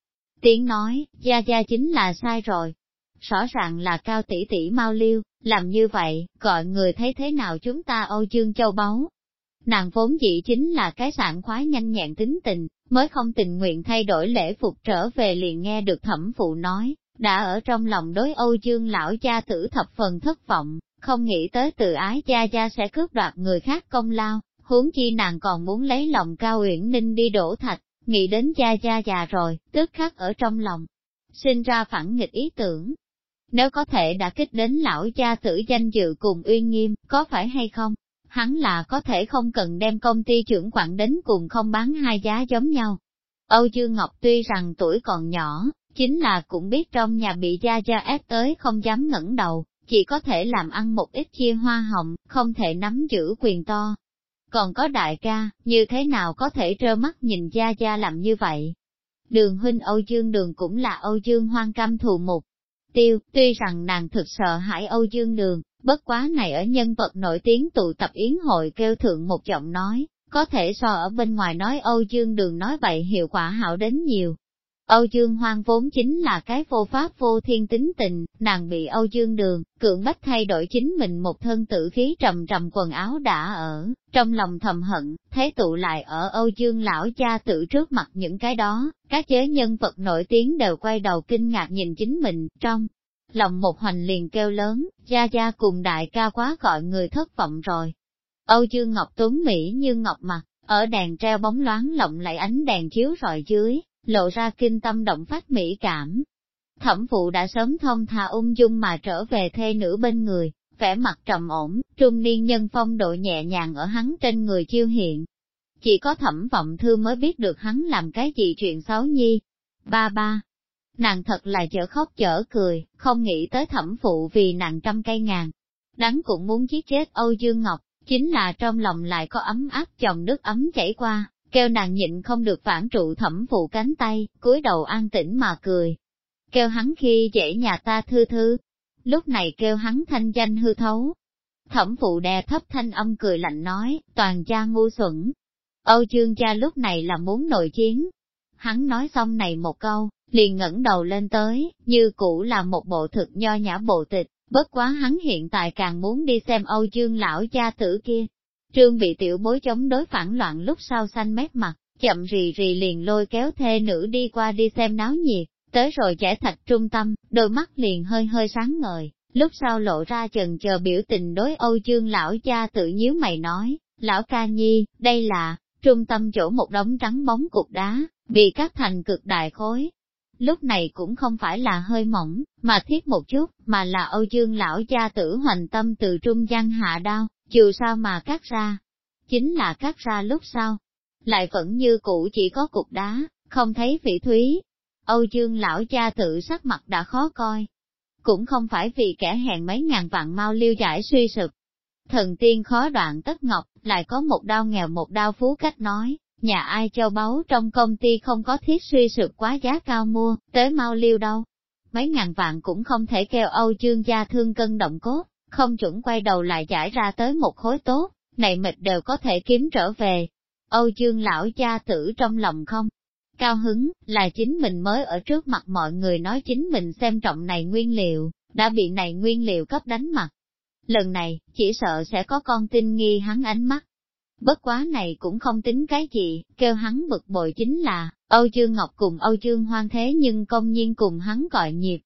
Tiếng nói, Gia Gia chính là sai rồi. Rõ ràng là cao tỷ tỷ mau liêu, làm như vậy, gọi người thấy thế nào chúng ta Âu Dương châu báu. Nàng vốn dĩ chính là cái sảng khoái nhanh nhẹn tính tình, mới không tình nguyện thay đổi lễ phục trở về liền nghe được thẩm phụ nói, đã ở trong lòng đối Âu Dương lão cha tử thập phần thất vọng, không nghĩ tới tự ái cha cha sẽ cướp đoạt người khác công lao, huống chi nàng còn muốn lấy lòng cao uyển ninh đi đổ thạch, nghĩ đến cha cha già rồi, tức khắc ở trong lòng, sinh ra phản nghịch ý tưởng. Nếu có thể đã kích đến lão cha tử danh dự cùng uy nghiêm, có phải hay không? Hắn là có thể không cần đem công ty trưởng quản đến cùng không bán hai giá giống nhau. Âu Dương Ngọc tuy rằng tuổi còn nhỏ, chính là cũng biết trong nhà bị gia gia ép tới không dám ngẩng đầu, chỉ có thể làm ăn một ít chia hoa hồng, không thể nắm giữ quyền to. Còn có đại ca, như thế nào có thể trơ mắt nhìn gia gia làm như vậy? Đường huynh Âu Dương Đường cũng là Âu Dương hoang cam thù mục. Tiêu, tuy rằng nàng thực sợ hãi Âu Dương Đường, bất quá này ở nhân vật nổi tiếng tụ tập yến hội kêu thượng một giọng nói, có thể so ở bên ngoài nói Âu Dương Đường nói vậy hiệu quả hảo đến nhiều, Âu Dương Hoang vốn chính là cái vô pháp vô thiên tính tình, nàng bị Âu Dương Đường, cưỡng bách thay đổi chính mình một thân tử khí trầm trầm quần áo đã ở, trong lòng thầm hận, thế tụ lại ở Âu Dương lão cha tự trước mặt những cái đó, các chế nhân vật nổi tiếng đều quay đầu kinh ngạc nhìn chính mình, trong lòng một hoành liền kêu lớn, gia gia cùng đại ca quá gọi người thất vọng rồi. Âu Dương Ngọc Tuấn Mỹ như ngọc mặt, ở đèn treo bóng loáng lộng lại ánh đèn chiếu rọi dưới, lộ ra kinh tâm động phát mỹ cảm. Thẩm phụ đã sớm thông thà ung dung mà trở về thê nữ bên người, vẻ mặt trầm ổn, trung niên nhân phong độ nhẹ nhàng ở hắn trên người chiêu hiện. Chỉ có thẩm vọng thư mới biết được hắn làm cái gì chuyện xấu nhi. Ba ba, nàng thật là chở khóc chở cười, không nghĩ tới thẩm phụ vì nàng trăm cây ngàn. Đắng cũng muốn giết chết Âu Dương Ngọc, chính là trong lòng lại có ấm áp chồng nước ấm chảy qua, kêu nàng nhịn không được phản trụ thẩm phụ cánh tay, cúi đầu an tĩnh mà cười. Kêu hắn khi dễ nhà ta thư thư, lúc này kêu hắn thanh danh hư thấu. Thẩm phụ đè thấp thanh âm cười lạnh nói, toàn cha ngu xuẩn. Âu chương cha lúc này là muốn nội chiến. Hắn nói xong này một câu, liền ngẩng đầu lên tới, như cũ là một bộ thực nho nhã bộ tịch, bất quá hắn hiện tại càng muốn đi xem Âu chương lão cha tử kia, Trương bị tiểu bối chống đối phản loạn lúc sau xanh mét mặt, chậm rì rì liền lôi kéo thê nữ đi qua đi xem náo nhiệt, tới rồi giải thạch trung tâm, đôi mắt liền hơi hơi sáng ngời, Lúc sau lộ ra chần chờ biểu tình đối Âu Dương lão cha tự nhíu mày nói, lão ca nhi, đây là, trung tâm chỗ một đống trắng bóng cục đá, bị cắt thành cực đại khối. Lúc này cũng không phải là hơi mỏng, mà thiết một chút, mà là Âu Dương lão cha tử hoành tâm từ trung gian hạ đao, dù sao mà cắt ra. Chính là cắt ra lúc sau, lại vẫn như cũ chỉ có cục đá, không thấy vị thúy. Âu Dương lão cha tự sắc mặt đã khó coi. Cũng không phải vì kẻ hèn mấy ngàn vạn mau liêu giải suy sụp. Thần tiên khó đoạn tất ngọc, lại có một đau nghèo một đau phú cách nói, nhà ai châu báu trong công ty không có thiết suy sụp quá giá cao mua, tới mau liêu đâu. Mấy ngàn vạn cũng không thể kêu Âu Dương gia thương cân động cốt, không chuẩn quay đầu lại giải ra tới một khối tốt, này mệt đều có thể kiếm trở về. Âu Dương lão cha tử trong lòng không? Cao hứng, là chính mình mới ở trước mặt mọi người nói chính mình xem trọng này nguyên liệu, đã bị này nguyên liệu cấp đánh mặt. Lần này, chỉ sợ sẽ có con tin nghi hắn ánh mắt. Bất quá này cũng không tính cái gì, kêu hắn bực bội chính là, Âu Dương Ngọc cùng Âu Dương Hoang thế nhưng công nhiên cùng hắn gọi nhịp.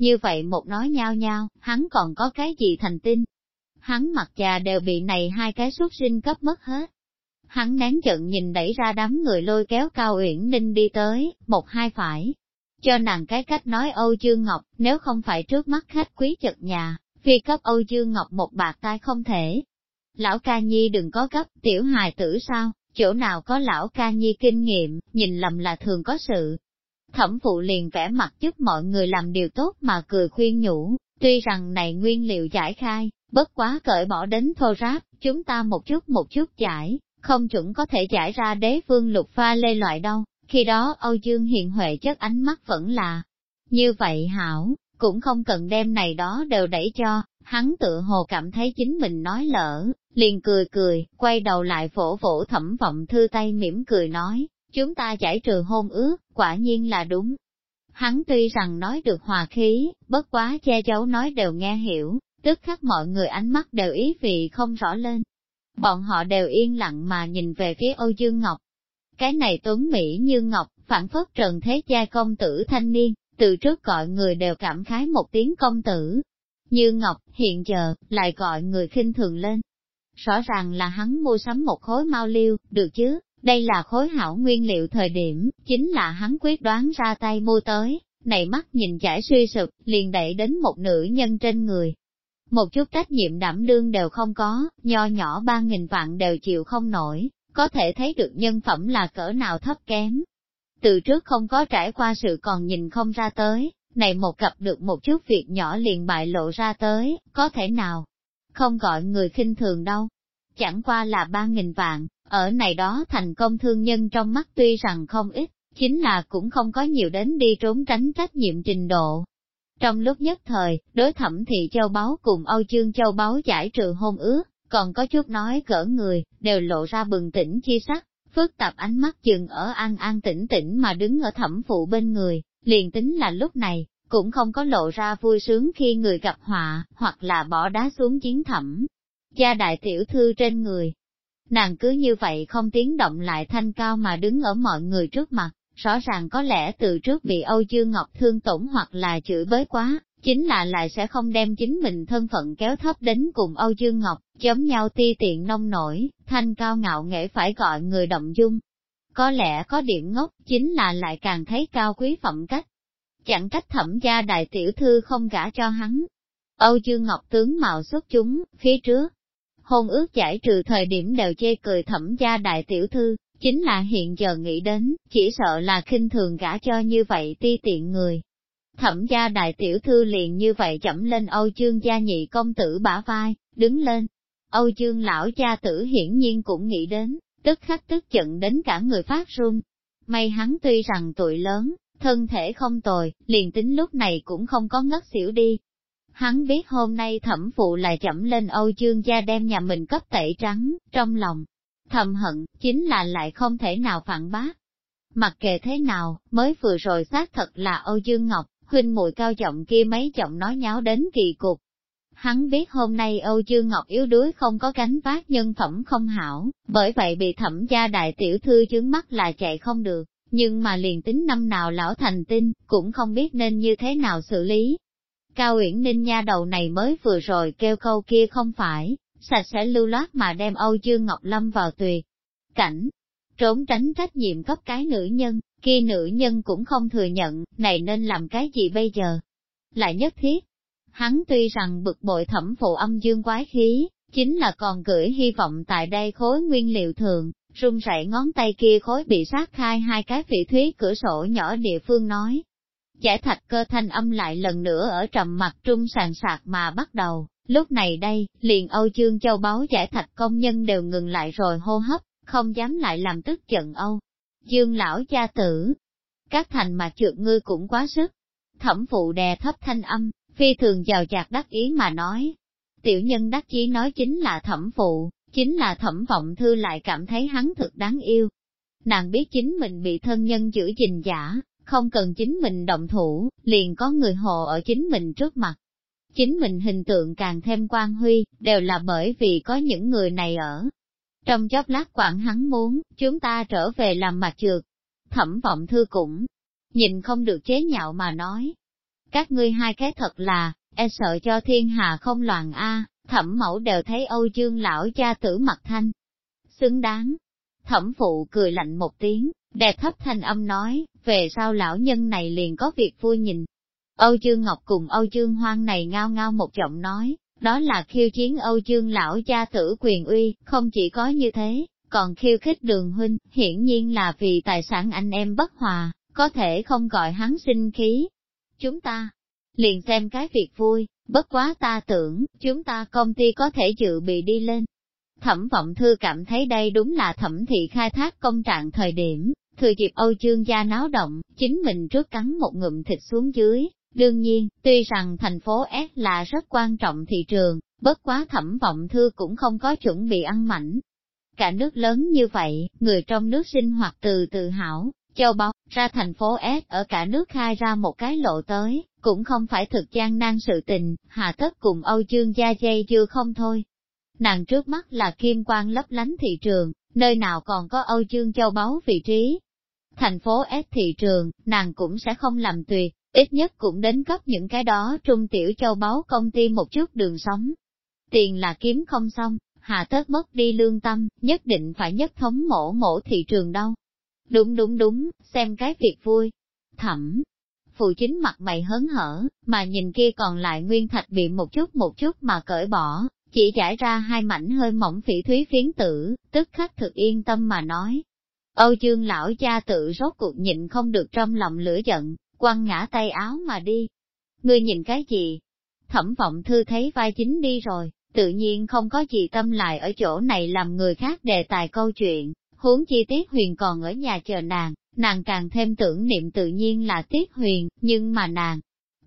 Như vậy một nói nhau nhau, hắn còn có cái gì thành tin. Hắn mặt già đều bị này hai cái xuất sinh cấp mất hết hắn nén giận nhìn đẩy ra đám người lôi kéo Cao Uyển Ninh đi tới, một hai phải. Cho nàng cái cách nói Âu Dương Ngọc, nếu không phải trước mắt khách quý chật nhà, phi cấp Âu Dương Ngọc một bạc tai không thể. Lão ca nhi đừng có gấp, tiểu hài tử sao, chỗ nào có lão ca nhi kinh nghiệm, nhìn lầm là thường có sự. Thẩm phụ liền vẽ mặt giúp mọi người làm điều tốt mà cười khuyên nhủ, tuy rằng này nguyên liệu giải khai, bất quá cởi bỏ đến thô ráp, chúng ta một chút một chút giải, không chuẩn có thể giải ra đế vương lục pha lê loại đâu, khi đó Âu Dương hiện huệ chất ánh mắt vẫn là như vậy hảo, cũng không cần đem này đó đều đẩy cho, hắn tự hồ cảm thấy chính mình nói lỡ, liền cười cười, quay đầu lại phổ phổ thẩm vọng thư tay mỉm cười nói, chúng ta giải trừ hôn ước, quả nhiên là đúng. Hắn tuy rằng nói được hòa khí, bất quá che giấu nói đều nghe hiểu, tức khắc mọi người ánh mắt đều ý vị không rõ lên, bọn họ đều yên lặng mà nhìn về phía Âu Dương Ngọc. Cái này tuấn Mỹ như Ngọc, phản phất trần thế gia công tử thanh niên, từ trước gọi người đều cảm khái một tiếng công tử. Như Ngọc, hiện giờ, lại gọi người khinh thường lên. Rõ ràng là hắn mua sắm một khối mau liêu, được chứ, đây là khối hảo nguyên liệu thời điểm, chính là hắn quyết đoán ra tay mua tới, này mắt nhìn chảy suy sụp, liền đẩy đến một nữ nhân trên người, một chút trách nhiệm đảm đương đều không có, nho nhỏ ba nghìn vạn đều chịu không nổi, có thể thấy được nhân phẩm là cỡ nào thấp kém. Từ trước không có trải qua sự còn nhìn không ra tới, này một gặp được một chút việc nhỏ liền bại lộ ra tới, có thể nào? Không gọi người khinh thường đâu. Chẳng qua là ba nghìn vạn, ở này đó thành công thương nhân trong mắt tuy rằng không ít, chính là cũng không có nhiều đến đi trốn tránh trách nhiệm trình độ, trong lúc nhất thời, đối thẩm thị châu báu cùng Âu chương châu báu giải trừ hôn ước, còn có chút nói cỡ người, đều lộ ra bừng tỉnh chi sắc, phức tạp ánh mắt chừng ở an an tĩnh tĩnh mà đứng ở thẩm phụ bên người, liền tính là lúc này, cũng không có lộ ra vui sướng khi người gặp họa, hoặc là bỏ đá xuống chiến thẩm. Gia đại tiểu thư trên người, nàng cứ như vậy không tiếng động lại thanh cao mà đứng ở mọi người trước mặt, rõ ràng có lẽ từ trước bị Âu Dương Ngọc thương tổn hoặc là chửi bới quá, chính là lại sẽ không đem chính mình thân phận kéo thấp đến cùng Âu Dương Ngọc, giống nhau ti tiện nông nổi, thanh cao ngạo nghệ phải gọi người động dung. Có lẽ có điểm ngốc, chính là lại càng thấy cao quý phẩm cách. Chẳng cách thẩm gia đại tiểu thư không gả cho hắn. Âu Dương Ngọc tướng mạo xuất chúng, phía trước. Hôn ước giải trừ thời điểm đều chê cười thẩm gia đại tiểu thư, Chính là hiện giờ nghĩ đến, chỉ sợ là khinh thường gả cho như vậy ti tiện người. Thẩm gia đại tiểu thư liền như vậy chậm lên Âu chương gia nhị công tử bả vai, đứng lên. Âu chương lão cha tử hiển nhiên cũng nghĩ đến, tức khắc tức giận đến cả người phát run. May hắn tuy rằng tuổi lớn, thân thể không tồi, liền tính lúc này cũng không có ngất xỉu đi. Hắn biết hôm nay thẩm phụ lại chậm lên Âu chương gia đem nhà mình cấp tẩy trắng, trong lòng, thầm hận, chính là lại không thể nào phản bác. Mặc kệ thế nào, mới vừa rồi xác thật là Âu Dương Ngọc, huynh muội cao giọng kia mấy giọng nói nháo đến kỳ cục. Hắn biết hôm nay Âu Dương Ngọc yếu đuối không có cánh vác nhân phẩm không hảo, bởi vậy bị thẩm gia đại tiểu thư chướng mắt là chạy không được, nhưng mà liền tính năm nào lão thành tinh, cũng không biết nên như thế nào xử lý. Cao Uyển Ninh nha đầu này mới vừa rồi kêu câu kia không phải, sạch sẽ lưu loát mà đem Âu Dương Ngọc Lâm vào tuyệt. Cảnh, trốn tránh trách nhiệm cấp cái nữ nhân, kia nữ nhân cũng không thừa nhận, này nên làm cái gì bây giờ? Lại nhất thiết, hắn tuy rằng bực bội thẩm phụ âm dương quái khí, chính là còn gửi hy vọng tại đây khối nguyên liệu thường, run rẩy ngón tay kia khối bị sát khai hai cái vị thúy cửa sổ nhỏ địa phương nói. Giải thạch cơ thanh âm lại lần nữa ở trầm mặt trung sàn sạc mà bắt đầu, lúc này đây, liền Âu Dương Châu báo giải thạch công nhân đều ngừng lại rồi hô hấp, không dám lại làm tức giận Âu. Dương lão cha tử, các thành mà trượt ngươi cũng quá sức. Thẩm phụ đè thấp thanh âm, phi thường giàu chạc đắc ý mà nói. Tiểu nhân đắc chí nói chính là thẩm phụ, chính là thẩm vọng thư lại cảm thấy hắn thực đáng yêu. Nàng biết chính mình bị thân nhân giữ gìn giả, không cần chính mình động thủ, liền có người hộ ở chính mình trước mặt. Chính mình hình tượng càng thêm quan huy, đều là bởi vì có những người này ở. Trong chốc lát quản hắn muốn, chúng ta trở về làm mặt trượt. Thẩm vọng thư cũng, nhìn không được chế nhạo mà nói. Các ngươi hai cái thật là, e sợ cho thiên hạ không loạn a thẩm mẫu đều thấy Âu Dương lão cha tử mặt thanh. Xứng đáng. Thẩm phụ cười lạnh một tiếng, đẹp thấp thanh âm nói, về sau lão nhân này liền có việc vui nhìn. Âu Dương Ngọc cùng Âu Dương Hoang này ngao ngao một giọng nói, đó là khiêu chiến Âu Dương lão cha tử quyền uy, không chỉ có như thế, còn khiêu khích đường huynh, hiển nhiên là vì tài sản anh em bất hòa, có thể không gọi hắn sinh khí. Chúng ta, liền xem cái việc vui, bất quá ta tưởng, chúng ta công ty có thể dự bị đi lên. Thẩm vọng thư cảm thấy đây đúng là thẩm thị khai thác công trạng thời điểm, thừa dịp Âu chương gia náo động, chính mình trước cắn một ngụm thịt xuống dưới. Đương nhiên, tuy rằng thành phố S là rất quan trọng thị trường, bất quá thẩm vọng thư cũng không có chuẩn bị ăn mảnh. Cả nước lớn như vậy, người trong nước sinh hoạt từ từ hảo, châu báu, ra thành phố S ở cả nước khai ra một cái lộ tới, cũng không phải thực gian nan sự tình, hà tất cùng Âu Dương gia dây chưa không thôi. Nàng trước mắt là kim quan lấp lánh thị trường, nơi nào còn có Âu Dương châu báu vị trí. Thành phố S thị trường, nàng cũng sẽ không làm tuyệt, ít nhất cũng đến cấp những cái đó trung tiểu châu báu công ty một chút đường sống. Tiền là kiếm không xong, hạ tết mất đi lương tâm, nhất định phải nhất thống mổ mổ thị trường đâu. Đúng đúng đúng, xem cái việc vui. Thẩm, phụ chính mặt mày hớn hở, mà nhìn kia còn lại nguyên thạch bị một chút một chút mà cởi bỏ, chỉ trải ra hai mảnh hơi mỏng phỉ thúy phiến tử, tức khắc thực yên tâm mà nói. Âu chương lão cha tự rốt cuộc nhịn không được trong lòng lửa giận, quăng ngã tay áo mà đi. Ngươi nhìn cái gì? Thẩm vọng thư thấy vai chính đi rồi, tự nhiên không có gì tâm lại ở chỗ này làm người khác đề tài câu chuyện, huống chi tiết huyền còn ở nhà chờ nàng, nàng càng thêm tưởng niệm tự nhiên là tiết huyền, nhưng mà nàng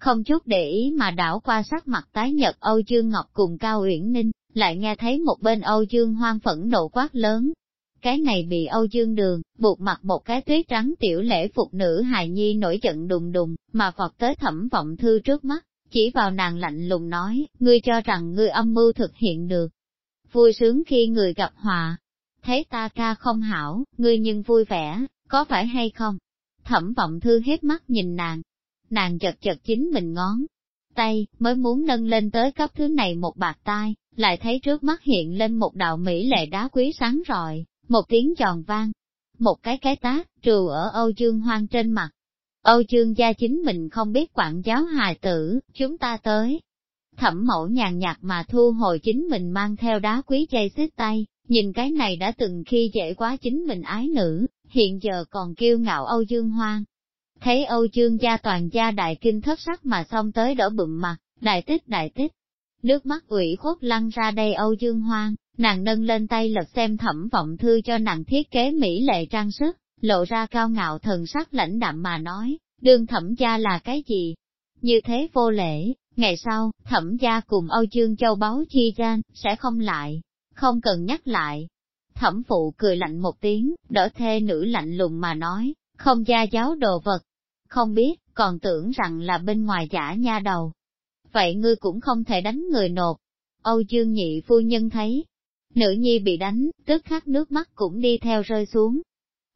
không chút để ý mà đảo qua sắc mặt tái nhật Âu Dương Ngọc cùng Cao Uyển Ninh, lại nghe thấy một bên Âu Dương hoang phẫn nộ quát lớn. Cái này bị Âu Dương đường, buộc mặt một cái tuyết trắng tiểu lễ phục nữ hài nhi nổi giận đùng đùng, mà vọt tới thẩm vọng thư trước mắt, chỉ vào nàng lạnh lùng nói, ngươi cho rằng ngươi âm mưu thực hiện được. Vui sướng khi người gặp hòa, thấy ta ca không hảo, ngươi nhưng vui vẻ, có phải hay không? Thẩm vọng thư hết mắt nhìn nàng, nàng chật chật chính mình ngón tay, mới muốn nâng lên tới cấp thứ này một bạc tai, lại thấy trước mắt hiện lên một đạo mỹ lệ đá quý sáng rọi, một tiếng giòn vang, một cái cái tác, trừ ở Âu Dương Hoang trên mặt. Âu Dương gia chính mình không biết quản giáo hài tử, chúng ta tới. Thẩm mẫu nhàn nhạt mà thu hồi chính mình mang theo đá quý dây xích tay, nhìn cái này đã từng khi dễ quá chính mình ái nữ, hiện giờ còn kiêu ngạo Âu Dương Hoang. Thấy Âu Dương gia toàn gia đại kinh thất sắc mà xong tới đỡ bụng mặt, đại tích đại tích. Nước mắt ủy khuất lăn ra đây Âu Dương Hoang, nàng nâng lên tay lật xem thẩm vọng thư cho nàng thiết kế mỹ lệ trang sức, lộ ra cao ngạo thần sắc lãnh đạm mà nói, đương thẩm gia là cái gì? Như thế vô lễ, ngày sau, thẩm gia cùng Âu Dương Châu Báu chi gian, sẽ không lại, không cần nhắc lại. Thẩm phụ cười lạnh một tiếng, đỡ thê nữ lạnh lùng mà nói, không gia giáo đồ vật. Không biết, còn tưởng rằng là bên ngoài giả nha đầu. Vậy ngươi cũng không thể đánh người nộp. Âu Dương nhị phu nhân thấy, nữ nhi bị đánh, tức khắc nước mắt cũng đi theo rơi xuống.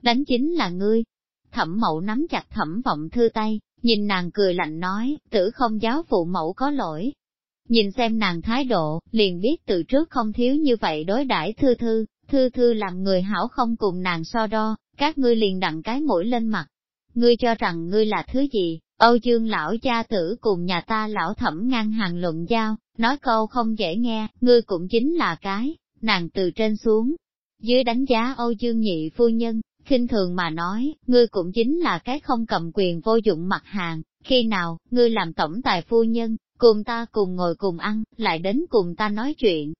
Đánh chính là ngươi. Thẩm mẫu nắm chặt thẩm vọng thư tay, nhìn nàng cười lạnh nói, tử không giáo phụ mẫu có lỗi. Nhìn xem nàng thái độ, liền biết từ trước không thiếu như vậy đối đãi thư thư, thư thư làm người hảo không cùng nàng so đo, các ngươi liền đặng cái mũi lên mặt. Ngươi cho rằng ngươi là thứ gì, Âu Dương lão cha tử cùng nhà ta lão thẩm ngang hàng luận giao, nói câu không dễ nghe, ngươi cũng chính là cái, nàng từ trên xuống. Dưới đánh giá Âu Dương nhị phu nhân, khinh thường mà nói, ngươi cũng chính là cái không cầm quyền vô dụng mặt hàng, khi nào, ngươi làm tổng tài phu nhân, cùng ta cùng ngồi cùng ăn, lại đến cùng ta nói chuyện.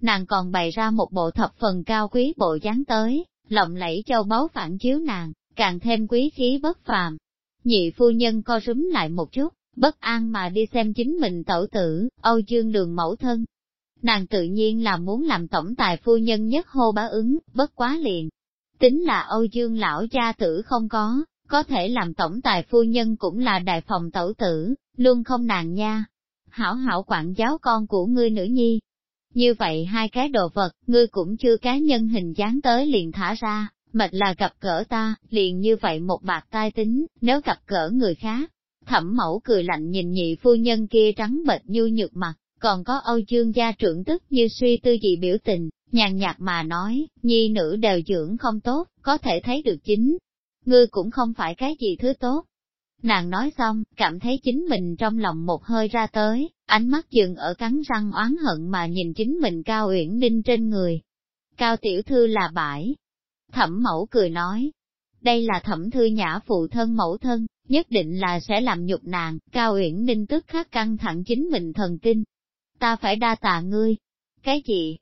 Nàng còn bày ra một bộ thập phần cao quý bộ dáng tới, lộng lẫy châu báu phản chiếu nàng, càng thêm quý khí bất phàm. Nhị phu nhân co rúm lại một chút, bất an mà đi xem chính mình tẩu tử, Âu Dương đường mẫu thân. Nàng tự nhiên là muốn làm tổng tài phu nhân nhất hô bá ứng, bất quá liền. Tính là Âu Dương lão cha tử không có, có thể làm tổng tài phu nhân cũng là đại phòng tẩu tử, luôn không nàng nha. Hảo hảo quản giáo con của ngươi nữ nhi. Như vậy hai cái đồ vật, ngươi cũng chưa cá nhân hình dáng tới liền thả ra, mệt là gặp cỡ ta, liền như vậy một bạc tai tính, nếu gặp cỡ người khác. Thẩm mẫu cười lạnh nhìn nhị phu nhân kia trắng bệch nhu nhược mặt, còn có Âu Dương gia trưởng tức như suy tư gì biểu tình, nhàn nhạt mà nói, nhi nữ đều dưỡng không tốt, có thể thấy được chính. Ngươi cũng không phải cái gì thứ tốt. Nàng nói xong, cảm thấy chính mình trong lòng một hơi ra tới, ánh mắt dừng ở cắn răng oán hận mà nhìn chính mình cao uyển ninh trên người. Cao tiểu thư là bãi, Thẩm mẫu cười nói, đây là thẩm thư nhã phụ thân mẫu thân, nhất định là sẽ làm nhục nàng, Cao Uyển Ninh tức khắc căng thẳng chính mình thần kinh. Ta phải đa tạ ngươi. Cái gì?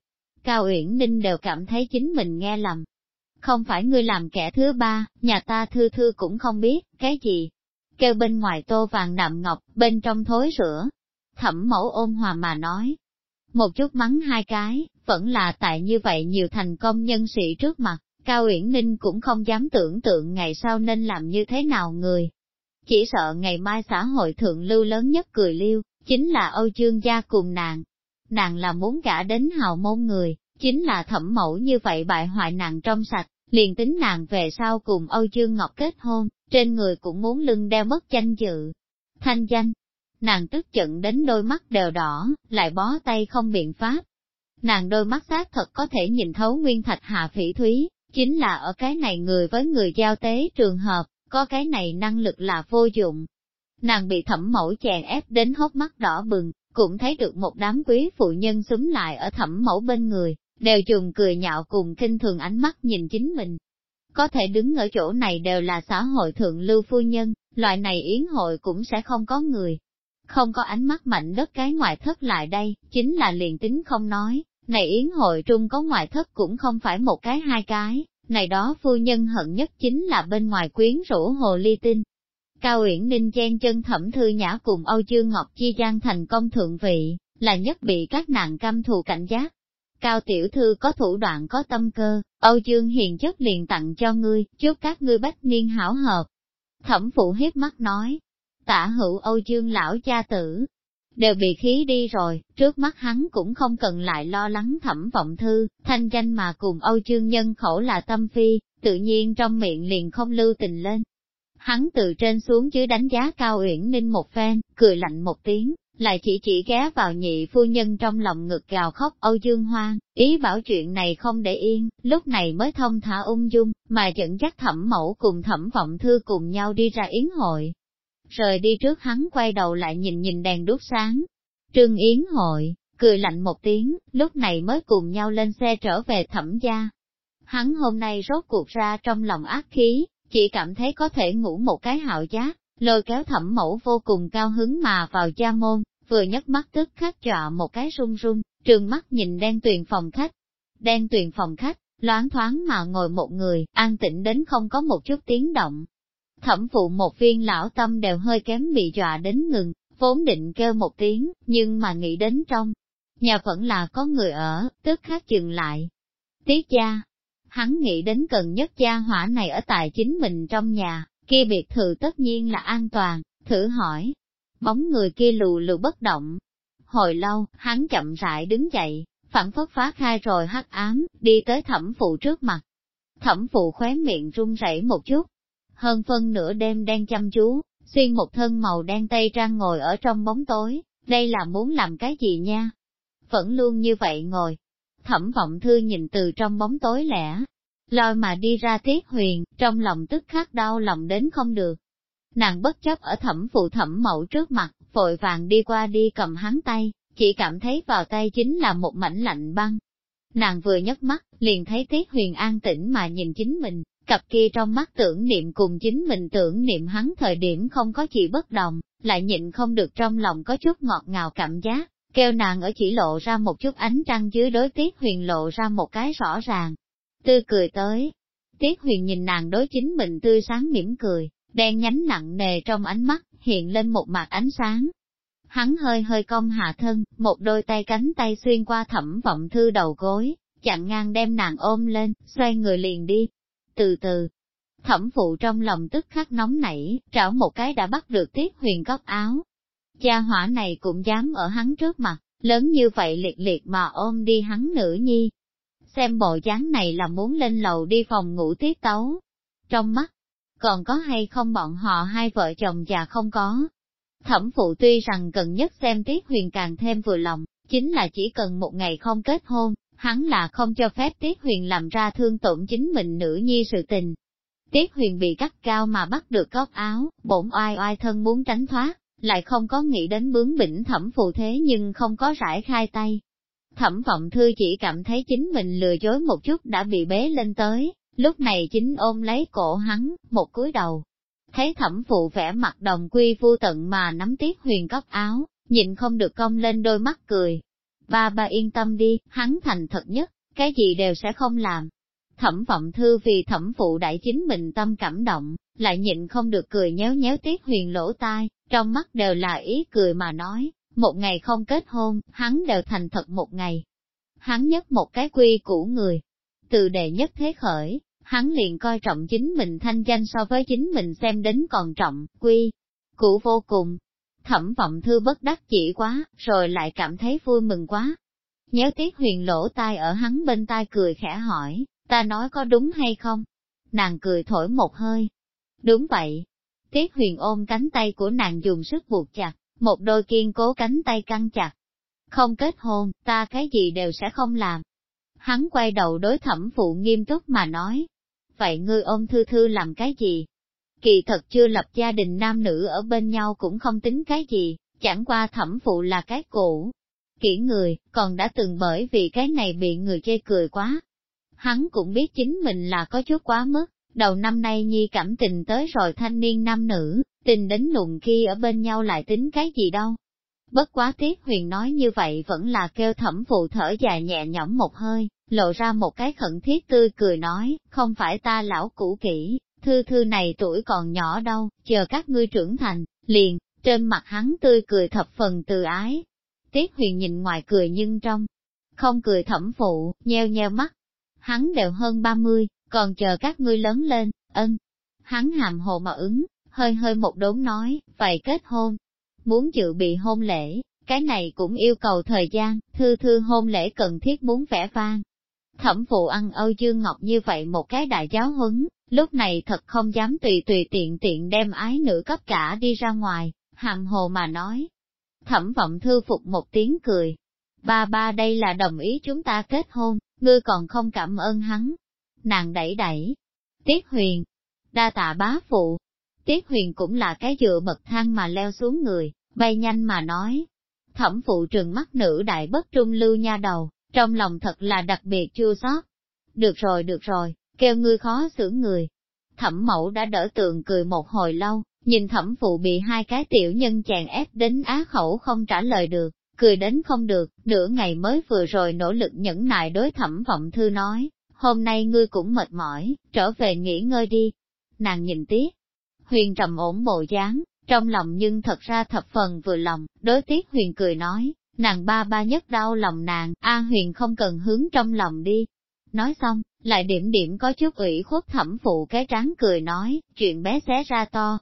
Cao Uyển Ninh đều cảm thấy chính mình nghe lầm. Không phải ngươi làm kẻ thứ ba, nhà ta thư thư cũng không biết, cái gì? Kêu bên ngoài tô vàng nạm ngọc, bên trong thối rửa. Thẩm mẫu ôn hòa mà nói. Một chút mắng hai cái, vẫn là tại như vậy nhiều thành công nhân sĩ trước mặt, Cao Uyển Ninh cũng không dám tưởng tượng ngày sau nên làm như thế nào người. Chỉ sợ ngày mai xã hội thượng lưu lớn nhất cười liêu, chính là Âu Dương gia cùng nàng. Nàng là muốn gả đến hào môn người, chính là thẩm mẫu như vậy bại hoại nàng trong sạch, liền tính nàng về sau cùng Âu Dương Ngọc kết hôn, trên người cũng muốn lưng đeo mất danh dự. Thanh danh, nàng tức giận đến đôi mắt đều đỏ, lại bó tay không biện pháp. Nàng đôi mắt xác thật có thể nhìn thấu nguyên thạch hạ phỉ thúy, chính là ở cái này người với người giao tế trường hợp, có cái này năng lực là vô dụng. Nàng bị thẩm mẫu chèn ép đến hốc mắt đỏ bừng, cũng thấy được một đám quý phụ nhân súng lại ở thẩm mẫu bên người, đều dùng cười nhạo cùng kinh thường ánh mắt nhìn chính mình. Có thể đứng ở chỗ này đều là xã hội thượng lưu phu nhân, loại này yến hội cũng sẽ không có người. Không có ánh mắt mạnh đất cái ngoại thất lại đây, chính là liền tính không nói, này yến hội trung có ngoại thất cũng không phải một cái hai cái, này đó phu nhân hận nhất chính là bên ngoài quyến rũ hồ ly tinh. Cao Uyển Ninh chen chân thẩm thư nhã cùng Âu Dương Ngọc Chi Giang thành công thượng vị, là nhất bị các nạn căm thù cảnh giác. Cao tiểu thư có thủ đoạn có tâm cơ, Âu Dương hiền chất liền tặng cho ngươi, chúc các ngươi bách niên hảo hợp. Thẩm phụ hiếp mắt nói, tả hữu Âu Dương lão cha tử, đều bị khí đi rồi, trước mắt hắn cũng không cần lại lo lắng thẩm vọng thư, thanh danh mà cùng Âu chương nhân khẩu là tâm phi, tự nhiên trong miệng liền không lưu tình lên. Hắn từ trên xuống dưới đánh giá cao uyển ninh một phen, cười lạnh một tiếng, lại chỉ chỉ ghé vào nhị phu nhân trong lòng ngực gào khóc Âu Dương Hoang, ý bảo chuyện này không để yên, lúc này mới thông thả ung dung, mà dẫn dắt thẩm mẫu cùng thẩm vọng thư cùng nhau đi ra yến hội, Rời đi trước hắn quay đầu lại nhìn nhìn đèn đốt sáng. Trương Yến hội, cười lạnh một tiếng, lúc này mới cùng nhau lên xe trở về thẩm gia. Hắn hôm nay rốt cuộc ra trong lòng ác khí, chỉ cảm thấy có thể ngủ một cái hạo giác, lôi kéo thẩm mẫu vô cùng cao hứng mà vào gia môn, vừa nhấc mắt tức khắc dọa một cái run run, trường mắt nhìn đen tuyền phòng khách. Đen tuyền phòng khách, loáng thoáng mà ngồi một người, an tĩnh đến không có một chút tiếng động, Thẩm phụ một viên lão tâm đều hơi kém bị dọa đến ngừng, vốn định kêu một tiếng, nhưng mà nghĩ đến trong. Nhà vẫn là có người ở, tức khắc dừng lại. Tiết gia, hắn nghĩ đến cần nhất gia hỏa này ở tại chính mình trong nhà, kia biệt thự tất nhiên là an toàn, thử hỏi. Bóng người kia lù lù bất động. Hồi lâu, hắn chậm rãi đứng dậy, phản phất phá khai rồi hắc ám, đi tới thẩm phụ trước mặt. Thẩm phụ khóe miệng run rẩy một chút, hơn phân nửa đêm đen chăm chú, xuyên một thân màu đen tây trang ngồi ở trong bóng tối, đây là muốn làm cái gì nha? Vẫn luôn như vậy ngồi. Thẩm vọng thư nhìn từ trong bóng tối lẻ, lôi mà đi ra tiết huyền, trong lòng tức khắc đau lòng đến không được. Nàng bất chấp ở thẩm phụ thẩm mẫu trước mặt, vội vàng đi qua đi cầm hắn tay, chỉ cảm thấy vào tay chính là một mảnh lạnh băng. Nàng vừa nhấc mắt, liền thấy tiết huyền an tĩnh mà nhìn chính mình, cặp kia trong mắt tưởng niệm cùng chính mình tưởng niệm hắn thời điểm không có gì bất đồng, lại nhịn không được trong lòng có chút ngọt ngào cảm giác, kêu nàng ở chỉ lộ ra một chút ánh trăng dưới đối tiết huyền lộ ra một cái rõ ràng. Tươi cười tới, tiết huyền nhìn nàng đối chính mình tươi sáng mỉm cười, đen nhánh nặng nề trong ánh mắt, hiện lên một mặt ánh sáng. Hắn hơi hơi cong hạ thân, một đôi tay cánh tay xuyên qua thẩm vọng thư đầu gối, chặn ngang đem nàng ôm lên, xoay người liền đi. Từ từ, thẩm phụ trong lòng tức khắc nóng nảy, trảo một cái đã bắt được tiết huyền góc áo. Cha hỏa này cũng dám ở hắn trước mặt, lớn như vậy liệt liệt mà ôm đi hắn nữ nhi. Xem bộ dáng này là muốn lên lầu đi phòng ngủ tiết tấu. Trong mắt, còn có hay không bọn họ hai vợ chồng già không có. Thẩm phụ tuy rằng cần nhất xem Tiết Huyền càng thêm vừa lòng, chính là chỉ cần một ngày không kết hôn, hắn là không cho phép Tiết Huyền làm ra thương tổn chính mình nữ nhi sự tình. Tiết Huyền bị cắt cao mà bắt được góc áo, bổn oai oai thân muốn tránh thoát, lại không có nghĩ đến bướng bỉnh thẩm phụ thế nhưng không có rải khai tay. Thẩm vọng thư chỉ cảm thấy chính mình lừa dối một chút đã bị bế lên tới, Lúc này chính ôm lấy cổ hắn, một cúi đầu. Thấy thẩm phụ vẽ mặt đồng quy vu tận mà nắm tiết huyền góc áo, nhịn không được cong lên đôi mắt cười. Ba ba yên tâm đi, hắn thành thật nhất, cái gì đều sẽ không làm. Thẩm vọng thư vì thẩm phụ đại chính mình tâm cảm động, lại nhịn không được cười nhéo nhéo tiết huyền lỗ tai, trong mắt đều là ý cười mà nói, một ngày không kết hôn, hắn đều thành thật một ngày. Hắn nhất một cái quy củ người. Từ đệ nhất thế khởi, hắn liền coi trọng chính mình thanh danh so với chính mình xem đến còn trọng, quy, cũ vô cùng. Thẩm vọng thư bất đắc chỉ quá, rồi lại cảm thấy vui mừng quá. Nhớ tiết huyền lỗ tai ở hắn bên tai cười khẽ hỏi, ta nói có đúng hay không? Nàng cười thổi một hơi. Đúng vậy. Tiết huyền ôm cánh tay của nàng dùng sức buộc chặt, một đôi kiên cố cánh tay căng chặt. Không kết hôn, ta cái gì đều sẽ không làm. Hắn quay đầu đối thẩm phụ nghiêm túc mà nói, vậy ngươi ôm thư thư làm cái gì? Kỳ thật chưa lập gia đình nam nữ ở bên nhau cũng không tính cái gì, chẳng qua thẩm phụ là cái cũ. Kỹ người, còn đã từng bởi vì cái này bị người chê cười quá. Hắn cũng biết chính mình là có chút quá mức, đầu năm nay nhi cảm tình tới rồi thanh niên nam nữ, tình đến nụng khi ở bên nhau lại tính cái gì đâu. Bất quá tiết huyền nói như vậy vẫn là kêu thẩm phụ thở dài nhẹ nhõm một hơi, lộ ra một cái khẩn thiết tươi cười nói, không phải ta lão cũ kỹ, thư thư này tuổi còn nhỏ đâu, chờ các ngươi trưởng thành, liền, trên mặt hắn tươi cười thập phần từ ái. Tiết huyền nhìn ngoài cười nhưng trong, không cười thẩm phụ, nheo nheo mắt. Hắn đều hơn ba mươi, còn chờ các ngươi lớn lên, ân. Hắn hàm hồ mà ứng, hơi hơi một đốn nói, vậy kết hôn. Muốn dự bị hôn lễ, cái này cũng yêu cầu thời gian, thư thư hôn lễ cần thiết muốn vẽ vang, Thẩm phụ ăn Âu Dương Ngọc như vậy một cái đại giáo huấn, lúc này thật không dám tùy tùy tiện tiện đem ái nữ cấp cả đi ra ngoài, hàm hồ mà nói. Thẩm vọng thư phục một tiếng cười. Ba ba đây là đồng ý chúng ta kết hôn, ngươi còn không cảm ơn hắn. Nàng đẩy đẩy. Tiết huyền. Đa tạ bá phụ. Tiết huyền cũng là cái dựa bậc thang mà leo xuống người, bay nhanh mà nói. Thẩm phụ trừng mắt nữ đại bất trung lưu nha đầu, trong lòng thật là đặc biệt chua xót. Được rồi được rồi, kêu ngươi khó xử người. Thẩm mẫu đã đỡ tượng cười một hồi lâu, nhìn thẩm phụ bị hai cái tiểu nhân chèn ép đến á khẩu không trả lời được, cười đến không được, nửa ngày mới vừa rồi nỗ lực nhẫn nại đối thẩm vọng thư nói, hôm nay ngươi cũng mệt mỏi, trở về nghỉ ngơi đi. Nàng nhìn tiếc, huyền trầm ổn bộ dáng, trong lòng nhưng thật ra thập phần vừa lòng, đối tiếc huyền cười nói, Nàng ba ba nhất đau lòng nàng, A huyền không cần hướng trong lòng đi. Nói xong, lại điểm điểm có chút ủy khuất thẩm phụ cái tráng cười nói, chuyện bé xé ra to.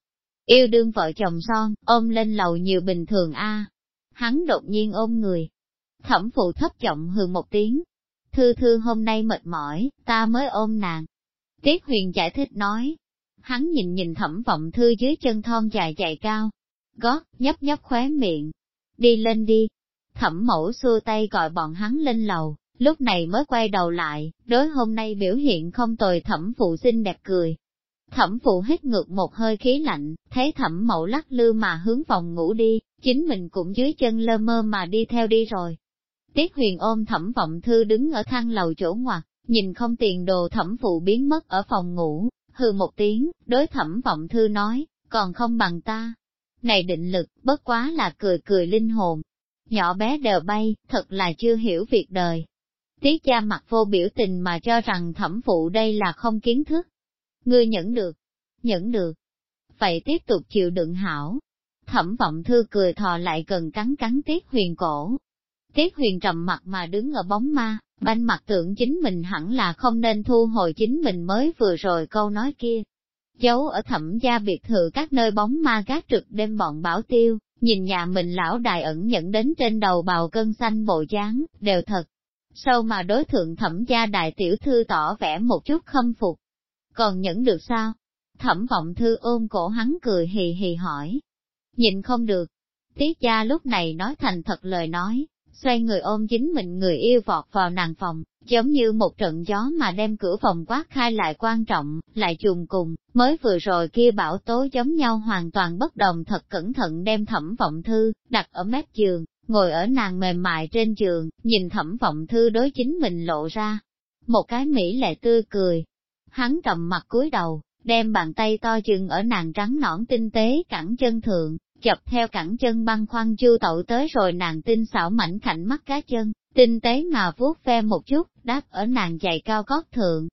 Yêu đương vợ chồng son, ôm lên lầu nhiều bình thường a. Hắn đột nhiên ôm người. Thẩm phụ thấp giọng hừ một tiếng. Thư thư hôm nay mệt mỏi, ta mới ôm nàng. Tiết huyền giải thích nói. Hắn nhìn nhìn thẩm vọng thư dưới chân thon dài dài cao, gót, nhấp nhấp khóe miệng. Đi lên đi. Thẩm mẫu xua tay gọi bọn hắn lên lầu, lúc này mới quay đầu lại, đối hôm nay biểu hiện không tồi thẩm phụ xinh đẹp cười. Thẩm phụ hít ngược một hơi khí lạnh, thấy thẩm mẫu lắc lư mà hướng phòng ngủ đi, chính mình cũng dưới chân lơ mơ mà đi theo đi rồi. Tiết huyền ôm thẩm vọng thư đứng ở thang lầu chỗ ngoặt, nhìn không tiền đồ thẩm phụ biến mất ở phòng ngủ, hừ một tiếng, đối thẩm vọng thư nói, còn không bằng ta. Này định lực, bất quá là cười cười linh hồn. Nhỏ bé đều bay, thật là chưa hiểu việc đời. Tiết cha mặt vô biểu tình mà cho rằng thẩm phụ đây là không kiến thức. Ngươi nhẫn được, nhẫn được. Vậy tiếp tục chịu đựng hảo. Thẩm vọng thư cười thò lại gần cắn cắn tiết huyền cổ. Tiết huyền trầm mặt mà đứng ở bóng ma, banh mặt tưởng chính mình hẳn là không nên thu hồi chính mình mới vừa rồi câu nói kia. Giấu ở thẩm gia biệt thự các nơi bóng ma gác trực đêm bọn bảo tiêu, nhìn nhà mình lão đại ẩn nhận đến trên đầu bào cân xanh bộ dáng, đều thật. Sâu mà đối thượng thẩm gia đại tiểu thư tỏ vẻ một chút khâm phục. Còn nhẫn được sao? Thẩm vọng thư ôm cổ hắn cười hì hì hỏi. Nhìn không được. Tiết gia lúc này nói thành thật lời nói, xoay người ôm chính mình người yêu vọt vào nàng phòng, giống như một trận gió mà đem cửa phòng quát khai lại quan trọng, lại trùng cùng, mới vừa rồi kia bảo tố giống nhau hoàn toàn bất đồng thật cẩn thận đem thẩm vọng thư, đặt ở mép giường, ngồi ở nàng mềm mại trên giường, nhìn thẩm vọng thư đối chính mình lộ ra. Một cái mỹ lệ tươi cười. Hắn trầm mặt cúi đầu, đem bàn tay to chừng ở nàng trắng nõn tinh tế cẳng chân thượng, chập theo cẳng chân băng khoăn chu tậu tới rồi nàng tinh xảo mảnh khảnh mắt cá chân, tinh tế mà vuốt ve một chút, đáp ở nàng giày cao gót thượng.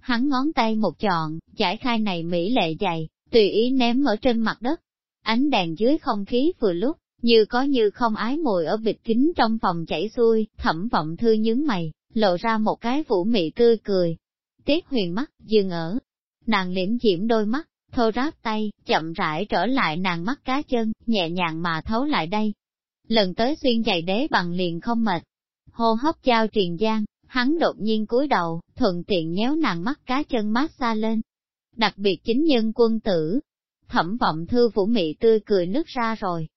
Hắn ngón tay một tròn, giải khai này mỹ lệ dày, tùy ý ném ở trên mặt đất. Ánh đèn dưới không khí vừa lúc, như có như không ái mùi ở bịch kính trong phòng chảy xuôi, thẩm vọng thư nhướng mày, lộ ra một cái vũ mị tươi cười. Tiết huyền mắt, dừng ở, nàng liễm diễm đôi mắt, thô ráp tay, chậm rãi trở lại nàng mắt cá chân, nhẹ nhàng mà thấu lại đây. Lần tới xuyên giày đế bằng liền không mệt. Hô hấp giao truyền gian, hắn đột nhiên cúi đầu, thuận tiện nhéo nàng mắt cá chân mát xa lên. Đặc biệt chính nhân quân tử. Thẩm vọng thư vũ mị tươi cười nứt ra rồi,